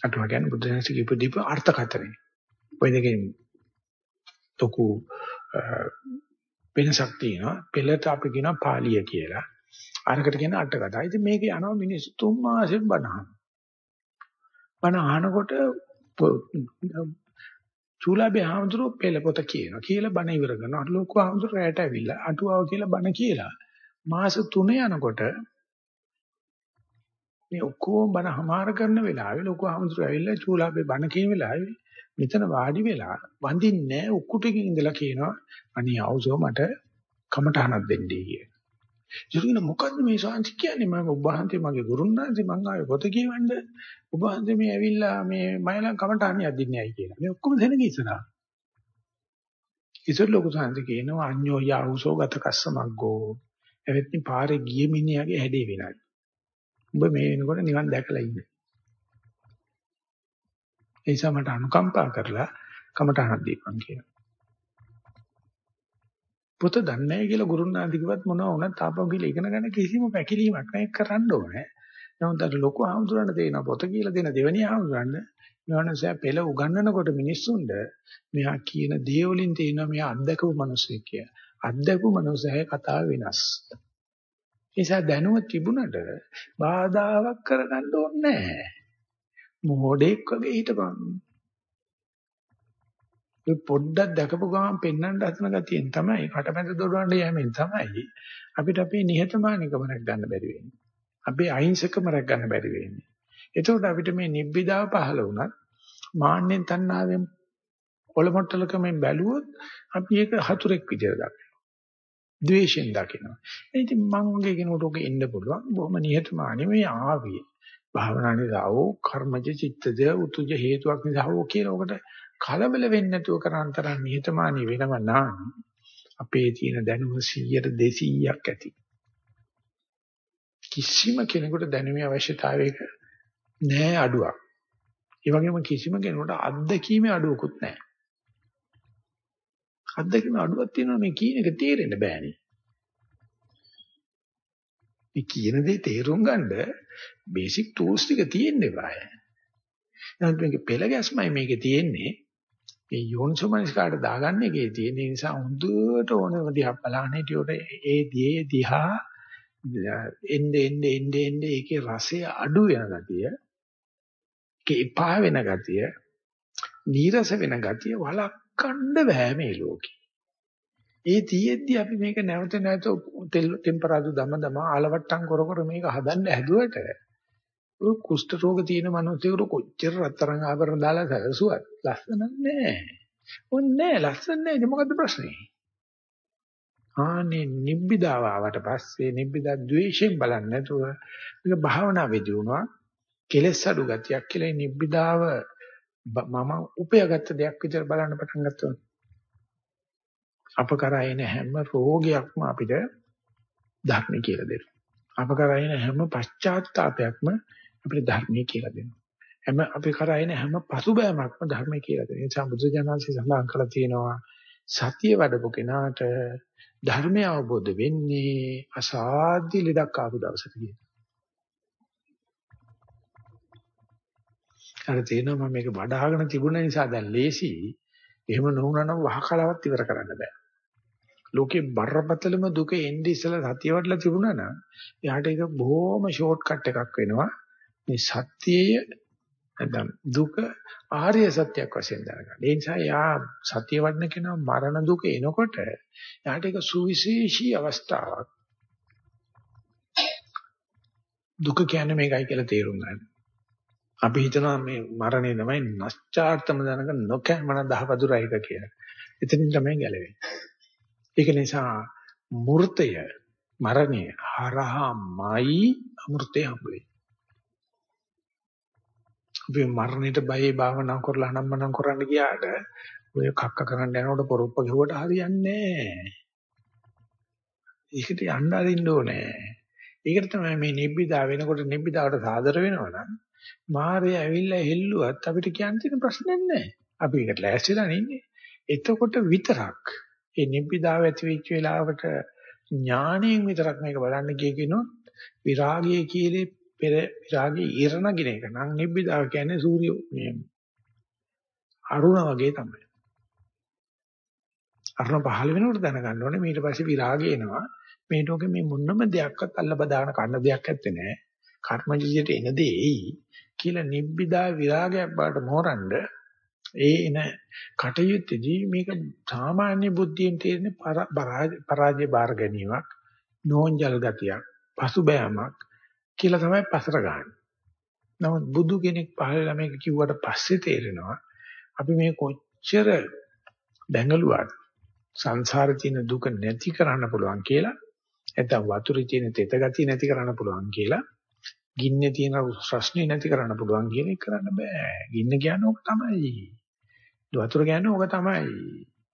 අටුවා කියන්නේ බුද්ධ ධර්මයේ කියපු දීප අර්ථකථනය. ඔය දෙකෙන් තොකු වෙනසක් තියෙනවා. පෙළට අපි කියනවා පාලිය කියලා. අරකට කියන අටකථා. ඉතින් මේක යනවා මිනිස්සු තුන් මාසෙක බණහන. බණ අහනකොට චූලාබේ ආමතුරු පෙළ පොත කියනවා. කියලා බණ ඉවර කරනවා. අටලෝක ආමතුරු රැයට ඇවිල්ලා අටුවාව කියලා බණ කියලා. මාස 3 යනකොට මේ ඔක්කොම බණ හමාර කරන වෙලාවේ ලොකු හමුදුර ඇවිල්ලා චූලාපේ බණ කියන වෙලාවේ මෙතන වාඩි වෙලා වඳින්නේ උක්කුටකින් ඉඳලා කියනවා අනේ ආවුසෝ මට කමටහනක් දෙන්නයි කිය. ඉතින් මොකද්ද මේ ශාන්ති කියන්නේ මම ඔබ වහන්සේ මගේ ගුරුන්නාන්සේ මං ආවේ පොත කියවන්න ඔබ වහන්සේ මේ ඇවිල්ලා මේ මයලන් කමටහනියක් දෙන්නේ ඇයි කියලා. මේ ඔක්කොම දෙනක ඉස්සරහා. ඉතින් ලොකු ශාන්ති කියනවා අඤ්ඤෝ යාවුසෝ ගත කස්ස මග්ගෝ. එවෙත්නි පාරේ ගිය මිනිහාගේ හැඩේ වෙනයි. ඔබ මේ වෙනකොට නිවන් දැකලා ඉන්නේ. ඒ නිසා මට අනුකම්පා කරලා කමටහනක් දීපන් කියලා. පොත දන්නේ නැහැ කියලා ගුරුනාන්ති කිව්වත් මොනවා වුණත් තාපව කියලා ඉගෙන ගන්න කිසිම පැකිලීමක් නැහැ කරන්න ඕනේ. නමුත් අර ලොකු ආමුදුරන්න දෙන පොත කියලා දෙන දෙවෙනි ආමුදුරන්න මෙවනසෑ පෙළ උගන්වනකොට මිනිස්සුන්ට මෙහා කියන දේ වලින් තේිනවා මෙහා අත්දකපු මිනිස්සෙක් කියලා. අත්දකපු මිනිස්සයා කතාව වෙනස්. නිසා දැනුම තිබුණට බාධාවක් කරගන්න ඕනේ නැහැ. මොඩෙක් වගේ හිටපන්. ඒ පොඩ්ඩක් දැකපු ගමන් පෙන්වන්න හදන ගතියෙන් තමයි කටමැද දොඩවන්න යෑමෙන් තමයි අපිට අපේ නිහතමානීකම රැක් ගන්න බැරි වෙන්නේ. අපේ අහිංසකම රැක් ගන්න බැරි වෙන්නේ. එතකොට අපිට මේ නිබ්බිදාව පහළ වුණත් මාන්නෙන් තණ්හාවෙන් ඔලොමොට්ටලකමෙන් බැලුවොත් අපි ඒක හතුරෙක් විදියට දකිනවා. ද්වේෂෙන් දකිනවා. ඉතින් මං වගේ කෙනෙකුට ඔක එන්න පුළුවන්. බොහොම නිහතමානී මේ ආවිය. භාවනා නිසා හෝ කර්මජ චිත්තජ උතුජ හේතුවක් නිසා හෝ කියලා ඔකට කලබල වෙන්නේ නැතුව කරාන්තරන් නිහතමානී වෙනව නම් අපේ තියෙන දැනුම 100ට 200ක් ඇති. කිසිම කෙනෙකුට දැනුමේ අවශ්‍යතාවයක නෑ අඩුවක්. ඒ වගේම කිසිම කෙනෙකුට අත්දැකීමේ අඩුවකුත් නෑ. අත්දැකීම අඩුවක් තියෙනවා මේ කියන එක තේරෙන්න බෑනේ. මේ කියන දේ තේරුම් ගන්න බේසික් ටූල්ස් ටික තියෙන්න බෑ. නැත්නම් මේකේ පෙළ ගැස්මයි මේකේ තියෙන්නේ. මේ යෝනිසෝමනස්කාට දාගන්න එකේ තියෙන නිසා හොඳට ඕනම දිහා බලන්න හිටියොත් ඒ දියේ දිහා එnde ende ende ende ඒකේ රසය අඩු වෙන ගතිය ඒකේ එපා වෙන ගතිය නීරස වෙන ගතිය වළක්වන්න බෑ මේ ලෝකේ. ඒ තියෙද්දි අපි මේක නැවත නැවත ටෙම්පරාදු දම දම ආලවට්ටම් කර කර මේක හදන්න හැදුවට ඔය කුෂ්ඨ රෝග තියෙන මිනිස්සුන්ට කොච්චර රත්තරන් ආභරණ දාලා සැලසුවත් ලස්සන නැහැ. ඕනේ ලස්සන නැහැ. මොකද්ද ප්‍රශ්නේ? ආනේ නිබ්බිදාව ආවට පස්සේ නිබ්බිදා ද්වේෂයෙන් බලන්නේ නැතුව මේක භාවනා වෙදී වුණා. කෙලෙස් අඩු ගතියක් කියලා නිබ්බිදාව මම උපයාගත්ත දෙයක් විදිහට බලන්න පටන් ගත්තා. අප කරා එන හැම රෝගයක්ම අපිට ධර්ම කියලා දෙනවා. අප කරා එන හැම පශ්චාත්තාවයක්ම අපිට ධර්මයේ කියලා දෙනවා. හැම අපි කරා එන හැම පසුබෑමක්ම ධර්මයේ කියලා දෙනවා. ඒ නිසා බුදුජානන්සේ සඳහන් කළා තියෙනවා සතිය වඩපු කෙනාට ධර්මය අවබෝධ වෙන්නේ අසාධ්‍ය ලෙඩක් ආපු දවසට කියලා. අර තේනවා මම මේක වඩ아가න තිබුණ නිසා දැන් ලේසි. එහෙම නොවුනා නම් වහකලවත් ඉවර කරන්න බෑ. ලෝකේ බරපතලම දුක එන්නේ ඉස්සලා සතිය වඩලා තිබුණා නම් එයාට ඒක බොහොම ෂෝට් කට් එකක් වෙනවා. මේ සත්‍යය නැත්නම් දුක ආර්ය සත්‍යයක් වශයෙන් දැනගන්න. ඒ නිසා යා සත්‍ය වඩන කෙනා මරණ දුක එනකොට යාට ඒක සුවිශේෂී අවස්ථාවක්. දුක කියන්නේ මේකයි කියලා තේරුම් ගන්න. අපි හිතනවා මේ මරණය තමයි නැස්චාර්තම දැනග නොකෑමන දහවදුරයික කියලා. එතනින් තමයි ගැලවෙන්නේ. ඒක නිසා මූර්තය මරණය හරහාමයි අමෘතය හම්බ වෙන්නේ. අපි මරණයට බයයි භාවනා කරලා අනම්මනම් කරන්න ගියාට ඔය කක්ක කරන්න යනකොට පොරොප්ප ගහුවට හරියන්නේ නැහැ. ඒකට යන්න අරින්න ඕනේ. ඒකට තමයි මේ නිබ්බිදා වෙනකොට නිබ්බිදාවට සාදර වෙනවනම් මාරය ඇවිල්ලා හෙල්ලුවත් අපිට කියන්න තියෙන ප්‍රශ්නයක් නැහැ. අපි ඒකට ලෑස්තිලා ඉන්නේ. එතකොට විතරක් ඒ නිබ්බිදාව ඇති වෙච්ච වෙලාවට ඥාණයෙන් විතරක් මේක බලන්න ගිය කෙනොත් විරාගයේ කීලේ පෙර විරාගයේ ඉරණගින එක නම් නිබ්බිදාව කියන්නේ සූර්ය මේ අරුණ වගේ තමයි. අරුණ පහළ වෙනකොට දැනගන්න ඕනේ ඊට පස්සේ විරාගය එනවා. මේ ලෝකෙ මේ මොනම දෙයක්වත් අල්ල බදාගෙන කන්න දෙයක් නැත්තේ නෑ. කර්මජීවිතයට එන දෙයි කියලා නිබ්බිදා විරාගයක් බාට මෝරන්න ඒ එන කටයුත්තේදී මේක සාමාන්‍ය බුද්ධියෙන් තේරෙන පරාජය බාර ගැනීමක් නෝන්ජල් ගතියක් පසුබෑමක් කියලා තමයි පසර ගන්න. නමුත් බුදු කෙනෙක් පහළලා මේක කිව්වට පස්සේ තේරෙනවා අපි මේ කොච්චර දැඟලුවාද සංසාරේ තියෙන දුක නැති කරන්න පුළුවන් කියලා නැත්නම් වතුරේ තියෙන තෙත ගතිය නැති කරන්න පුළුවන් කියලා ගින්නේ තියෙන ප්‍රශ්නේ නැති කරන්න පුළුවන් කියන එක කරන්න බෑ. ගින්න කියන්නේ ඕක තමයි. වතුර කියන්නේ ඕක තමයි.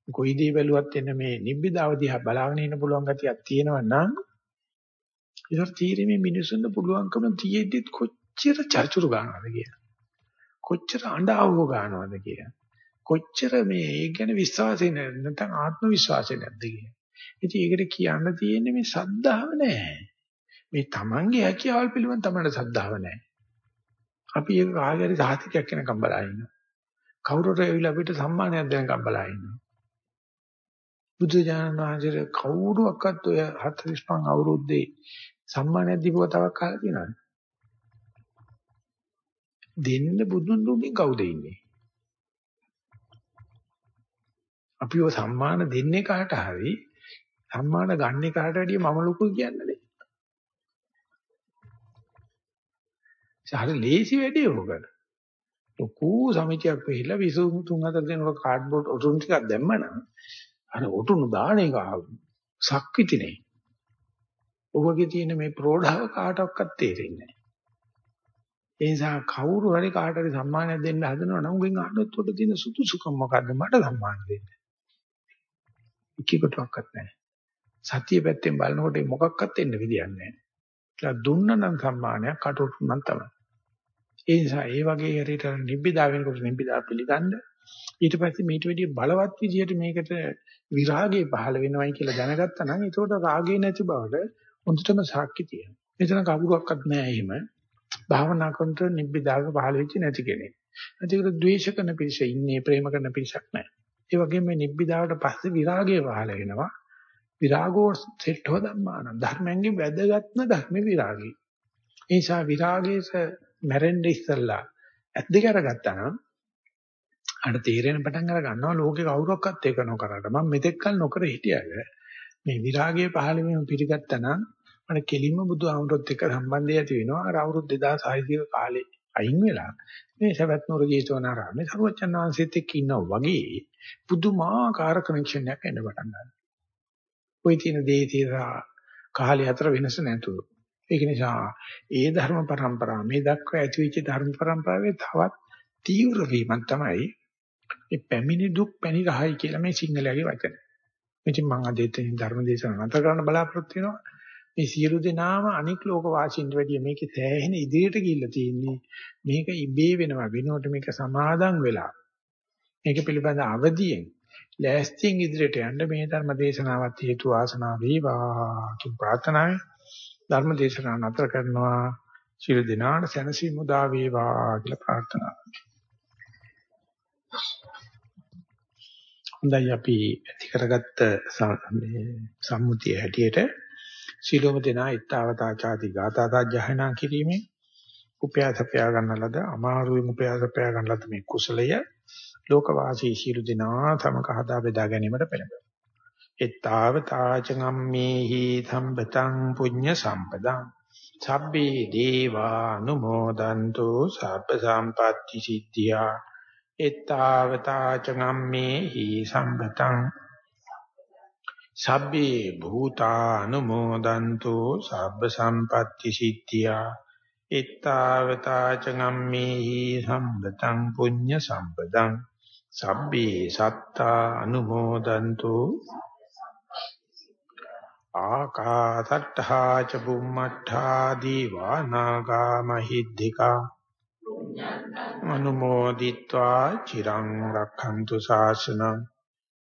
කොයි දේ බැලුවත් එන්න මේ නිබ්බිදාව දිහා බලාගෙන ඉන්න පුළුවන් ගතියක් තියෙනවා නම් ඒතර තීරීමේ මිනිසුන්ට පුළුවන්කම තියෙද්දිත් කොච්චර චර්චුරු ගන්නවද කියලා. කොච්චර අඬාවව ගන්නවද කියලා. කොච්චර මේ ඒ ගැන විශ්වාසය නැත්නම් ආත්ම විශ්වාසය නැද්ද කියලා. ඉතින් ඒකට කියන්න තියෙන්නේ මේ සද්ධාව නෑ. මේ Tamange හැකියාවල් පිළිබඳ Tamanට සද්ධාව නෑ. අපි ඒක කාගේරි සාහිතිකයක් වෙනකම් බලා ඉන්නවා. කවුරුට ඇවිල්ලා අපිට සම්මානයක් දෙනකම් බලා ඉන්නවා. බුදු දානහාජර කවුරුවක්වත් ඔය 45 අවුරුද්දේ සම්මානයක් දීපුවා තවක් කාලා තියෙනවද? දෙන්න බුදුන් දුන්නේ කවුද ඉන්නේ? අපි ඔය සම්මාන දෙන්නේ කාට හරි සම්මාන ගන්න කාට වැඩිය මම ලොකුයි කියන්නේ. සාහර ලේසි වැඩේ ඕක. ලොකු සමිතියක් වෙහිලා විසු තුන් හතර දෙනෙක් කාඩ්බෝඩ් ඔටුන් ටිකක් දැම්මනම් අර ඔටුනු දාන එක සක්විතිනේ. ඔබගේ තියෙන මේ ප්‍රෝඩාව කාටවත් තේරෙන්නේ නැහැ. ඒ නිසා කවුරු හරි කාට හරි සම්මානයක් දෙන්න හදනවා නම් උගෙන් අහන්නත් උඩ තියෙන සුදුසුකම් මොකද්ද මට සම්මාන දෙන්න. එකෙකුටවත් නැහැ. සතිය පැත්තෙන් බලනකොට මොකක්වත් එන්න විදියක් නැහැ. ඒක දුන්න නම් සම්මානයක් කටුරු නම් තමයි. ඒ නිසා ඒ වගේ හරියට නිබ්බිදා වෙනකොට නිබ්බිදා පිළිගන්න ඊට පස්සේ මේට වැඩිය බලවත් විදියට මේකට විරාගය පහළ වෙනවයි කියලා දැනගත්තා නම් ඒකට රාගය නැති බවට හොඳටම සාක්ෂි තියෙනවා. මෙතන කවුරුවක්වත් නැහැ එහෙම. භාවනා කරනකොට නිබ්බිදාක පහළ වෙච්ච නැති කෙනෙක්. ඒකට ද්වේෂ කරන පිරිස ඉන්නේ ප්‍රේම කරන පිරිසක් නැහැ. ඒ වගේම මේ නිබ්බිදාවට පස්සේ විරාගය පහළ වෙනවා. විරාගෝ සෙට්ඨෝ ධම්මාන ධර්මයෙන් වැදගත්ම ධර්ම විරාගය. ඒ නිසා විරාගයේස මැරෙන්න ඉස්සල්ලා ඇත් දෙක අරගත්තා නම් අර තීරණ පටන් අර ගන්නවා ලෝකේ කවුරක්වත් ඒක නොකරට මම මෙතෙක් කල නොකර හිටියද මේ විරාගයේ පහළ වීම පිළිගත්තා නම් මට කෙලින්ම බුදු ආමරොත් එක්ක සම්බන්ධය ඇති වෙනවා අර අවුරුදු 2600 කාලේ අයින් වෙලා මේ සවැත් නුර ජීතවනාරාමේ සරුවචන් වහන්සේත් එක්ක ඉන්නවා වගේ පුදුමාකාර කනෙක්ෂන් එකක් එන්න පටන් ගන්නවා. ওই තියෙන දේ තියලා කාලය අතර වෙනස නැතුව. ඒක නිසා ඒ ධර්ම પરම්පරාව මේ දක්වා ඇතිවෙච්ච ධර්ම પરම්පරාවේ තවත් තීව්‍ර වීමක් තමයි මේ පැමිණි දුක් පැණි රහයි කියලා මේ සිංහලයේ වචන. ඉතින් මම අද එතන ධර්ම දේශනාව නැතර කරන්න බලාපොරොත්තු වෙනවා. මේ සියලු දෙනාම අනික් ලෝක වාසීන්ට වැඩිය මේකේ සෑහෙන ඉදිරියට ගිහිල්ලා තියෙන්නේ. මේක ඉබේ වෙනවා වෙනකොට මේක සමාදන් වෙලා. මේක පිළිබඳ අවදියෙන් ලෑස්තියෙන් ඉදිරියට යන්න මේ ධර්ම දේශනාවත් හේතු ආසනාව වේවා කියන ප්‍රාර්ථනාවයි ධර්ම දේශනාව නතර කරනවා. සියලු දෙනාට සැනසීම උදා වේවා කියලා ප්‍රාර්ථනා කරනවා. හොඳයි අපි ඇති කරගත්ත මේ සම්මුතිය හැටියට සීලොම දෙනා ඊත්තාවතාචාති ගාථා සජ්ජහනා කිරීමේ උපයාසපයා ගන්න ලද අමාරුවෙන් උපයාසපයා ගන්න ලද මේ කුසලය ලෝකවාසී සීල දෙනා තමක හදා බෙදා ගැනීමට පෙළඹෙනවා. ඊත්තාවතාචගම්මේහි සම්පතං පුඤ්ඤ සම්පදං. සබ්බේ දේවානුමෝදන්තු සබ්බ සම්පatti සිද්ධියා. එත්තාවතාචගම්මේහි සම්පතං සබ්බේ භූතානුමෝදන්තු සබ්බ සම්පatti සිද්ධියා. එත්තාවතාචගම්මේහි සම්පතං පුඤ්ඤ සම්පදං. සබ්බේ සත්තා අනුමෝදන්තු। ආකාසට්ඨා ච බුම්මට්ඨා දීවා නාගා මහිද්దికා। අනුමෝදිත්වා චිරං රක්ඛන්තු ශාසනං।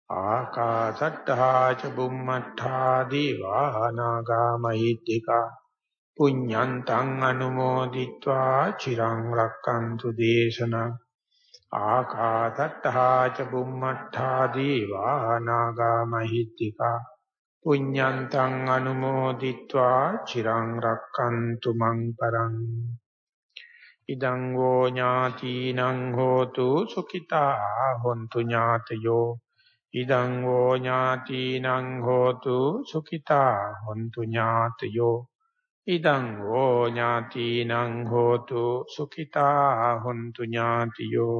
ආකාසට්ඨා ච බුම්මට්ඨා දීවා නාගා මහිද්దికා। පුඤ්ඤන්තං අනුමෝදිත්වා චිරං රක්ඛන්තු දේශනං। ආකාතට්ඨා ච බුම්මට්ඨා දීවා නාග මහිත්‍තිකා පුඤ්ඤන්තං අනුමෝදිත්වා චිරං රක්칸තු මං පරං ඉදං වෝ ඥාතිනං හෝතු සුඛිතා හොන්තු ඥාතයෝ ඉදං වෝ ඥාතිනං හෝතු සුඛිතා හොන්තු ඥාතයෝ ඉදං වෝ ඥාතිනං හෝතු සුඛිතා හොන්තු ඥාතියෝ